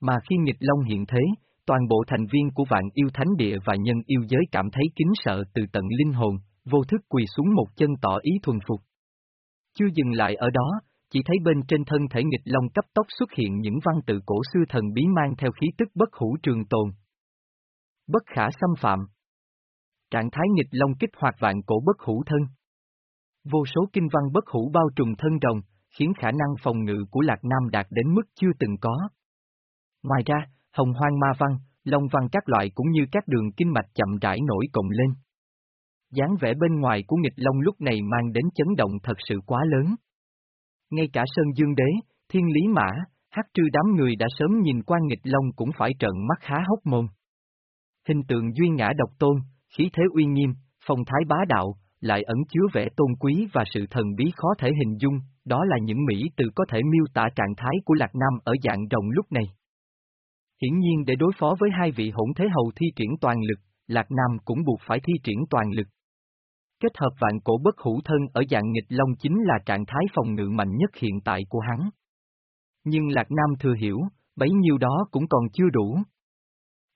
Mà khi nghịch long hiện thế, toàn bộ thành viên của vạn yêu thánh địa và nhân yêu giới cảm thấy kính sợ từ tận linh hồn, vô thức quỳ xuống một chân tỏ ý thuần phục. Chưa dừng lại ở đó, chỉ thấy bên trên thân thể nghịch long cấp tốc xuất hiện những văn tự cổ xưa thần bí mang theo khí tức bất hủ trường tồn. Bất khả xâm phạm. Trạng thái nghịch long kích hoạt vạn cổ bất hủ thân. Vô số kinh văn bất hủ bao trùm thân rồng, khiến khả năng phòng ngự của Lạc Nam đạt đến mức chưa từng có. Ngoài ra, hồng hoang ma văn, long văn các loại cũng như các đường kinh mạch chậm rãi nổi cộng lên. dáng vẻ bên ngoài của nghịch long lúc này mang đến chấn động thật sự quá lớn. Ngay cả Sơn Dương Đế, Thiên Lý Mã, hát trư đám người đã sớm nhìn qua nghịch long cũng phải trợn mắt há hốc mồm. Hình tượng duy ngã độc tôn, khí thế uy nghiêm, phong thái bá đạo, lại ẩn chứa vẻ tôn quý và sự thần bí khó thể hình dung, đó là những mỹ từ có thể miêu tả trạng thái của Lạc Nam ở dạng rồng lúc này. Hiển nhiên để đối phó với hai vị hỗn thế hầu thi triển toàn lực, Lạc Nam cũng buộc phải thi triển toàn lực. Kết hợp vạn cổ bất hữu thân ở dạng nghịch long chính là trạng thái phòng ngự mạnh nhất hiện tại của hắn. Nhưng Lạc Nam thừa hiểu, bấy nhiêu đó cũng còn chưa đủ.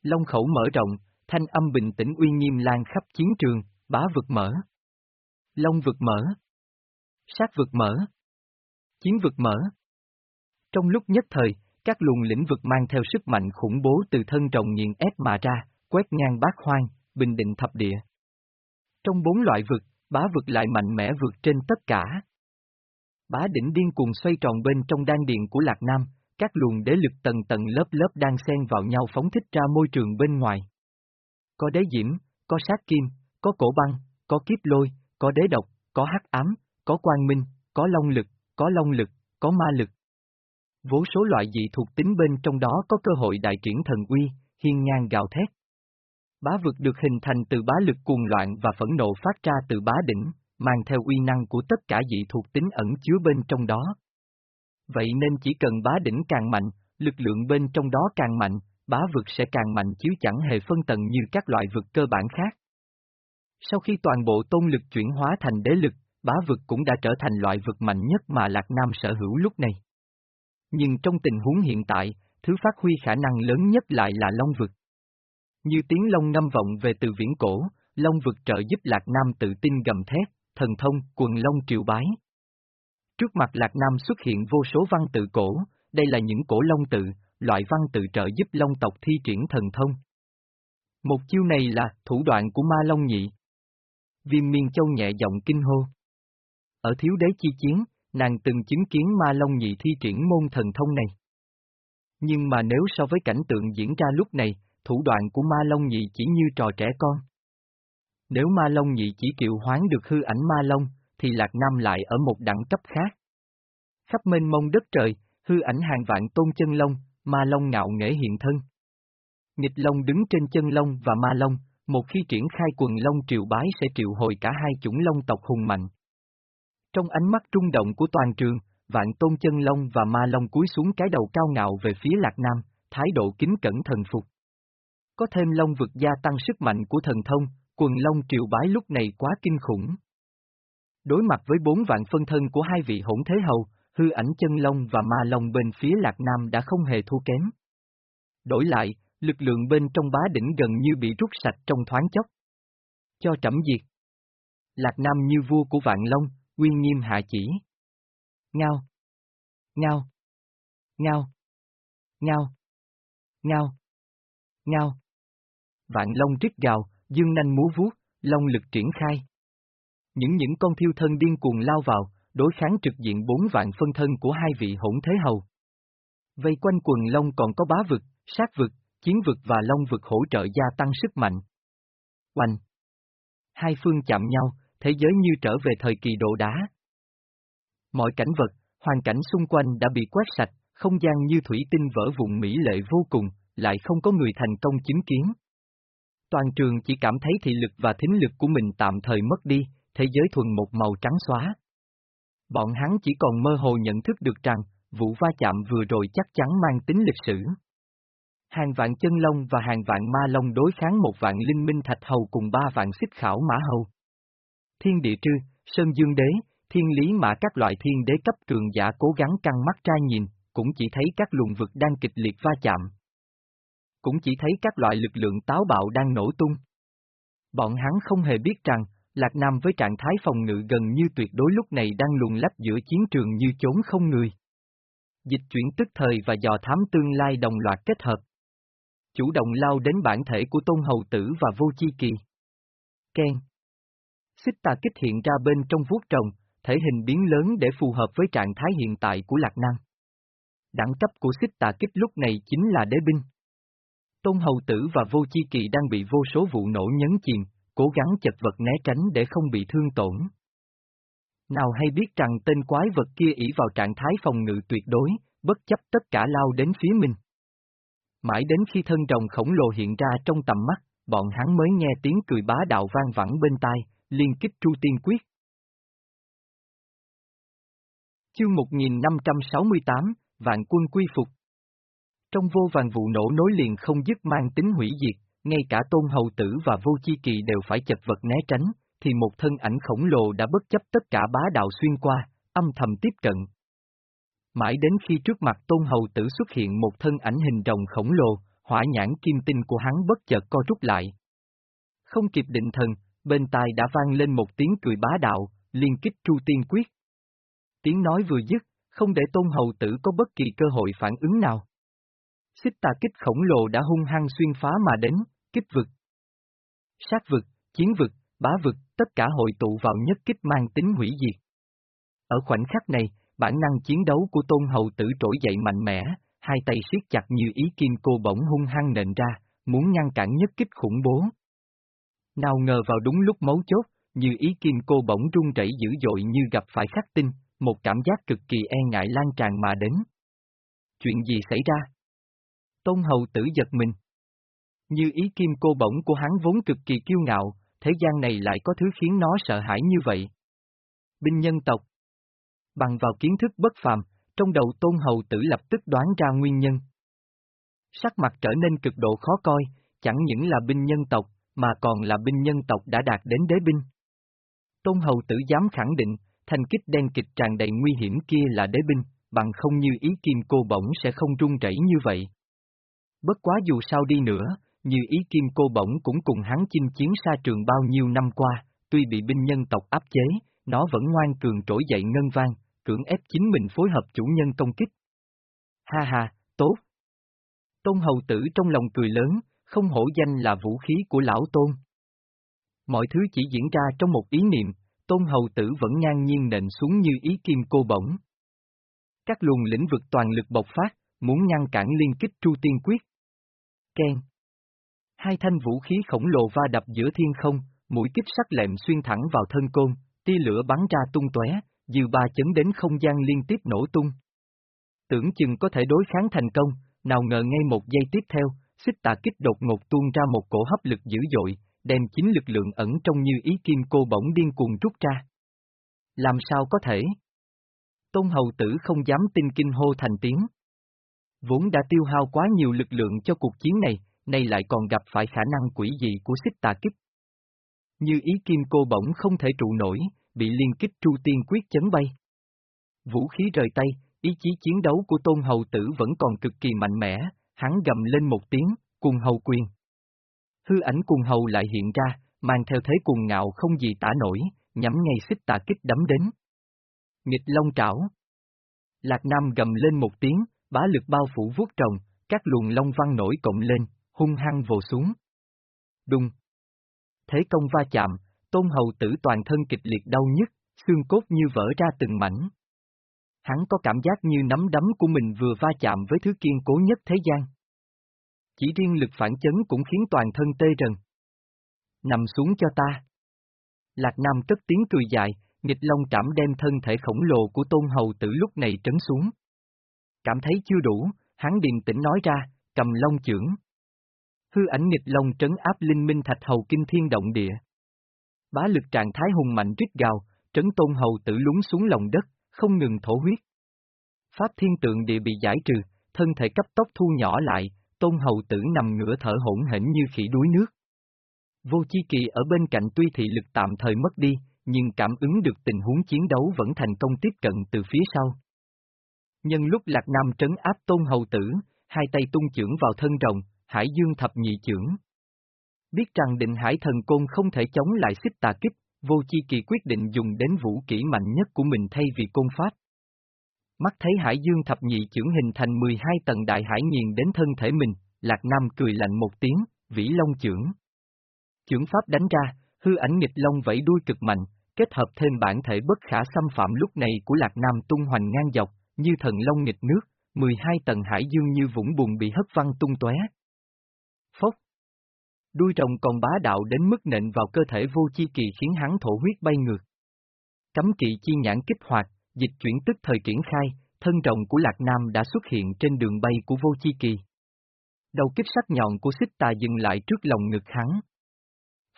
Long khẩu mở rộng, thanh âm bình tĩnh uy nghiêm lan khắp chiến trường, bá vực mở. Long vực mở. Sát vực mở. Chiến vực mở. Trong lúc nhất thời, các luồng lĩnh vực mang theo sức mạnh khủng bố từ thân rồng nghiền ép mà ra, quét ngang bát hoang, bình định thập địa. Trong bốn loại vực, bá vực lại mạnh mẽ vượt trên tất cả. Bá đỉnh điên cuồng xoay tròn bên trong đan điện của Lạc Nam, các luồng đế lực tầng tầng lớp lớp đang xen vào nhau phóng thích ra môi trường bên ngoài. Có đế diễm, có sát kim, có cổ băng, có kiếp lôi, có đế độc, có hắc ám, có quang minh, có long lực, có long lực, có ma lực. Vô số loại dị thuộc tính bên trong đó có cơ hội đại triển thần uy, hiên ngang gào thét. Bá vực được hình thành từ bá lực cuồng loạn và phẫn nộ phát ra từ bá đỉnh, mang theo uy năng của tất cả dị thuộc tính ẩn chứa bên trong đó. Vậy nên chỉ cần bá đỉnh càng mạnh, lực lượng bên trong đó càng mạnh, bá vực sẽ càng mạnh chứ chẳng hề phân tầng như các loại vực cơ bản khác. Sau khi toàn bộ tôn lực chuyển hóa thành đế lực, bá vực cũng đã trở thành loại vực mạnh nhất mà Lạc Nam sở hữu lúc này. Nhưng trong tình huống hiện tại, thứ phát huy khả năng lớn nhất lại là Long vực. Như tiếng Long năm vọng về từ viễn cổ, Long vực trợ giúp Lạc Nam tự tin gầm thét, thần thông, quần Long triều bái. Trước mặt Lạc Nam xuất hiện vô số văn tự cổ, đây là những cổ Long tự, loại văn tự trợ giúp Long tộc thi triển thần thông. Một chiêu này là thủ đoạn của ma Long nhị. Viêm miên châu nhẹ giọng kinh hô. Ở thiếu đế chi chiến, nàng từng chứng kiến ma Long nhị thi triển môn thần thông này. Nhưng mà nếu so với cảnh tượng diễn ra lúc này, thủ đoạn của ma Long nhị chỉ như trò trẻ con. Nếu ma Long nhị chỉ kiệu hoán được hư ảnh ma Long, thì Lạc Nam lại ở một đẳng cấp khác. Khắp mênh mông đất trời, hư ảnh hàng vạn tôn chân Long, ma Long ngạo nghễ hiện thân. Nghịch Long đứng trên chân Long và ma Long, một khi triển khai quần Long triều bái sẽ triệu hồi cả hai chủng Long tộc hùng mạnh. Trong ánh mắt trung động của toàn trường, vạn tôn chân Long và ma Long cúi xuống cái đầu cao ngạo về phía Lạc Nam, thái độ kính cẩn thần phục. Có thêm Long vực gia tăng sức mạnh của thần thông, quần Long triều bái lúc này quá kinh khủng. Đối mặt với bốn vạn phân thân của hai vị hỗn thế hầu, hư ảnh chân Long và ma Long bên phía Lạc Nam đã không hề thua kém. Đổi lại, lực lượng bên trong bá đỉnh gần như bị rút sạch trong thoáng chốc. Cho trẫm diệt. Lạc Nam như vua của vạn Long, Nguyên nghiêm hạ chỉ. Ngao. Ngao. Ngao. Ngao. Ngao. Ngao. Vạn Long rít gào, dương nanh múa vuốt, long lực triển khai. Những những con thiêu thân điên cuồng lao vào, đối kháng trực diện bốn vạn phân thân của hai vị hỗn thế hầu. Vây quanh quần long còn có bá vực, sát vực, chiến vực và long vực hỗ trợ gia tăng sức mạnh. Oanh! Hai phương chạm nhau, thế giới như trở về thời kỳ độ đá. Mọi cảnh vật, hoàn cảnh xung quanh đã bị quét sạch, không gian như thủy tinh vỡ vụn mỹ lệ vô cùng, lại không có người thành công chứng kiến. Toàn trường chỉ cảm thấy thị lực và thính lực của mình tạm thời mất đi, thế giới thuần một màu trắng xóa. Bọn hắn chỉ còn mơ hồ nhận thức được rằng, vụ va chạm vừa rồi chắc chắn mang tính lịch sử. Hàng vạn chân long và hàng vạn ma long đối kháng một vạn linh minh thạch hầu cùng ba vạn xích khảo mã hầu. Thiên địa trư, Sơn Dương Đế, Thiên Lý Mã các loại thiên đế cấp cường giả cố gắng căng mắt ra nhìn, cũng chỉ thấy các luồng vực đang kịch liệt va chạm. Cũng chỉ thấy các loại lực lượng táo bạo đang nổ tung. Bọn hắn không hề biết rằng, Lạc Nam với trạng thái phòng ngự gần như tuyệt đối lúc này đang luồn lách giữa chiến trường như chốn không người. Dịch chuyển tức thời và dò thám tương lai đồng loạt kết hợp. Chủ động lao đến bản thể của Tôn Hầu Tử và Vô Chi Kỳ. Ken. Xích tà kích hiện ra bên trong vuốt trồng, thể hình biến lớn để phù hợp với trạng thái hiện tại của Lạc Nam. Đẳng cấp của xích tà kích lúc này chính là đế binh. Tôn Hầu Tử và Vô Chi Kỳ đang bị vô số vụ nổ nhấn chìm, cố gắng chật vật né tránh để không bị thương tổn. Nào hay biết rằng tên quái vật kia ỷ vào trạng thái phòng ngự tuyệt đối, bất chấp tất cả lao đến phía mình. Mãi đến khi thân rồng khổng lồ hiện ra trong tầm mắt, bọn hắn mới nghe tiếng cười bá đạo vang vẳng bên tai, liên kích tru tiên quyết. Chương 1568, Vạn quân quy phục. Trong vô vàng vụ nổ nối liền không dứt mang tính hủy diệt, ngay cả tôn hầu tử và vô chi kỳ đều phải chật vật né tránh, thì một thân ảnh khổng lồ đã bất chấp tất cả bá đạo xuyên qua, âm thầm tiếp cận. Mãi đến khi trước mặt tôn hầu tử xuất hiện một thân ảnh hình rồng khổng lồ, hỏa nhãn kim tinh của hắn bất chợt co rút lại. Không kịp định thần, bên tai đã vang lên một tiếng cười bá đạo, liên kích tru tiên quyết. Tiếng nói vừa dứt, không để tôn hầu tử có bất kỳ cơ hội phản ứng nào. Xích tà kích khổng lồ đã hung hăng xuyên phá mà đến, kích vực. Sát vực, chiến vực, bá vực, tất cả hội tụ vào nhất kích mang tính hủy diệt. Ở khoảnh khắc này, bản năng chiến đấu của tôn hầu tử trỗi dậy mạnh mẽ, hai tay siết chặt như ý kim cô bỗng hung hăng nện ra, muốn ngăn cản nhất kích khủng bố. Nào ngờ vào đúng lúc mấu chốt, như ý kim cô bỗng run rẩy dữ dội như gặp phải khắc tinh, một cảm giác cực kỳ e ngại lan tràn mà đến. Chuyện gì xảy ra? Tôn hầu tử giật mình. Như ý kim cô bỗng của hắn vốn cực kỳ kiêu ngạo, thế gian này lại có thứ khiến nó sợ hãi như vậy. Binh nhân tộc Bằng vào kiến thức bất phàm, trong đầu tôn hầu tử lập tức đoán ra nguyên nhân. Sắc mặt trở nên cực độ khó coi, chẳng những là binh nhân tộc, mà còn là binh nhân tộc đã đạt đến đế binh. Tôn hầu tử dám khẳng định, thanh kích đen kịch tràn đầy nguy hiểm kia là đế binh, bằng không như ý kim cô bổng sẽ không rung rẩy như vậy. Bất quá dù sao đi nữa, như ý kim cô bổng cũng cùng hắn chinh chiến xa trường bao nhiêu năm qua, tuy bị binh nhân tộc áp chế, nó vẫn ngoan cường trỗi dậy ngân vang, cưỡng ép chính mình phối hợp chủ nhân công kích. Ha ha, tốt. Tôn hầu tử trong lòng cười lớn, không hổ danh là vũ khí của lão tôn. Mọi thứ chỉ diễn ra trong một ý niệm, tôn hầu tử vẫn ngang nhiên nện xuống như ý kim cô bổng. Các luồng lĩnh vực toàn lực bộc phát, muốn ngăn cản liên kích tru tiên quyết. Ken. Hai thanh vũ khí khổng lồ va đập giữa thiên không, mũi kích sắc lẹm xuyên thẳng vào thân côn, tia lửa bắn ra tung tóe, dư ba chấn đến không gian liên tiếp nổ tung. Tưởng chừng có thể đối kháng thành công, nào ngờ ngay một giây tiếp theo, xích tà kích đột ngột tuôn ra một cổ hấp lực dữ dội, đem chính lực lượng ẩn trong như ý kim cô bỗng điên cuồng rút ra. Làm sao có thể? Tôn hầu tử không dám tin kinh hô thành tiếng. Vốn đã tiêu hao quá nhiều lực lượng cho cuộc chiến này, nay lại còn gặp phải khả năng quỷ dị của xích tà kích. Như ý kim cô bỗng không thể trụ nổi, bị liên kích tru tiên quyết chấn bay. Vũ khí rời tay, ý chí chiến đấu của tôn hầu tử vẫn còn cực kỳ mạnh mẽ, hắn gầm lên một tiếng, cùng hầu quyền. Hư ảnh cùng hầu lại hiện ra, mang theo thế cùng ngạo không gì tả nổi, nhắm ngay xích tà kích đấm đến. Nghịch long trảo. Lạc Nam gầm lên một tiếng, bá lực bao phủ vuốt trồng, các luồng long văn nổi cộng lên, hung hăng vồ xuống. Đùng. Thế công va chạm, tôn hầu tử toàn thân kịch liệt đau nhức, xương cốt như vỡ ra từng mảnh. Hắn có cảm giác như nắm đấm của mình vừa va chạm với thứ kiên cố nhất thế gian. Chỉ riêng lực phản chấn cũng khiến toàn thân tê rần. Nằm xuống cho ta. Lạc Nam cất tiếng cười dài, nghịch long trảm đem thân thể khổng lồ của tôn hầu tử lúc này trấn xuống. Cảm thấy chưa đủ, hắn điềm tĩnh nói ra, cầm long trưởng. Hư ảnh nghịch long trấn áp linh minh thạch hầu kinh thiên động địa. Bá lực trạng thái hùng mạnh rít gào, trấn tôn hầu tử lúng xuống lòng đất, không ngừng thổ huyết. Pháp thiên tượng địa bị giải trừ, thân thể cấp tốc thu nhỏ lại, tôn hầu tử nằm ngửa thở hỗn hển như khỉ đuối nước. Vô chi kỳ ở bên cạnh tuy thị lực tạm thời mất đi, nhưng cảm ứng được tình huống chiến đấu vẫn thành công tiếp cận từ phía sau. Nhân lúc Lạc Nam trấn áp tôn hầu tử, hai tay tung chưởng vào thân rồng, hải dương thập nhị chưởng. Biết rằng định hải thần côn không thể chống lại xích tà kích, vô chi kỳ quyết định dùng đến vũ kỹ mạnh nhất của mình thay vì công pháp. Mắt thấy hải dương thập nhị trưởng hình thành 12 tầng đại hải nghiền đến thân thể mình, Lạc Nam cười lạnh một tiếng, vĩ long trưởng. Trưởng pháp đánh ra, hư ảnh nghịch long vẫy đuôi cực mạnh, kết hợp thêm bản thể bất khả xâm phạm lúc này của Lạc Nam tung hoành ngang dọc, như thần long nghịch nước, 12 tầng hải dương như vũng bùn bị hất văng tung tóe. Phốc. Đuôi rồng còn bá đạo đến mức nện vào cơ thể vô chi kỳ khiến hắn thổ huyết bay ngược. Cấm kỵ chi nhãn kích hoạt, dịch chuyển tức thời triển khai, thân rồng của Lạc Nam đã xuất hiện trên đường bay của vô chi kỳ. Đầu kích sắc nhọn của xích tà dừng lại trước lòng ngực hắn.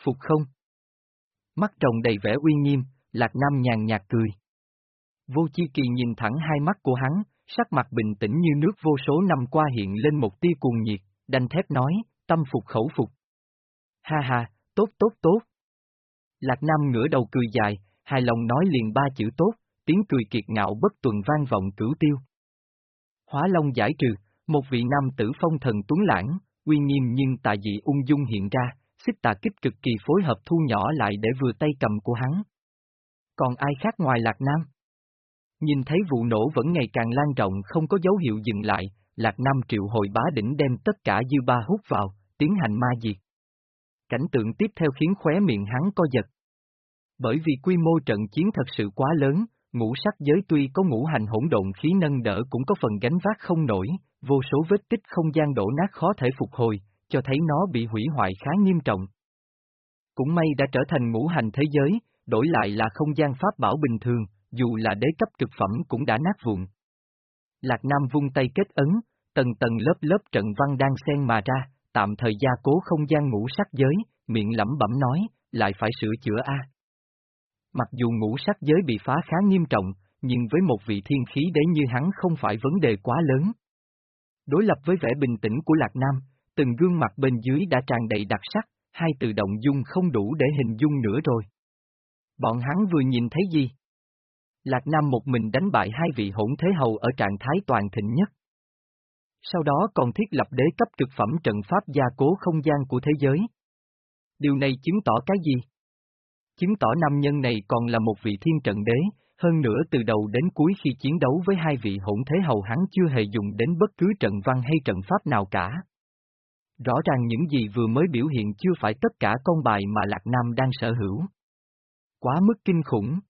Phục không? Mắt rồng đầy vẻ uy nghiêm, Lạc Nam nhàn nhạt cười. Vô chi kỳ nhìn thẳng hai mắt của hắn, sắc mặt bình tĩnh như nước vô số năm qua hiện lên một tia cuồng nhiệt, đanh thép nói, tâm phục khẩu phục. Ha ha, tốt tốt tốt. Lạc Nam ngửa đầu cười dài, hài lòng nói liền ba chữ tốt, tiếng cười kiệt ngạo bất tuần vang vọng cửu tiêu. Hóa Long giải trừ, một vị nam tử phong thần tuấn lãng, uy nghiêm nhưng tà dị ung dung hiện ra, xích tà kích cực kỳ phối hợp thu nhỏ lại để vừa tay cầm của hắn. Còn ai khác ngoài Lạc Nam? Nhìn thấy vụ nổ vẫn ngày càng lan rộng không có dấu hiệu dừng lại, Lạc Nam triệu hồi bá đỉnh đem tất cả dư ba hút vào, tiến hành ma diệt. Cảnh tượng tiếp theo khiến khóe miệng hắn co giật. Bởi vì quy mô trận chiến thật sự quá lớn, ngũ sắc giới tuy có ngũ hành hỗn độn khí nâng đỡ cũng có phần gánh vác không nổi, vô số vết tích không gian đổ nát khó thể phục hồi, cho thấy nó bị hủy hoại khá nghiêm trọng. Cũng may đã trở thành ngũ hành thế giới, đổi lại là không gian pháp bảo bình thường, dù là đế cấp cực phẩm cũng đã nát vụn. Lạc Nam vung tay kết ấn, tầng tầng lớp lớp trận văn đang xen mà ra, tạm thời gia cố không gian ngũ sắc giới, miệng lẩm bẩm nói, lại phải sửa chữa a. Mặc dù ngũ sắc giới bị phá khá nghiêm trọng, nhưng với một vị thiên khí đế như hắn không phải vấn đề quá lớn. Đối lập với vẻ bình tĩnh của Lạc Nam, từng gương mặt bên dưới đã tràn đầy đặc sắc, hai từ động dung không đủ để hình dung nữa rồi. Bọn hắn vừa nhìn thấy gì? Lạc Nam một mình đánh bại hai vị hỗn thế hầu ở trạng thái toàn thịnh nhất. Sau đó còn thiết lập đế cấp cực phẩm trận pháp gia cố không gian của thế giới. Điều này chứng tỏ cái gì? Chứng tỏ nam nhân này còn là một vị thiên trận đế, hơn nữa từ đầu đến cuối khi chiến đấu với hai vị hỗn thế hầu hắn chưa hề dùng đến bất cứ trận văn hay trận pháp nào cả. Rõ ràng những gì vừa mới biểu hiện chưa phải tất cả con bài mà Lạc Nam đang sở hữu. Quá mức kinh khủng.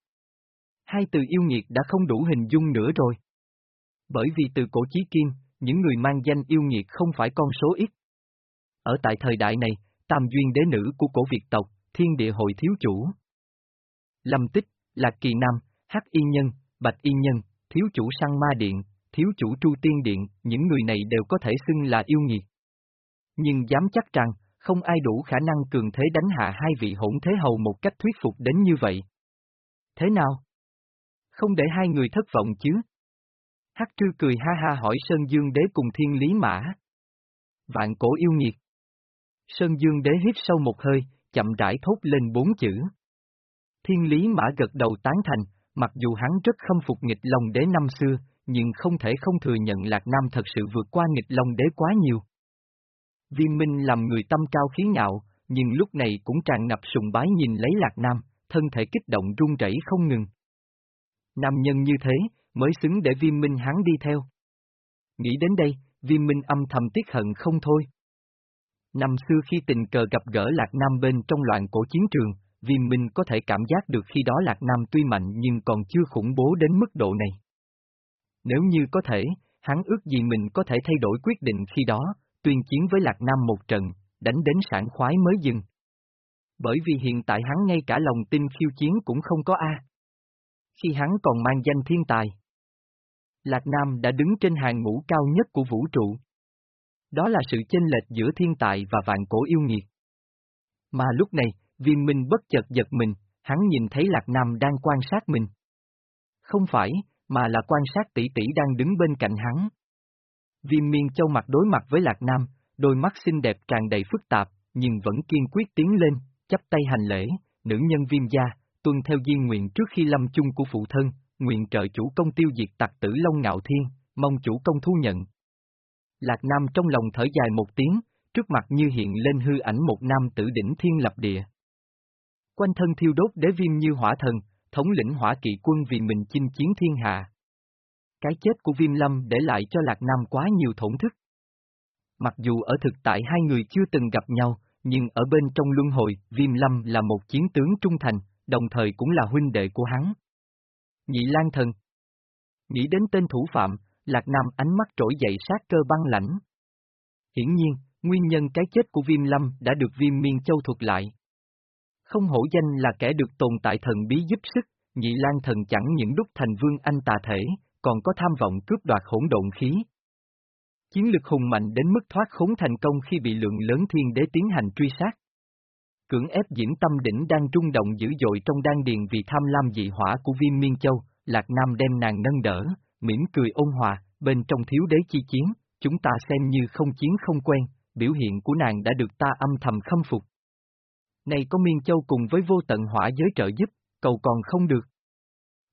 Hai từ yêu nghiệt đã không đủ hình dung nữa rồi. Bởi vì từ cổ chí kim, những người mang danh yêu nghiệt không phải con số ít. Ở tại thời đại này, tam duyên đế nữ của cổ Việt tộc, thiên địa hội thiếu chủ. Lâm Tích, Lạc Kỳ Nam, Hắc Y Nhân, Bạch Y Nhân, thiếu chủ Săn Ma Điện, thiếu chủ Tru Tiên Điện, những người này đều có thể xưng là yêu nghiệt. Nhưng dám chắc rằng, không ai đủ khả năng cường thế đánh hạ hai vị hỗn thế hầu một cách thuyết phục đến như vậy. Thế nào? Không để hai người thất vọng chứ? Hắc trư cười ha ha hỏi Sơn Dương Đế cùng Thiên Lý Mã. Vạn cổ yêu nghiệt. Sơn Dương Đế hít sâu một hơi, chậm rãi thốt lên bốn chữ. Thiên Lý Mã gật đầu tán thành, mặc dù hắn rất khâm phục nghịch Long Đế năm xưa, nhưng không thể không thừa nhận Lạc Nam thật sự vượt qua nghịch Long Đế quá nhiều. Viên Minh làm người tâm cao khí ngạo, nhưng lúc này cũng tràn ngập sùng bái nhìn lấy Lạc Nam, thân thể kích động run rẩy không ngừng. Nam nhân như thế, mới xứng để Viêm Minh hắn đi theo. Nghĩ đến đây, Viêm Minh âm thầm tiếc hận không thôi. Năm xưa khi tình cờ gặp gỡ Lạc Nam bên trong loạn cổ chiến trường, Viêm Minh có thể cảm giác được khi đó Lạc Nam tuy mạnh nhưng còn chưa khủng bố đến mức độ này. Nếu như có thể, hắn ước gì mình có thể thay đổi quyết định khi đó, tuyên chiến với Lạc Nam một trận, đánh đến sản khoái mới dừng. Bởi vì hiện tại hắn ngay cả lòng tin khiêu chiến cũng không có A. Khi hắn còn mang danh thiên tài. Lạc Nam đã đứng trên hàng ngũ cao nhất của vũ trụ. Đó là sự chênh lệch giữa thiên tài và vạn cổ yêu nghiệt. Mà lúc này, Viên minh bất chợt giật mình, hắn nhìn thấy Lạc Nam đang quan sát mình. Không phải, mà là quan sát tỷ tỷ đang đứng bên cạnh hắn. Viêm miên châu mặt đối mặt với Lạc Nam, đôi mắt xinh đẹp tràn đầy phức tạp, nhưng vẫn kiên quyết tiến lên, chắp tay hành lễ, nữ nhân viêm gia, tuân theo di nguyện trước khi lâm chung của phụ thân, nguyện trợ chủ công tiêu diệt tặc tử Long Ngạo Thiên, mong chủ công thu nhận. Lạc Nam trong lòng thở dài một tiếng, trước mặt như hiện lên hư ảnh một nam tử đỉnh thiên lập địa. Quanh thân thiêu đốt đế viêm như hỏa thần, thống lĩnh hỏa kỵ quân vì mình chinh chiến thiên hạ. Cái chết của viêm lâm để lại cho Lạc Nam quá nhiều thổn thức. Mặc dù ở thực tại hai người chưa từng gặp nhau, nhưng ở bên trong luân hồi, viêm lâm là một chiến tướng trung thành, đồng thời cũng là huynh đệ của hắn. Nhị Lan Thần Nghĩ đến tên thủ phạm, Lạc Nam ánh mắt trỗi dậy sát cơ băng lãnh. Hiển nhiên, nguyên nhân cái chết của Viêm Lâm đã được Viêm Miên Châu thuật lại. Không hổ danh là kẻ được tồn tại thần bí giúp sức, Nhị Lan Thần chẳng những đúc thành vương anh tà thể, còn có tham vọng cướp đoạt hỗn độn khí. Chiến lực hùng mạnh đến mức thoát khốn thành công khi bị lượng lớn thiên đế tiến hành truy sát. Cưỡng ép diễm tâm đỉnh đang rung động dữ dội trong đan điền vì tham lam dị hỏa của viêm miên châu, Lạc Nam đem nàng nâng đỡ, mỉm cười ôn hòa, bên trong thiếu đế chi chiến, chúng ta xem như không chiến không quen, biểu hiện của nàng đã được ta âm thầm khâm phục. Này có miên châu cùng với vô tận hỏa giới trợ giúp, cầu còn không được.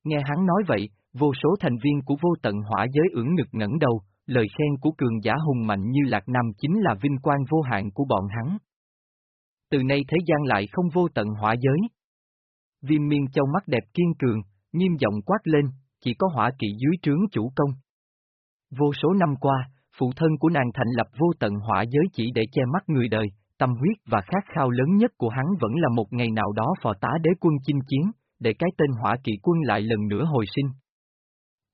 Nghe hắn nói vậy, vô số thành viên của vô tận hỏa giới ưỡng ngực ngẩng đầu, lời khen của cường giả hùng mạnh như Lạc Nam chính là vinh quang vô hạn của bọn hắn. Từ nay thế gian lại không vô tận hỏa giới. Viêm miên châu mắt đẹp kiên cường, nghiêm giọng quát lên, chỉ có hỏa kỵ dưới trướng chủ công. Vô số năm qua, phụ thân của nàng thành lập vô tận hỏa giới chỉ để che mắt người đời, tâm huyết và khát khao lớn nhất của hắn vẫn là một ngày nào đó phò tá đế quân chinh chiến, để cái tên hỏa kỵ quân lại lần nữa hồi sinh.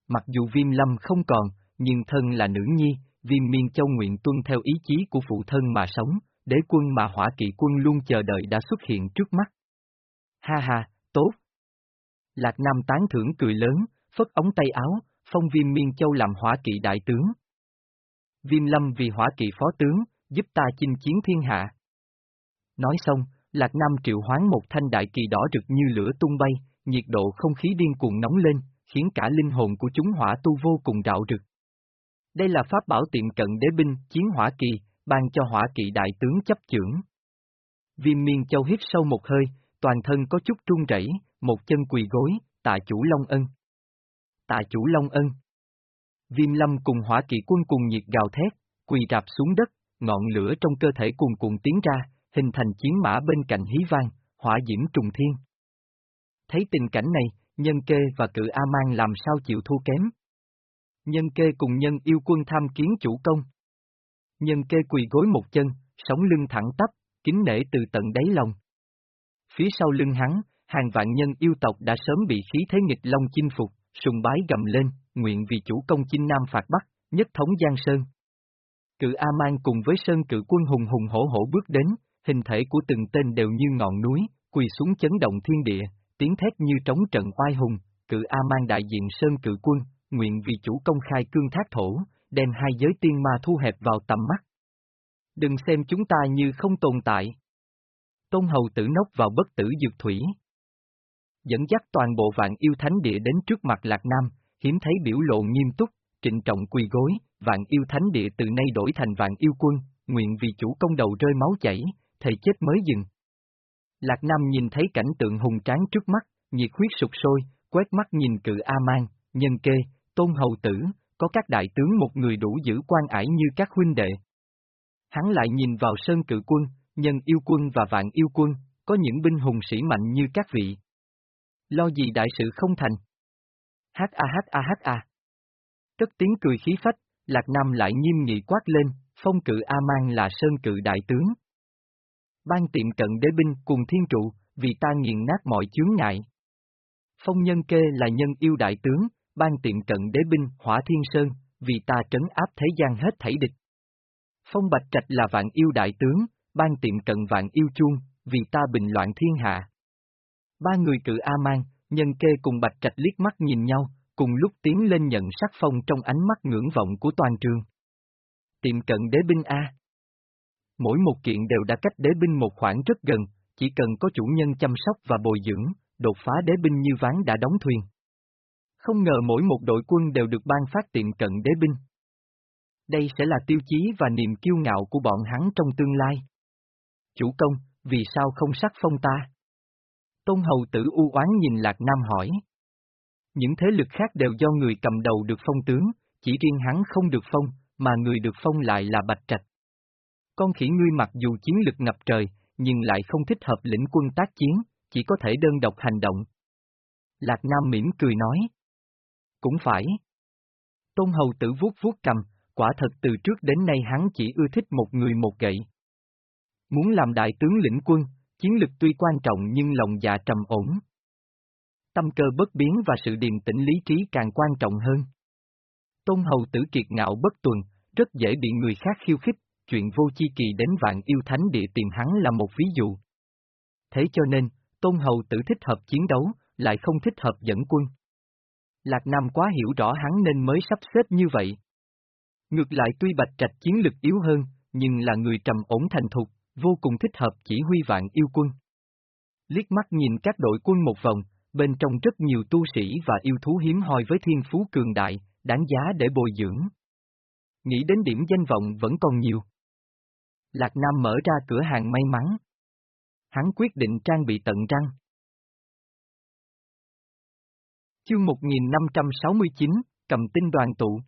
Mặc dù viêm lâm không còn, nhưng thân là nữ nhi, viêm miên châu nguyện tuân theo ý chí của phụ thân mà sống, đế quân mà hỏa kỵ quân luôn chờ đợi đã xuất hiện trước mắt. Ha ha, tốt. Lạc Nam tán thưởng cười lớn, phất ống tay áo, phong viêm miên châu làm hỏa kỵ đại tướng. Viêm lâm vì hỏa kỵ phó tướng, giúp ta chinh chiến thiên hạ. Nói xong, Lạc Nam triệu hoán một thanh đại kỳ đỏ rực như lửa tung bay, nhiệt độ không khí điên cuồng nóng lên, khiến cả linh hồn của chúng hỏa tu vô cùng rạo rực. Đây là pháp bảo tiệm cận đế binh, chiến hỏa kỳ, ban cho hỏa kỵ đại tướng chấp trưởng. Viêm miên châu hít sâu một hơi, toàn thân có chút run rẩy, một chân quỳ gối, tạ chủ Long Ân. Tạ chủ Long Ân. Viêm lâm cùng hỏa kỵ quân cùng nhiệt gào thét, quỳ rạp xuống đất, ngọn lửa trong cơ thể cuồn cuộn tiến ra, hình thành chiến mã bên cạnh hí vang, hỏa diễm trùng thiên. Thấy tình cảnh này, nhân kê và cự A-mang làm sao chịu thua kém. Nhân kê cùng nhân yêu quân tham kiến chủ công. Nhân kê quỳ gối một chân, sống lưng thẳng tắp, kính nể từ tận đáy lòng. Phía sau lưng hắn, hàng vạn nhân yêu tộc đã sớm bị khí thế nghịch long chinh phục, sùng bái gầm lên, nguyện vì chủ công chinh nam phạt bắc, nhất thống Giang Sơn. Cự A-man cùng với Sơn cự quân hùng hùng hổ hổ bước đến, hình thể của từng tên đều như ngọn núi, quỳ xuống chấn động thiên địa, tiếng thét như trống trận oai hùng, cự A-man đại diện Sơn cự quân, nguyện vì chủ công khai cương thác thổ, đem hai giới tiên ma thu hẹp vào tầm mắt. Đừng xem chúng ta như không tồn tại. Tôn hầu tử nốc vào bất tử dược thủy. Dẫn dắt toàn bộ vạn yêu thánh địa đến trước mặt Lạc Nam, hiếm thấy biểu lộ nghiêm túc, trịnh trọng quỳ gối, vạn yêu thánh địa từ nay đổi thành vạn yêu quân, nguyện vì chủ công đầu rơi máu chảy, thầy chết mới dừng. Lạc Nam nhìn thấy cảnh tượng hùng tráng trước mắt, nhiệt huyết sụp sôi, quét mắt nhìn cự A-man, nhân kê, tôn hầu tử, có các đại tướng một người đủ giữ quan ải như các huynh đệ. Hắn lại nhìn vào sơn cự quân, nhân yêu quân và vạn yêu quân, có những binh hùng sĩ mạnh như các vị. Lo gì đại sự không thành? Hát a hát a hát a. tất tiếng cười khí phách, Lạc Nam lại nghiêm nghị quát lên, phong cự A-man là sơn cự đại tướng. Ban tiệm cận đế binh cùng thiên trụ, vì ta nghiền nát mọi chướng ngại. Phong nhân kê là nhân yêu đại tướng, ban tiệm cận đế binh hỏa thiên sơn, vì ta trấn áp thế gian hết thảy địch. Phong bạch trạch là vạn yêu đại tướng, ban tiệm cận vạn yêu chuông, vì ta bình loạn thiên hạ. Ba người cự A-man, nhân kê cùng bạch trạch liếc mắt nhìn nhau, cùng lúc tiến lên nhận sắc phong trong ánh mắt ngưỡng vọng của toàn trường. Tiệm cận đế binh A. Mỗi một kiện đều đã cách đế binh một khoảng rất gần, chỉ cần có chủ nhân chăm sóc và bồi dưỡng, đột phá đế binh như ván đã đóng thuyền. Không ngờ mỗi một đội quân đều được ban phát tiệm cận đế binh. Đây sẽ là tiêu chí và niềm kiêu ngạo của bọn hắn trong tương lai. Chủ công, vì sao không sắc phong ta? Tôn hầu tử u oán nhìn Lạc Nam hỏi. Những thế lực khác đều do người cầm đầu được phong tướng, chỉ riêng hắn không được phong, mà người được phong lại là Bạch Trạch. Con khỉ ngươi mặc dù chiến lực ngập trời, nhưng lại không thích hợp lĩnh quân tác chiến, chỉ có thể đơn độc hành động. Lạc Nam mỉm cười nói. Cũng phải. Tôn hầu tử vuốt vuốt cầm, quả thật từ trước đến nay hắn chỉ ưa thích một người một gậy. Muốn làm đại tướng lĩnh quân, chiến lực tuy quan trọng nhưng lòng dạ trầm ổn. Tâm cơ bất biến và sự điềm tĩnh lý trí càng quan trọng hơn. Tôn hầu tử kiệt ngạo bất tuần, rất dễ bị người khác khiêu khích, chuyện vô chi kỳ đến vạn yêu thánh địa tìm hắn là một ví dụ. Thế cho nên, Tôn hầu tử thích hợp chiến đấu, lại không thích hợp dẫn quân. Lạc Nam quá hiểu rõ hắn nên mới sắp xếp như vậy. Ngược lại tuy Bạch Trạch chiến lực yếu hơn, nhưng là người trầm ổn thành thục, vô cùng thích hợp chỉ huy vạn yêu quân. Liếc mắt nhìn các đội quân một vòng, bên trong rất nhiều tu sĩ và yêu thú hiếm hoi với thiên phú cường đại, đáng giá để bồi dưỡng. Nghĩ đến điểm danh vọng vẫn còn nhiều. Lạc Nam mở ra cửa hàng may mắn. Hắn quyết định trang bị tận răng. Chương 1569, cầm tinh đoàn tụ.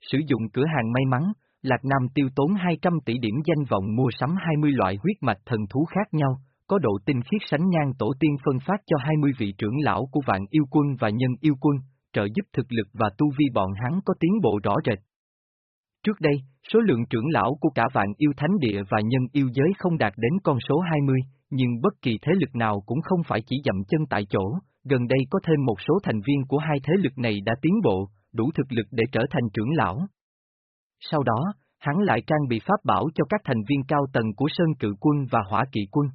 Sử dụng cửa hàng may mắn, Lạc Nam tiêu tốn 200 tỷ điểm danh vọng mua sắm 20 loại huyết mạch thần thú khác nhau, có độ tinh khiết sánh ngang tổ tiên phân phát cho 20 vị trưởng lão của vạn yêu quân và nhân yêu quân, trợ giúp thực lực và tu vi bọn hắn có tiến bộ rõ rệt. Trước đây, số lượng trưởng lão của cả vạn yêu thánh địa và nhân yêu giới không đạt đến con số 20, nhưng bất kỳ thế lực nào cũng không phải chỉ dậm chân tại chỗ, gần đây có thêm một số thành viên của hai thế lực này đã tiến bộ, đủ thực lực để trở thành trưởng lão. Sau đó, hắn lại trang bị pháp bảo cho các thành viên cao tầng của Sơn Cự Quân và Hỏa Kỵ Quân.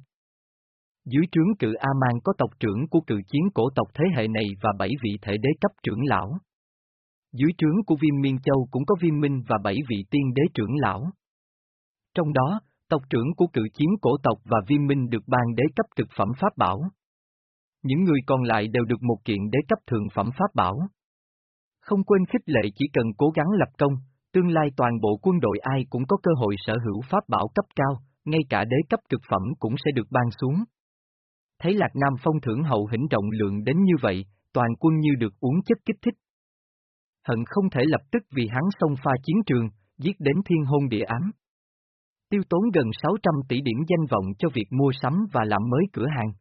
Dưới trướng cự A-man có tộc trưởng của cự chiến cổ tộc thế hệ này và bảy vị thể đế cấp trưởng lão. Dưới trướng của viêm miên châu cũng có viêm minh và bảy vị tiên đế trưởng lão. Trong đó, tộc trưởng của cự chiến cổ tộc và viêm minh được ban đế cấp cực phẩm pháp bảo. Những người còn lại đều được một kiện đế cấp thượng phẩm pháp bảo. Không quên khích lệ chỉ cần cố gắng lập công, tương lai toàn bộ quân đội ai cũng có cơ hội sở hữu pháp bảo cấp cao, ngay cả đế cấp cực phẩm cũng sẽ được ban xuống. Thấy Lạc Nam phong thưởng hậu hĩnh rộng lượng đến như vậy, toàn quân như được uống chất kích thích. Hận không thể lập tức vì hắn xông pha chiến trường, giết đến thiên hôn địa ám. Tiêu tốn gần 600 tỷ điểm danh vọng cho việc mua sắm và làm mới cửa hàng.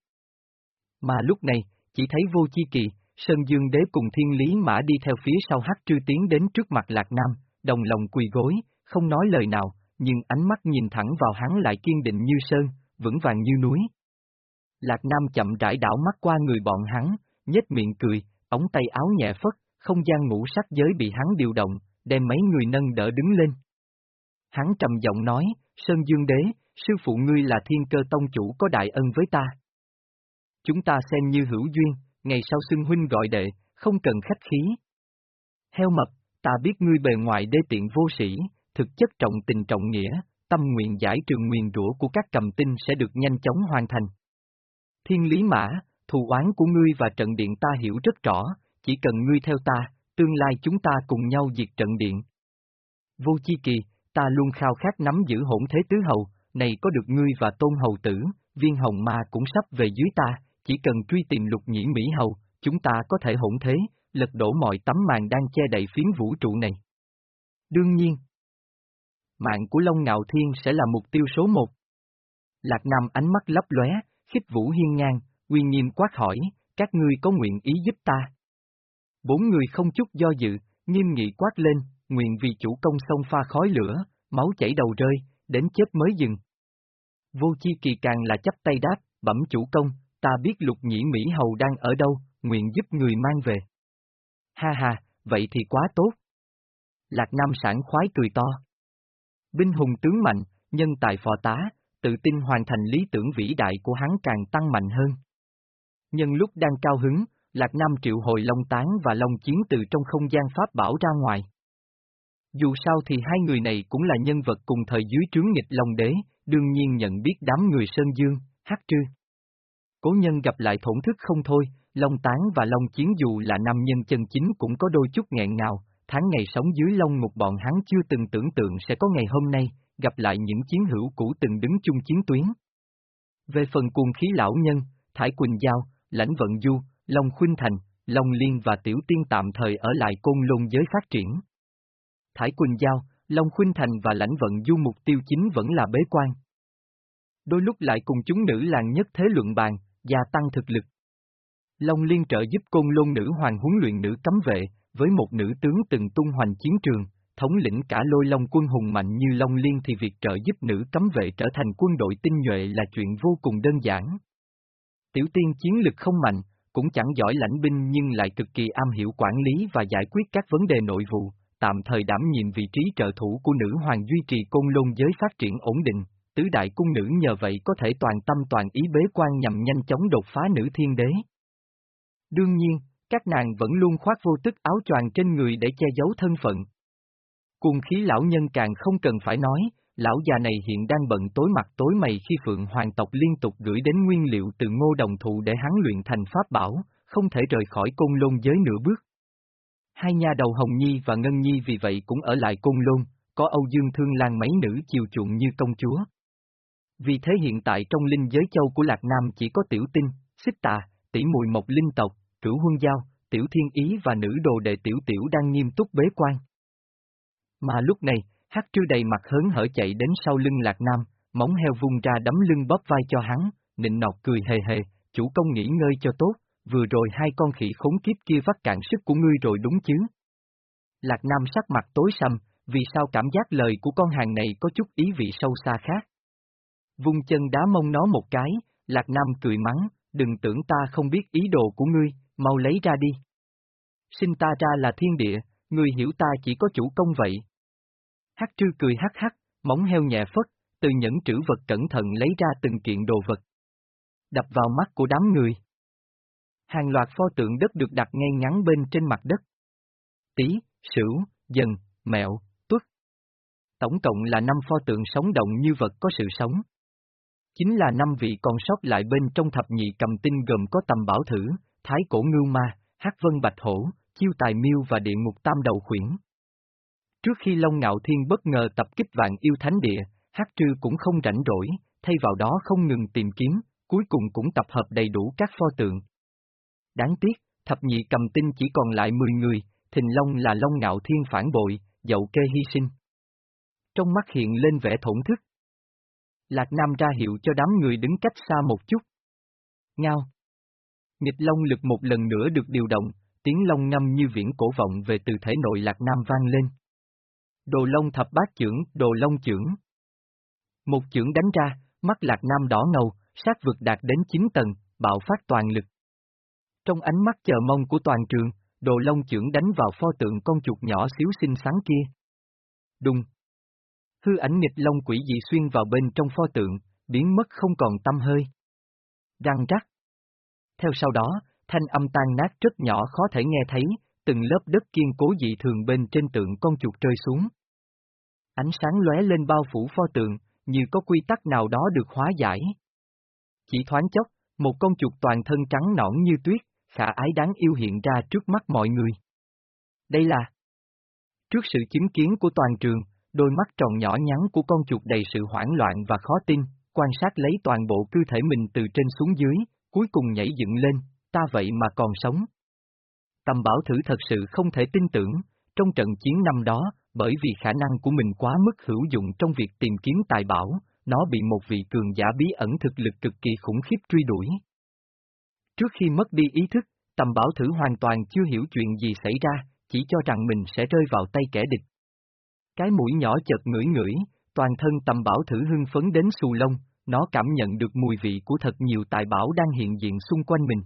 Mà lúc này, chỉ thấy vô chi kỳ, Sơn Dương Đế cùng Thiên Lý Mã đi theo phía sau hát trư tiến đến trước mặt Lạc Nam, đồng lòng quỳ gối, không nói lời nào, nhưng ánh mắt nhìn thẳng vào hắn lại kiên định như sơn, vững vàng như núi. Lạc Nam chậm rãi đảo mắt qua người bọn hắn, nhếch miệng cười, ống tay áo nhẹ phất, không gian ngũ sắc giới bị hắn điều động, đem mấy người nâng đỡ đứng lên. Hắn trầm giọng nói, Sơn Dương Đế, sư phụ ngươi là thiên cơ tông chủ có đại ân với ta. Chúng ta xem như hữu duyên, ngày sau xưng huynh gọi đệ, không cần khách khí. Heo mập, ta biết ngươi bề ngoài đê tiện vô sĩ, thực chất trọng tình trọng nghĩa, tâm nguyện giải trường nguyền rủa của các cầm tinh sẽ được nhanh chóng hoàn thành. Thiên lý mã, thù oán của ngươi và trận điện ta hiểu rất rõ, chỉ cần ngươi theo ta, tương lai chúng ta cùng nhau diệt trận điện. Vô chi kỳ, ta luôn khao khát nắm giữ hỗn thế tứ hầu, này có được ngươi và tôn hầu tử, viên hồng ma cũng sắp về dưới ta, chỉ cần truy tìm lục nhĩ Mỹ hầu, chúng ta có thể hỗn thế, lật đổ mọi tấm màn đang che đậy phiến vũ trụ này. Đương nhiên, mạng của Long Ngạo Thiên sẽ là mục tiêu số một. Lạc Nam ánh mắt lấp lóe, khích vũ hiên ngang, uy nghiêm quát hỏi, các ngươi có nguyện ý giúp ta. Bốn người không chút do dự, nghiêm nghị quát lên, nguyện vì chủ công sông pha khói lửa, máu chảy đầu rơi, đến chết mới dừng. Vô chi kỳ càng là chấp tay đáp, bẩm chủ công, ta biết lục nhĩ Mỹ Hầu đang ở đâu, nguyện giúp người mang về. Ha ha, vậy thì quá tốt. Lạc Nam sản khoái cười to. Binh hùng tướng mạnh, nhân tài phò tá, tự tin hoàn thành lý tưởng vĩ đại của hắn càng tăng mạnh hơn. Nhân lúc đang cao hứng, Lạc Nam triệu hồi Long Tán và Long Chiến từ trong không gian pháp bảo ra ngoài. Dù sao thì hai người này cũng là nhân vật cùng thời dưới trướng nghịch Long Đế, đương nhiên nhận biết đám người Sơn Dương, hắc Trư. Cố nhân gặp lại thổn thức không thôi, Long Tán và Long Chiến dù là nam nhân chân chính cũng có đôi chút nghẹn ngào, tháng ngày sống dưới Long Ngục bọn hắn chưa từng tưởng tượng sẽ có ngày hôm nay, gặp lại những chiến hữu cũ từng đứng chung chiến tuyến. Về phần cuồng khí lão nhân, Thải Quỳnh Giao, Lãnh Vận Du, Long Khuynh Thành, Long Liên và Tiểu Tiên tạm thời ở lại côn lôn giới phát triển. Thải Quỳnh Giao, Long Khuynh Thành và Lãnh Vận Du mục tiêu chính vẫn là bế quan. Đôi lúc lại cùng chúng nữ làng nhất thế luận bàn, gia tăng thực lực. Long Liên trợ giúp côn lôn nữ hoàng huấn luyện nữ cấm vệ, với một nữ tướng từng tung hoành chiến trường, thống lĩnh cả lôi long quân hùng mạnh như Long Liên thì việc trợ giúp nữ cấm vệ trở thành quân đội tinh nhuệ là chuyện vô cùng đơn giản. Tiểu tiên chiến lực không mạnh, cũng chẳng giỏi lãnh binh nhưng lại cực kỳ am hiểu quản lý và giải quyết các vấn đề nội vụ, tạm thời đảm nhiệm vị trí trợ thủ của nữ hoàng duy trì côn lôn giới phát triển ổn định, tứ đại cung nữ nhờ vậy có thể toàn tâm toàn ý bế quan nhằm nhanh chóng đột phá nữ thiên đế. Đương nhiên, các nàng vẫn luôn khoác vô tức áo choàng trên người để che giấu thân phận. Cùng khí lão nhân càng không cần phải nói, lão già này hiện đang bận tối mặt tối mày khi Phượng Hoàng tộc liên tục gửi đến nguyên liệu từ ngô đồng thụ để hắn luyện thành pháp bảo, không thể rời khỏi côn lôn giới nửa bước. Hai nhà đầu Hồng Nhi và Ngân Nhi vì vậy cũng ở lại côn lôn, có Âu Dương Thương Lan mấy nữ chiều chuộng như công chúa. Vì thế hiện tại trong linh giới châu của Lạc Nam chỉ có tiểu tinh, xích tà, tỷ mùi mộc linh tộc, cửu huân giao, tiểu thiên ý và nữ đồ đệ tiểu tiểu đang nghiêm túc bế quan. Mà lúc này, hát trư đầy mặt hớn hở chạy đến sau lưng Lạc Nam, móng heo vung ra đấm lưng bóp vai cho hắn, nịnh nọt cười hề hề, chủ công nghỉ ngơi cho tốt, vừa rồi hai con khỉ khốn kiếp kia vắt cạn sức của ngươi rồi đúng chứ. Lạc Nam sắc mặt tối sầm, vì sao cảm giác lời của con hàng này có chút ý vị sâu xa khác. Vung chân đá mông nó một cái, Lạc Nam cười mắng, đừng tưởng ta không biết ý đồ của ngươi, mau lấy ra đi. Sinh ta ra là thiên địa, ngươi hiểu ta chỉ có chủ công vậy. Hắc trư cười hắc hắc, móng heo nhẹ phất, từ nhẫn trữ vật cẩn thận lấy ra từng kiện đồ vật. Đập vào mắt của đám người. Hàng loạt pho tượng đất được đặt ngay ngắn bên trên mặt đất. Tí, sửu, dần, mẹo, tuất. Tổng cộng là năm pho tượng sống động như vật có sự sống. Chính là năm vị còn sót lại bên trong thập nhị cầm tinh gồm có tầm bảo thử, thái cổ ngưu ma, hát vân bạch hổ, chiêu tài miêu và địa ngục tam đầu khuyển. Trước khi Long Ngạo Thiên bất ngờ tập kích vạn yêu thánh địa, hát trư cũng không rảnh rỗi, thay vào đó không ngừng tìm kiếm, cuối cùng cũng tập hợp đầy đủ các pho tượng. Đáng tiếc, thập nhị cầm tinh chỉ còn lại 10 người, thình long là long ngạo thiên phản bội, dậu kê hy sinh. Trong mắt hiện lên vẻ thổn thức. Lạc Nam ra hiệu cho đám người đứng cách xa một chút. Ngao. Nghịch long lực một lần nữa được điều động, tiếng long ngâm như viễn cổ vọng về từ thể nội Lạc Nam vang lên. Đồ long thập bát trưởng, đồ long trưởng. Một trưởng đánh ra, mắt Lạc Nam đỏ ngầu, sát vực đạt đến 9 tầng, bạo phát toàn lực. Trong ánh mắt chờ mong của toàn trường, đồ long trưởng đánh vào pho tượng con chuột nhỏ xíu xinh xắn kia. Đùng. Hư ảnh nghịch long quỷ dị xuyên vào bên trong pho tượng, biến mất không còn tâm hơi. Răng rắc. Theo sau đó, thanh âm tan nát rất nhỏ khó thể nghe thấy, từng lớp đất kiên cố dị thường bên trên tượng con chuột rơi xuống. Ánh sáng lóe lên bao phủ pho tượng, như có quy tắc nào đó được hóa giải. Chỉ thoáng chốc, một con chuột toàn thân trắng nõn như tuyết, khả ái đáng yêu hiện ra trước mắt mọi người. Đây là... Trước sự chứng kiến của toàn trường, đôi mắt tròn nhỏ nhắn của con chuột đầy sự hoảng loạn và khó tin, quan sát lấy toàn bộ cơ thể mình từ trên xuống dưới, cuối cùng nhảy dựng lên, ta vậy mà còn sống. Tâm bảo thử thật sự không thể tin tưởng, trong trận chiến năm đó, bởi vì khả năng của mình quá mức hữu dụng trong việc tìm kiếm tài bảo, nó bị một vị cường giả bí ẩn thực lực cực kỳ khủng khiếp truy đuổi. Trước khi mất đi ý thức, tầm bảo thử hoàn toàn chưa hiểu chuyện gì xảy ra, chỉ cho rằng mình sẽ rơi vào tay kẻ địch. Cái mũi nhỏ chợt ngửi ngửi, toàn thân tầm bảo thử hưng phấn đến xù lông, nó cảm nhận được mùi vị của thật nhiều tài bảo đang hiện diện xung quanh mình.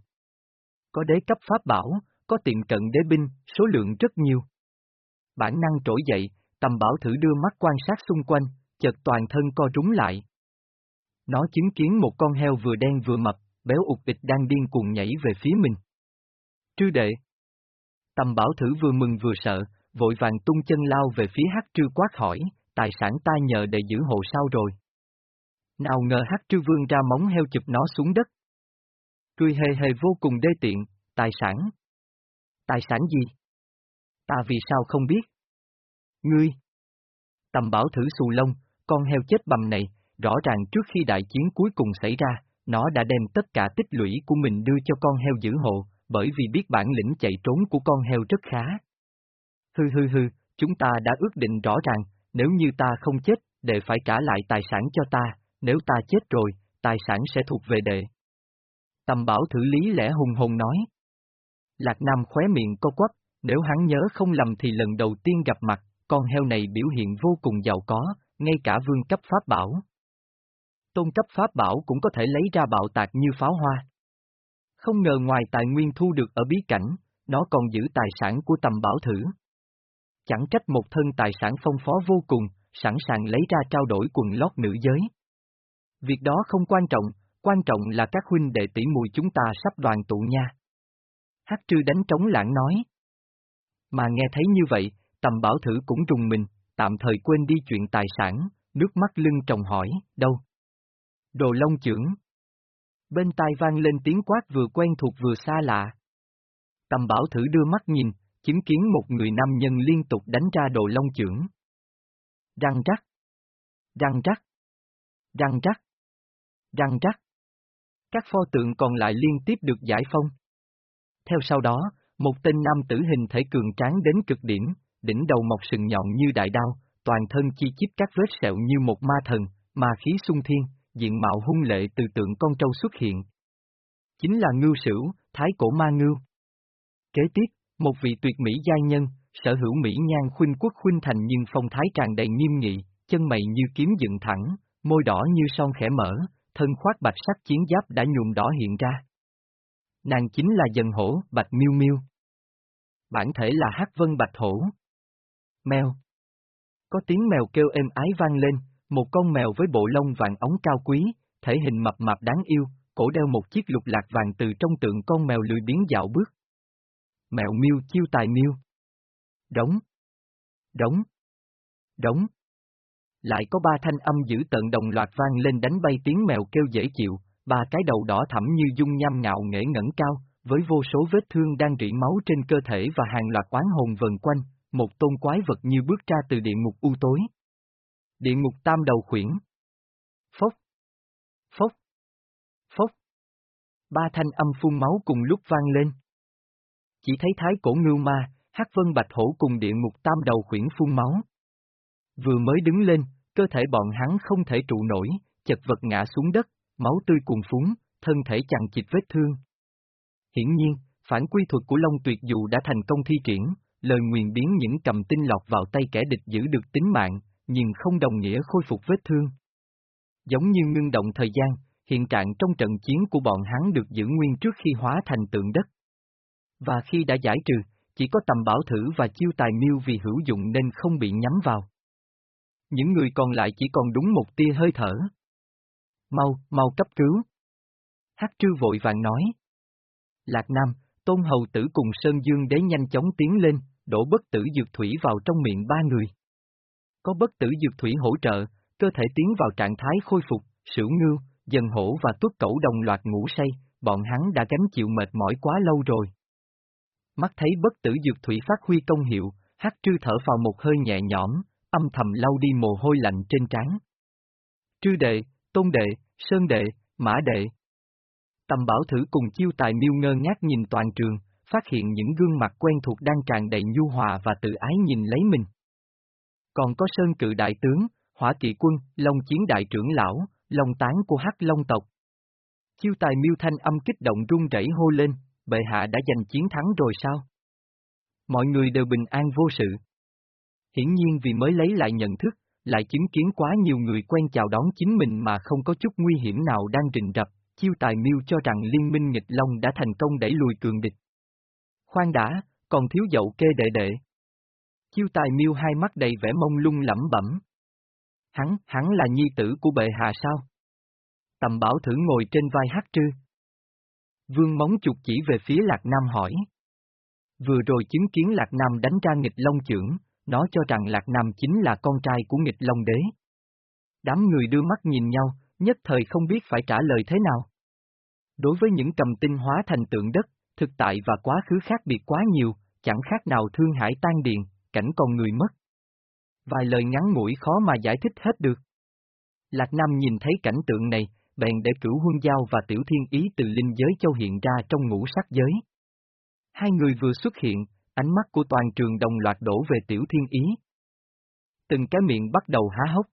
Có đế cấp pháp bảo, có tiệm cận đế binh, số lượng rất nhiều. Bản năng trỗi dậy, tầm bảo thử đưa mắt quan sát xung quanh, chợt toàn thân co rúng lại. Nó chứng kiến một con heo vừa đen vừa mập, béo ụt ịch đang điên cuồng nhảy về phía mình. Trư đệ. Tầm bảo thử vừa mừng vừa sợ, vội vàng tung chân lao về phía hắc trư quát hỏi, tài sản ta nhờ để giữ hộ sao rồi. Nào ngờ hắc trư vương ra móng heo chụp nó xuống đất. Cười hề hề vô cùng đê tiện, tài sản. Tài sản gì? Ta vì sao không biết? Ngươi! Tầm bảo thử xù lông, con heo chết bầm này, rõ ràng trước khi đại chiến cuối cùng xảy ra, nó đã đem tất cả tích lũy của mình đưa cho con heo giữ hộ, bởi vì biết bản lĩnh chạy trốn của con heo rất khá. Hư hư hư, chúng ta đã ước định rõ ràng, nếu như ta không chết, đệ phải trả lại tài sản cho ta, nếu ta chết rồi, tài sản sẽ thuộc về đệ. Tầm bảo thử lý lẽ hùng hồn nói. Lạc Nam khóe miệng co quắp, nếu hắn nhớ không lầm thì lần đầu tiên gặp mặt, con heo này biểu hiện vô cùng giàu có, ngay cả vương cấp pháp bảo. Tôn cấp pháp bảo cũng có thể lấy ra bạo tạc như pháo hoa. Không ngờ ngoài tài nguyên thu được ở bí cảnh, nó còn giữ tài sản của tầm bảo thử. Chẳng trách một thân tài sản phong phó vô cùng, sẵn sàng lấy ra trao đổi quần lót nữ giới. Việc đó không quan trọng, quan trọng là các huynh đệ tỷ mùi chúng ta sắp đoàn tụ nha. Hát trư đánh trống lãng nói. Mà nghe thấy như vậy, tầm bảo thử cũng rùng mình, tạm thời quên đi chuyện tài sản, nước mắt lưng trồng hỏi, đâu? Đồ lông trưởng. Bên tai vang lên tiếng quát vừa quen thuộc vừa xa lạ. Tầm bảo thử đưa mắt nhìn, chứng kiến một người nam nhân liên tục đánh ra đồ lông trưởng. Răng rắc. Răng rắc. Răng rắc. Răng rắc. Các pho tượng còn lại liên tiếp được giải phong. Theo sau đó, một tên nam tử hình thể cường tráng đến cực điểm, đỉnh đầu mọc sừng nhọn như đại đao, toàn thân chi chít các vết sẹo như một ma thần, ma khí sung thiên, diện mạo hung lệ từ tượng con trâu xuất hiện. Chính là ngưu sửu, thái cổ ma ngưu. Kế tiếp, một vị tuyệt mỹ giai nhân, sở hữu mỹ nhan khuynh quốc khuynh thành nhưng phong thái tràn đầy nghiêm nghị, chân mày như kiếm dựng thẳng, môi đỏ như son khẽ mở, thân khoác bạch sắc chiến giáp đã nhuộm đỏ hiện ra. Nàng chính là dần hổ, bạch miêu miêu. Bản thể là hắc vân bạch hổ. Mèo. Có tiếng mèo kêu êm ái vang lên, một con mèo với bộ lông vàng ống cao quý, thể hình mập mạp đáng yêu, cổ đeo một chiếc lục lạc vàng từ trong tượng con mèo lười biến dạo bước. Mèo miêu chiêu tài miêu. Đóng. Đóng. Đóng. Lại có ba thanh âm giữ tận đồng loạt vang lên đánh bay tiếng mèo kêu dễ chịu, ba cái đầu đỏ thẳm như dung nham ngạo nghệ ngẩng cao, với vô số vết thương đang rỉ máu trên cơ thể và hàng loạt oán hồn vần quanh, một tôn quái vật như bước ra từ địa ngục u tối. Địa ngục tam đầu khuyển. Phốc. Phốc. Phốc. Ba thanh âm phun máu cùng lúc vang lên. Chỉ thấy thái cổ ngưu ma, hắc vân bạch hổ cùng địa ngục tam đầu khuyển phun máu. Vừa mới đứng lên, cơ thể bọn hắn không thể trụ nổi, chật vật ngã xuống đất, máu tươi cuồn phúng, thân thể chằng chịt vết thương. Hiển nhiên, phản quy thuật của Long Tuyệt dù đã thành công thi triển, lời nguyền biến những cầm tinh lọt vào tay kẻ địch giữ được tính mạng, nhưng không đồng nghĩa khôi phục vết thương. Giống như ngưng động thời gian, hiện trạng trong trận chiến của bọn hắn được giữ nguyên trước khi hóa thành tượng đất. Và khi đã giải trừ, chỉ có tầm bảo thử và chiêu tài miêu vì hữu dụng nên không bị nhắm vào. Những người còn lại chỉ còn đúng một tia hơi thở. Mau, mau cấp cứu. Hắc trư vội vàng nói. Lạc Nam, Tôn Hầu Tử cùng Sơn Dương Đế nhanh chóng tiến lên, đổ bất tử dược thủy vào trong miệng ba người. Có bất tử dược thủy hỗ trợ, cơ thể tiến vào trạng thái khôi phục, sửu ngưu, dần hổ và tuất cẩu đồng loạt ngủ say, bọn hắn đã gánh chịu mệt mỏi quá lâu rồi. Mắt thấy bất tử dược thủy phát huy công hiệu, hát trư thở vào một hơi nhẹ nhõm, âm thầm lau đi mồ hôi lạnh trên trán. Trư đệ, tôn đệ, sơn đệ, mã đệ. Tầm bảo thử cùng chiêu tài miêu ngơ ngác nhìn toàn trường, phát hiện những gương mặt quen thuộc đang tràn đầy nhu hòa và tự ái nhìn lấy mình. Còn có sơn cự đại tướng, hỏa kỵ quân, long chiến đại trưởng lão, long tán của hắc long tộc. Chiêu tài miêu thanh âm kích động run rẩy hô lên, bệ hạ đã giành chiến thắng rồi sao? Mọi người đều bình an vô sự. Hiển nhiên vì mới lấy lại nhận thức, lại chứng kiến quá nhiều người quen chào đón chính mình mà không có chút nguy hiểm nào đang rình rập, chiêu tài miêu cho rằng liên minh nghịch long đã thành công đẩy lùi cường địch. Khoan đã, còn thiếu dậu kê đệ đệ. Chiêu tài miêu hai mắt đầy vẻ mông lung lẩm bẩm. Hắn, hắn là nhi tử của bệ hạ sao? Tầm bảo thử ngồi trên vai hát trư. Vương móng chụp chỉ về phía Lạc Nam hỏi. Vừa rồi chứng kiến Lạc Nam đánh ra nghịch long trưởng, nó cho rằng Lạc Nam chính là con trai của nghịch long đế. Đám người đưa mắt nhìn nhau, nhất thời không biết phải trả lời thế nào. Đối với những cầm tinh hóa thành tượng đất, thực tại và quá khứ khác biệt quá nhiều, chẳng khác nào thương hải tan điện, cảnh còn người mất. Vài lời ngắn ngủi khó mà giải thích hết được. Lạc Nam nhìn thấy cảnh tượng này, bèn để cửu huân giao và tiểu thiên ý từ linh giới châu hiện ra trong ngũ sắc giới. Hai người vừa xuất hiện, ánh mắt của toàn trường đồng loạt đổ về tiểu thiên ý. Từng cái miệng bắt đầu há hốc.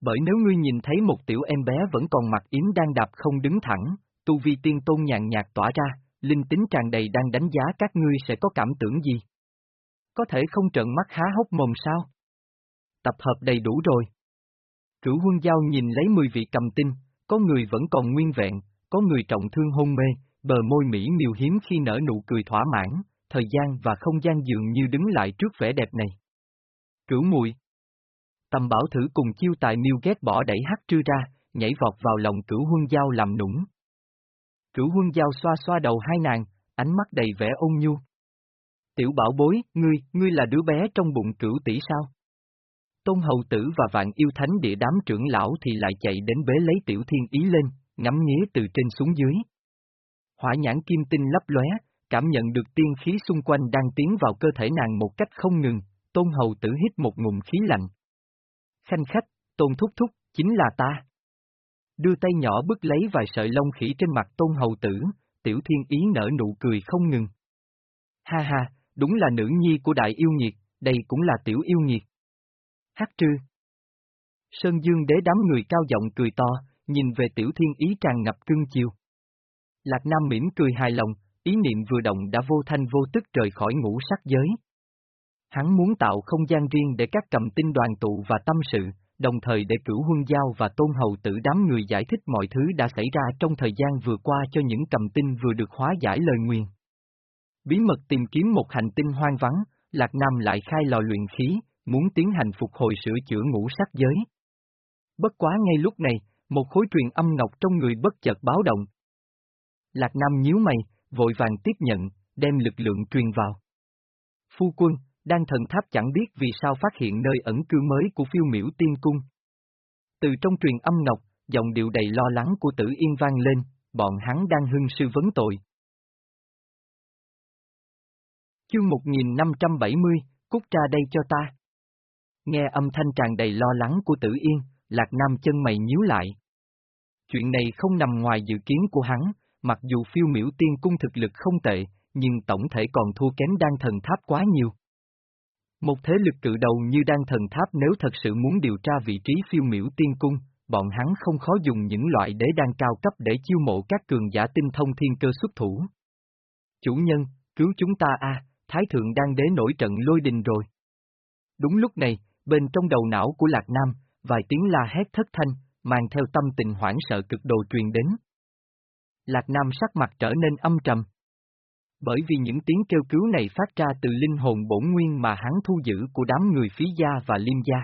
Bởi nếu ngươi nhìn thấy một tiểu em bé vẫn còn mặt yếm đang đạp không đứng thẳng, tu vi tiên tôn nhàn nhạt tỏa ra, linh tính tràn đầy đang đánh giá các ngươi sẽ có cảm tưởng gì? Có thể không trợn mắt há hốc mồm sao? Tập hợp đầy đủ rồi. Cửu huân giao nhìn lấy 10 vị cầm tinh, có người vẫn còn nguyên vẹn, có người trọng thương hôn mê, bờ môi mỹ miều hiếm khi nở nụ cười thỏa mãn, thời gian và không gian dường như đứng lại trước vẻ đẹp này. Cửu mùi Tầm bảo thử cùng chiêu tài miêu ghét bỏ đẩy hắc trư ra, nhảy vọt vào lòng cửu huân giao làm nũng. Cửu huân giao xoa xoa đầu hai nàng, ánh mắt đầy vẻ ôn nhu. Tiểu bảo bối, ngươi, ngươi là đứa bé trong bụng cửu tỷ sao? Tôn hầu tử và vạn yêu thánh địa đám trưởng lão thì lại chạy đến bế lấy tiểu thiên ý lên, ngắm nghía từ trên xuống dưới. Hỏa nhãn kim tinh lấp lóe, cảm nhận được tiên khí xung quanh đang tiến vào cơ thể nàng một cách không ngừng, tôn hầu tử hít một ngụm khí lạnh. Khanh khách, tôn thúc thúc, chính là ta. Đưa tay nhỏ bứt lấy vài sợi lông khỉ trên mặt tôn hầu tử, tiểu thiên ý nở nụ cười không ngừng. Ha ha, đúng là nữ nhi của đại yêu nhiệt, đây cũng là tiểu yêu nhiệt. Hát trư. Sơn Dương đế đám người cao giọng cười to, nhìn về tiểu thiên ý tràn ngập cưng chiều. Lạc Nam mỉm cười hài lòng, ý niệm vừa động đã vô thanh vô tức rời khỏi ngũ sắc giới. Hắn muốn tạo không gian riêng để các cầm tinh đoàn tụ và tâm sự, đồng thời để cửu huân giao và tôn hầu tử đám người giải thích mọi thứ đã xảy ra trong thời gian vừa qua cho những cầm tinh vừa được hóa giải lời nguyền. Bí mật tìm kiếm một hành tinh hoang vắng, Lạc Nam lại khai lò luyện khí, muốn tiến hành phục hồi sửa chữa ngũ sắc giới. Bất quá ngay lúc này, một khối truyền âm ngọc trong người bất chợt báo động. Lạc Nam nhíu mày, vội vàng tiếp nhận, đem lực lượng truyền vào. Phu quân, đang thần tháp chẳng biết vì sao phát hiện nơi ẩn cư mới của phiêu miễu tiên cung. Từ trong truyền âm ngọc, giọng điệu đầy lo lắng của tử yên vang lên, bọn hắn đang hưng sư vấn tội. Chương 1570, cút ra đây cho ta. Nghe âm thanh tràn đầy lo lắng của Tử Yên, Lạc Nam chân mày nhíu lại. Chuyện này không nằm ngoài dự kiến của hắn, mặc dù phiêu miểu tiên cung thực lực không tệ, nhưng tổng thể còn thua kém đan thần tháp quá nhiều. Một thế lực cự đầu như đan thần tháp nếu thật sự muốn điều tra vị trí phiêu miểu tiên cung, bọn hắn không khó dùng những loại đế đan cao cấp để chiêu mộ các cường giả tinh thông thiên cơ xuất thủ. Chủ nhân, cứu chúng ta a, Thái Thượng đang đế nổi trận lôi đình rồi. Đúng lúc này, bên trong đầu não của Lạc Nam, vài tiếng la hét thất thanh, mang theo tâm tình hoảng sợ cực độ truyền đến. Lạc Nam sắc mặt trở nên âm trầm. Bởi vì những tiếng kêu cứu này phát ra từ linh hồn bổn nguyên mà hắn thu giữ của đám người phí gia và liêm gia.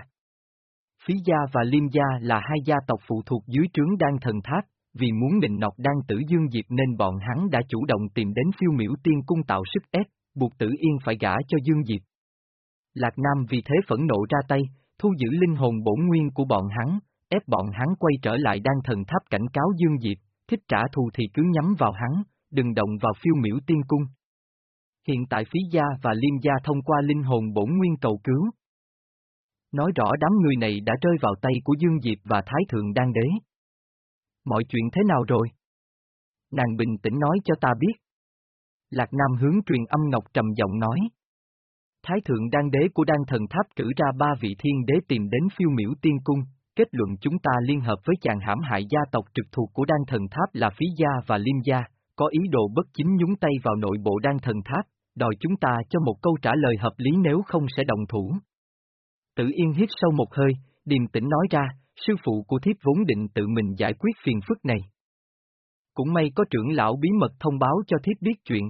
Phí gia và liêm gia là hai gia tộc phụ thuộc dưới trướng đan thần tháp, vì muốn định nọc đan tử dương diệp nên bọn hắn đã chủ động tìm đến phiêu miểu tiên cung tạo sức ép, buộc tử yên phải gả cho dương diệp Lạc Nam vì thế phẫn nộ ra tay, thu giữ linh hồn bổn nguyên của bọn hắn, ép bọn hắn quay trở lại đang thần tháp cảnh cáo dương Diệp, thích trả thù thì cứ nhắm vào hắn, đừng động vào phiêu miểu tiên cung. Hiện tại phí gia và liêm gia thông qua linh hồn bổn nguyên cầu cứu. Nói rõ đám người này đã rơi vào tay của Dương Diệp và Thái Thượng Đan Đế. Mọi chuyện thế nào rồi? Nàng bình tĩnh nói cho ta biết. Lạc Nam hướng truyền âm ngọc trầm giọng nói. Thái Thượng Đan Đế của Đan Thần Tháp cử ra ba vị thiên đế tìm đến phiêu miểu tiên cung, kết luận chúng ta liên hợp với chàng hãm hại gia tộc trực thuộc của Đan Thần Tháp là Phí Gia và Liêm Gia, có ý đồ bất chính nhúng tay vào nội bộ Đan Thần Tháp, đòi chúng ta cho một câu trả lời hợp lý nếu không sẽ đồng thủ. Tử Yên hít sâu một hơi, điềm tĩnh nói ra, sư phụ của thiếp vốn định tự mình giải quyết phiền phức này. Cũng may có trưởng lão bí mật thông báo cho thiếp biết chuyện.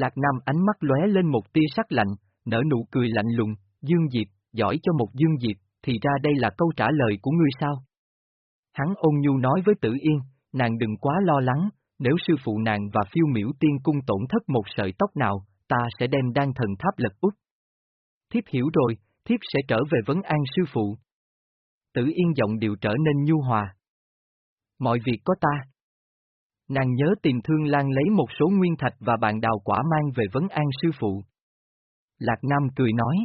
Lạc Nam ánh mắt lóe lên một tia sắc lạnh, nở nụ cười lạnh lùng, Dương Diệp, giỏi cho một Dương Diệp, thì ra đây là câu trả lời của ngươi sao? Hắn ôn nhu nói với Tử Yên, nàng đừng quá lo lắng, nếu sư phụ nàng và phiêu miểu tiên cung tổn thất một sợi tóc nào, ta sẽ đem đan thần tháp lật út. Thiếp hiểu rồi, thiếp sẽ trở về vấn an sư phụ. Tử Yên giọng điều trở nên nhu hòa. Mọi việc có ta. Nàng nhớ tìm Thương Lan lấy một số nguyên thạch và bàn đào quả mang về vấn an sư phụ. Lạc Nam cười nói.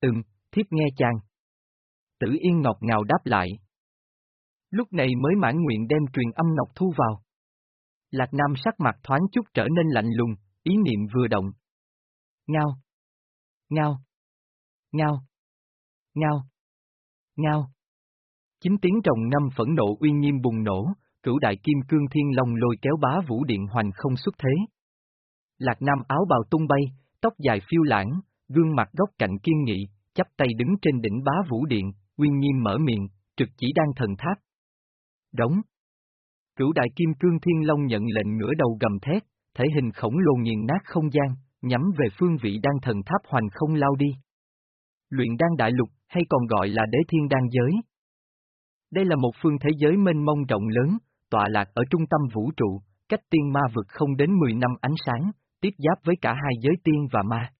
Ừm, thiếp nghe chàng. Tử Yên ngọt ngào đáp lại. Lúc này mới mãn nguyện đem truyền âm ngọc thu vào. Lạc Nam sắc mặt thoáng chút trở nên lạnh lùng, ý niệm vừa động. Ngao. Ngao. Ngao. Ngao. Ngao. Chính tiếng rồng năm phẫn nộ uy nghiêm bùng nổ, cửu đại kim cương thiên long lôi kéo bá vũ điện hoành không xuất thế. Lạc Nam áo bào tung bay, tóc dài phiêu lãng, gương mặt góc cạnh kiên nghị, chắp tay đứng trên đỉnh bá vũ điện, uy nghiêm mở miệng, trực chỉ đang thần tháp. Đóng. Cửu đại kim cương thiên long nhận lệnh ngửa đầu gầm thét, thể hình khổng lồ nghiền nát không gian, nhắm về phương vị đang thần tháp hoành không lao đi. Luyện đan đại lục, hay còn gọi là đế thiên đan giới. Đây là một phương thế giới mênh mông rộng lớn, tọa lạc ở trung tâm vũ trụ, cách tiên ma vực không đến 10 năm ánh sáng, tiếp giáp với cả hai giới tiên và ma.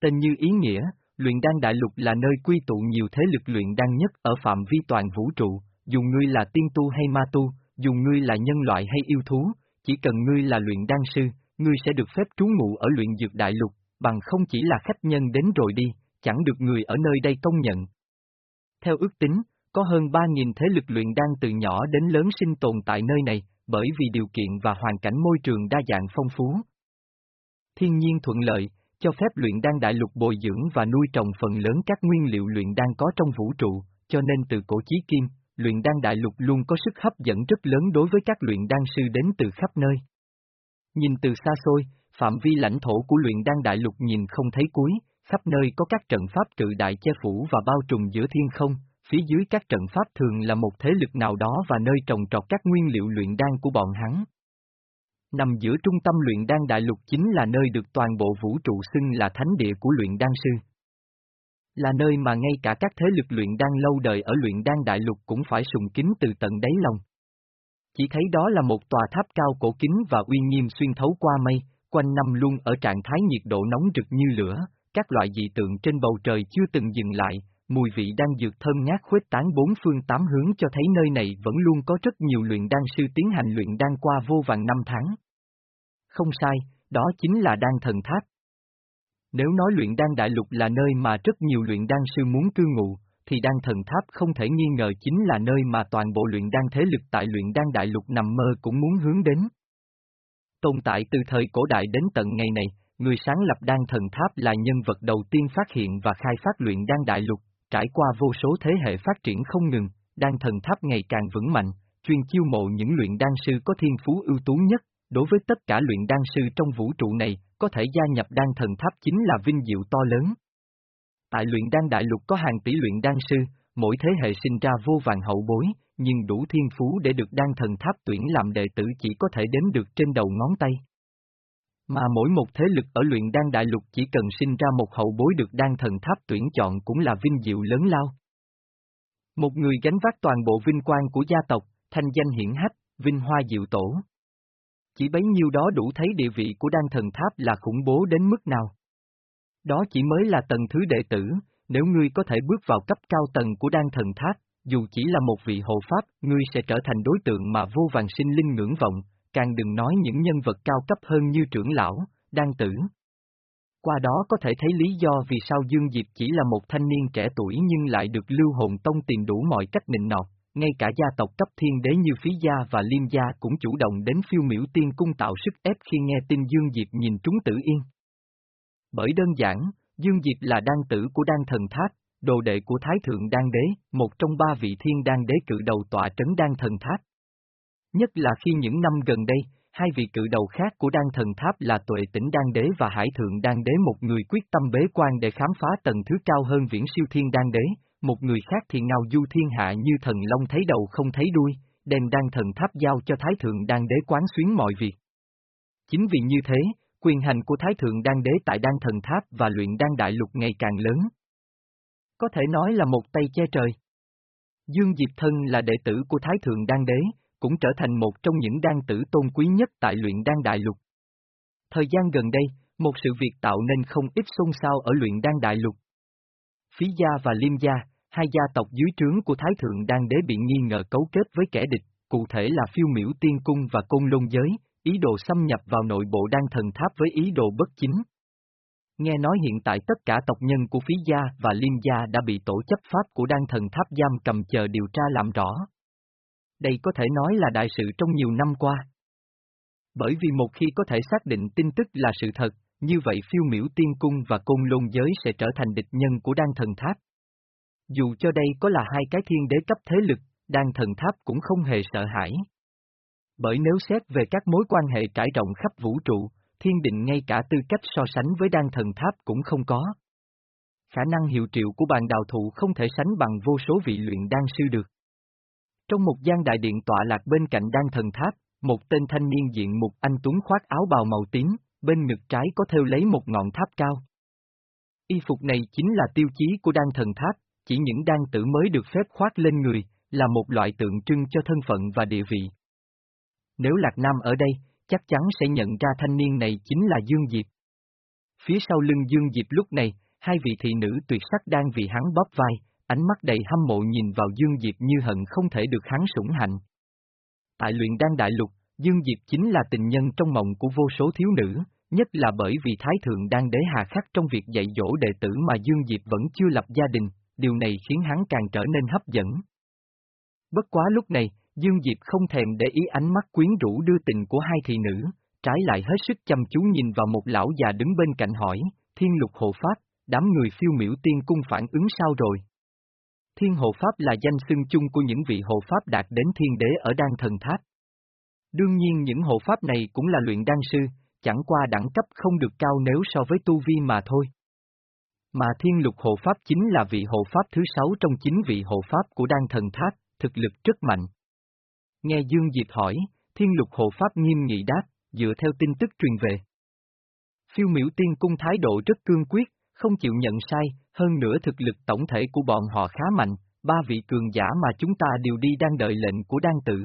Tên như ý nghĩa, luyện đan đại lục là nơi quy tụ nhiều thế lực luyện đan nhất ở phạm vi toàn vũ trụ, dù ngươi là tiên tu hay ma tu, dù ngươi là nhân loại hay yêu thú, chỉ cần ngươi là luyện đan sư, ngươi sẽ được phép trú ngụ ở luyện dược đại lục, bằng không chỉ là khách nhân đến rồi đi, chẳng được người ở nơi đây công nhận. Theo ước tính, có hơn 3.000 thế lực luyện đan từ nhỏ đến lớn sinh tồn tại nơi này, bởi vì điều kiện và hoàn cảnh môi trường đa dạng phong phú. Thiên nhiên thuận lợi, cho phép luyện đan đại lục bồi dưỡng và nuôi trồng phần lớn các nguyên liệu luyện đan có trong vũ trụ, cho nên từ cổ chí kim, luyện đan đại lục luôn có sức hấp dẫn rất lớn đối với các luyện đan sư đến từ khắp nơi. Nhìn từ xa xôi, phạm vi lãnh thổ của luyện đan đại lục nhìn không thấy cuối, khắp nơi có các trận pháp cự đại che phủ và bao trùm giữa thiên không, phía dưới các trận pháp thường là một thế lực nào đó và nơi trồng trọt các nguyên liệu luyện đan của bọn hắn. Nằm giữa trung tâm luyện đan đại lục chính là nơi được toàn bộ vũ trụ xưng là thánh địa của luyện đan sư. Là nơi mà ngay cả các thế lực luyện đan lâu đời ở luyện đan đại lục cũng phải sùng kính từ tận đáy lòng. Chỉ thấy đó là một tòa tháp cao cổ kính và uy nghiêm xuyên thấu qua mây, quanh năm luôn ở trạng thái nhiệt độ nóng rực như lửa, các loại dị tượng trên bầu trời chưa từng dừng lại, mùi vị đang dược thơm ngát khuếch tán bốn phương tám hướng cho thấy nơi này vẫn luôn có rất nhiều luyện đan sư tiến hành luyện đan qua vô vàng năm tháng. Không sai, đó chính là đan thần tháp. Nếu nói luyện đan đại lục là nơi mà rất nhiều luyện đan sư muốn cư ngụ, thì đan thần tháp không thể nghi ngờ chính là nơi mà toàn bộ luyện đan thế lực tại luyện đan đại lục nằm mơ cũng muốn hướng đến. Tồn tại từ thời cổ đại đến tận ngày này, người sáng lập đan thần tháp là nhân vật đầu tiên phát hiện và khai phát luyện đan đại lục, trải qua vô số thế hệ phát triển không ngừng, đan thần tháp ngày càng vững mạnh, chuyên chiêu mộ những luyện đan sư có thiên phú ưu tú nhất, đối với tất cả luyện đan sư trong vũ trụ này, có thể gia nhập đan thần tháp chính là vinh diệu to lớn. Tại luyện đan đại lục có hàng tỷ luyện đan sư, mỗi thế hệ sinh ra vô vàng hậu bối, nhưng đủ thiên phú để được đan thần tháp tuyển làm đệ tử chỉ có thể đếm được trên đầu ngón tay. Mà mỗi một thế lực ở luyện đan đại lục chỉ cần sinh ra một hậu bối được đan thần tháp tuyển chọn cũng là vinh diệu lớn lao. Một người gánh vác toàn bộ vinh quang của gia tộc, thanh danh hiển hách, vinh hoa diệu tổ. Chỉ bấy nhiêu đó đủ thấy địa vị của đan thần tháp là khủng bố đến mức nào. Đó chỉ mới là tầng thứ đệ tử, nếu ngươi có thể bước vào cấp cao tầng của đan thần tháp, dù chỉ là một vị hộ pháp, ngươi sẽ trở thành đối tượng mà vô vàng sinh linh ngưỡng vọng, càng đừng nói những nhân vật cao cấp hơn như trưởng lão, đan tử. Qua đó có thể thấy lý do vì sao Dương Diệp chỉ là một thanh niên trẻ tuổi nhưng lại được lưu hồn tông tìm đủ mọi cách nịnh nọt, ngay cả gia tộc cấp thiên đế như Phí Gia và Liêm Gia cũng chủ động đến phiêu miểu tiên cung tạo sức ép khi nghe tin Dương Diệp nhìn trúng tử yên. Bởi đơn giản, Dương Diệp là đan tử của đan thần tháp, đồ đệ của Thái Thượng Đan Đế, một trong ba vị thiên đan đế cự đầu tọa trấn đan thần tháp. Nhất là khi những năm gần đây, hai vị cự đầu khác của đan thần tháp là tuệ tỉnh đan đế và hải thượng đan đế một người quyết tâm bế quan để khám phá tầng thứ cao hơn viễn siêu thiên đan đế, một người khác thì ngao du thiên hạ như thần long thấy đầu không thấy đuôi, đem đan thần tháp giao cho thái thượng đan đế quán xuyến mọi việc. Chính vì như thế, quyền hành của thái thượng đan đế tại đan thần tháp và luyện đan đại lục ngày càng lớn. Có thể nói là một tay che trời. Dương Diệp Thân là đệ tử của Thái Thượng Đan Đế, cũng trở thành một trong những đan tử tôn quý nhất tại luyện đan đại lục. Thời gian gần đây, một sự việc tạo nên không ít xôn xao ở luyện đan đại lục. Phí gia và Liêm gia, hai gia tộc dưới trướng của Thái Thượng Đan Đế bị nghi ngờ cấu kết với kẻ địch, cụ thể là phiêu miểu tiên cung và côn lôn giới, ý đồ xâm nhập vào nội bộ đan thần tháp với ý đồ bất chính. Nghe nói hiện tại tất cả tộc nhân của phí gia và liêm gia đã bị tổ chấp pháp của đan thần tháp giam cầm chờ điều tra làm rõ. Đây có thể nói là đại sự trong nhiều năm qua. Bởi vì một khi có thể xác định tin tức là sự thật, như vậy phiêu miểu tiên cung và côn lôn giới sẽ trở thành địch nhân của đan thần tháp. Dù cho đây có là hai cái thiên đế cấp thế lực, đan thần tháp cũng không hề sợ hãi. Bởi nếu xét về các mối quan hệ trải rộng khắp vũ trụ, thiên định ngay cả tư cách so sánh với đan thần tháp cũng không có. Khả năng hiệu triệu của bàn đào thụ không thể sánh bằng vô số vị luyện đan sư được. Trong một gian đại điện tọa lạc bên cạnh đan thần tháp, một tên thanh niên diện mục anh tuấn khoác áo bào màu tím, bên ngực trái có theo lấy một ngọn tháp cao. Y phục này chính là tiêu chí của đan thần tháp, chỉ những đan tử mới được phép khoác lên người, là một loại tượng trưng cho thân phận và địa vị. Nếu Lạc Nam ở đây, chắc chắn sẽ nhận ra thanh niên này chính là Dương Diệp. Phía sau lưng Dương Diệp lúc này, hai vị thị nữ tuyệt sắc đang vì hắn bóp vai, ánh mắt đầy hâm mộ nhìn vào Dương Diệp như hận không thể được hắn sủng hạnh. Tại luyện đan đại lục, Dương Diệp chính là tình nhân trong mộng của vô số thiếu nữ, nhất là bởi vì Thái Thượng đang đế hà khắc trong việc dạy dỗ đệ tử mà Dương Diệp vẫn chưa lập gia đình, điều này khiến hắn càng trở nên hấp dẫn. Bất quá lúc này, Dương Diệp không thèm để ý ánh mắt quyến rũ đưa tình của hai thị nữ, trái lại hết sức chăm chú nhìn vào một lão già đứng bên cạnh hỏi, thiên lục hộ pháp, đám người phiêu miểu tiên cung phản ứng sao rồi? Thiên hộ pháp là danh xưng chung của những vị hộ pháp đạt đến thiên đế ở đan thần tháp. Đương nhiên những hộ pháp này cũng là luyện đan sư, chẳng qua đẳng cấp không được cao nếu so với tu vi mà thôi. Mà thiên lục hộ pháp chính là vị hộ pháp thứ sáu trong chín vị hộ pháp của đan thần tháp, thực lực rất mạnh. Nghe Dương Diệp hỏi, thiên lục hộ pháp nghiêm nghị đáp, dựa theo tin tức truyền về. Phiêu miểu tiên cung thái độ rất cương quyết, không chịu nhận sai, hơn nữa thực lực tổng thể của bọn họ khá mạnh, ba vị cường giả mà chúng ta đều đi đang đợi lệnh của đan tử.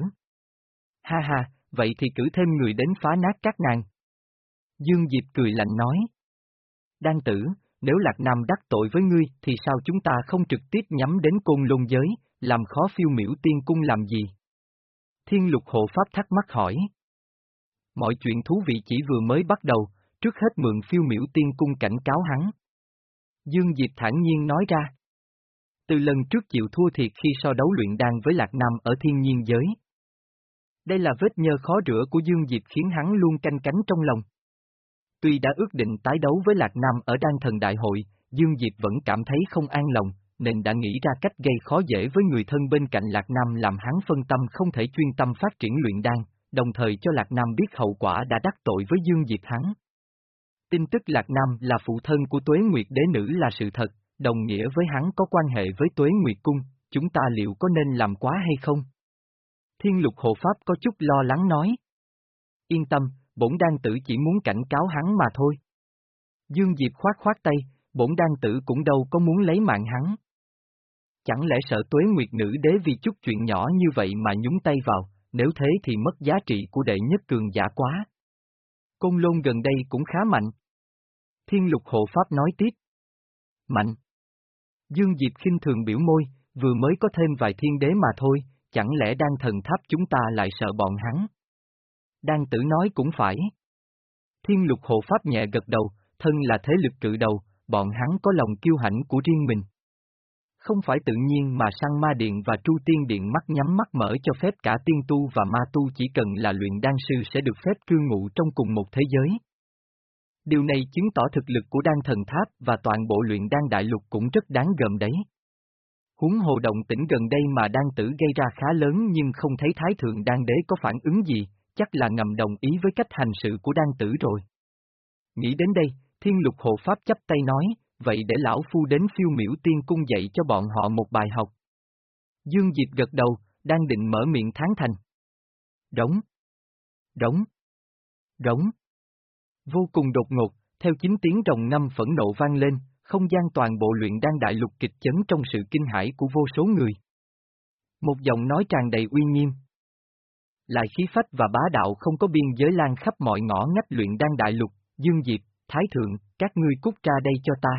Ha ha, vậy thì cử thêm người đến phá nát các nàng. Dương Diệp cười lạnh nói. Đan tử, nếu Lạc Nam đắc tội với ngươi thì sao chúng ta không trực tiếp nhắm đến côn lôn giới, làm khó phiêu miểu tiên cung làm gì? Thiên lục hộ pháp thắc mắc hỏi. Mọi chuyện thú vị chỉ vừa mới bắt đầu, trước hết mượn phiêu miểu tiên cung cảnh cáo hắn. Dương Diệp thản nhiên nói ra. Từ lần trước chịu thua thiệt khi so đấu luyện đan với Lạc Nam ở thiên nhiên giới. Đây là vết nhơ khó rửa của Dương Diệp khiến hắn luôn canh cánh trong lòng. Tuy đã ước định tái đấu với Lạc Nam ở đan thần đại hội, Dương Diệp vẫn cảm thấy không an lòng, nên đã nghĩ ra cách gây khó dễ với người thân bên cạnh Lạc Nam làm hắn phân tâm không thể chuyên tâm phát triển luyện đan, đồng thời cho Lạc Nam biết hậu quả đã đắc tội với Dương Diệp hắn. Tin tức Lạc Nam là phụ thân của Tuế Nguyệt Đế Nữ là sự thật, đồng nghĩa với hắn có quan hệ với Tuế Nguyệt Cung, chúng ta liệu có nên làm quá hay không? Thiên lục hộ pháp có chút lo lắng nói. Yên tâm, bổn đan tử chỉ muốn cảnh cáo hắn mà thôi. Dương Diệp khoát khoát tay, bổn đan tử cũng đâu có muốn lấy mạng hắn. Chẳng lẽ sợ tuế nguyệt nữ đế vì chút chuyện nhỏ như vậy mà nhúng tay vào, nếu thế thì mất giá trị của đệ nhất cường giả quá. Côn lôn gần đây cũng khá mạnh. Thiên lục hộ pháp nói tiếp. Mạnh. Dương Diệp khinh thường biểu môi, vừa mới có thêm vài thiên đế mà thôi, chẳng lẽ đang thần tháp chúng ta lại sợ bọn hắn? Đan tử nói cũng phải. Thiên lục hộ pháp nhẹ gật đầu, thân là thế lực cự đầu, bọn hắn có lòng kiêu hãnh của riêng mình. Không phải tự nhiên mà sang ma điện và tru tiên điện mắt nhắm mắt mở cho phép cả tiên tu và ma tu chỉ cần là luyện đan sư sẽ được phép cư ngụ trong cùng một thế giới. Điều này chứng tỏ thực lực của đan thần tháp và toàn bộ luyện đan đại lục cũng rất đáng gờm đấy. Huống hồ động tỉnh gần đây mà đan tử gây ra khá lớn nhưng không thấy thái thượng đan đế có phản ứng gì, chắc là ngầm đồng ý với cách hành sự của đan tử rồi. Nghĩ đến đây, thiên lục hộ pháp chấp tay nói, vậy để lão phu đến phiêu miểu tiên cung dạy cho bọn họ một bài học. Dương Diệp gật đầu, đang định mở miệng tháng thành. Đóng. Đóng. Đóng. Vô cùng đột ngột, theo chính tiếng rồng năm phẫn nộ vang lên, không gian toàn bộ luyện đan đại lục kịch chấn trong sự kinh hãi của vô số người. Một giọng nói tràn đầy uy nghiêm. Lại khí phách và bá đạo không có biên giới lan khắp mọi ngõ ngách luyện đan đại lục, Dương Diệp, Thái Thượng, các ngươi cút ra đây cho ta.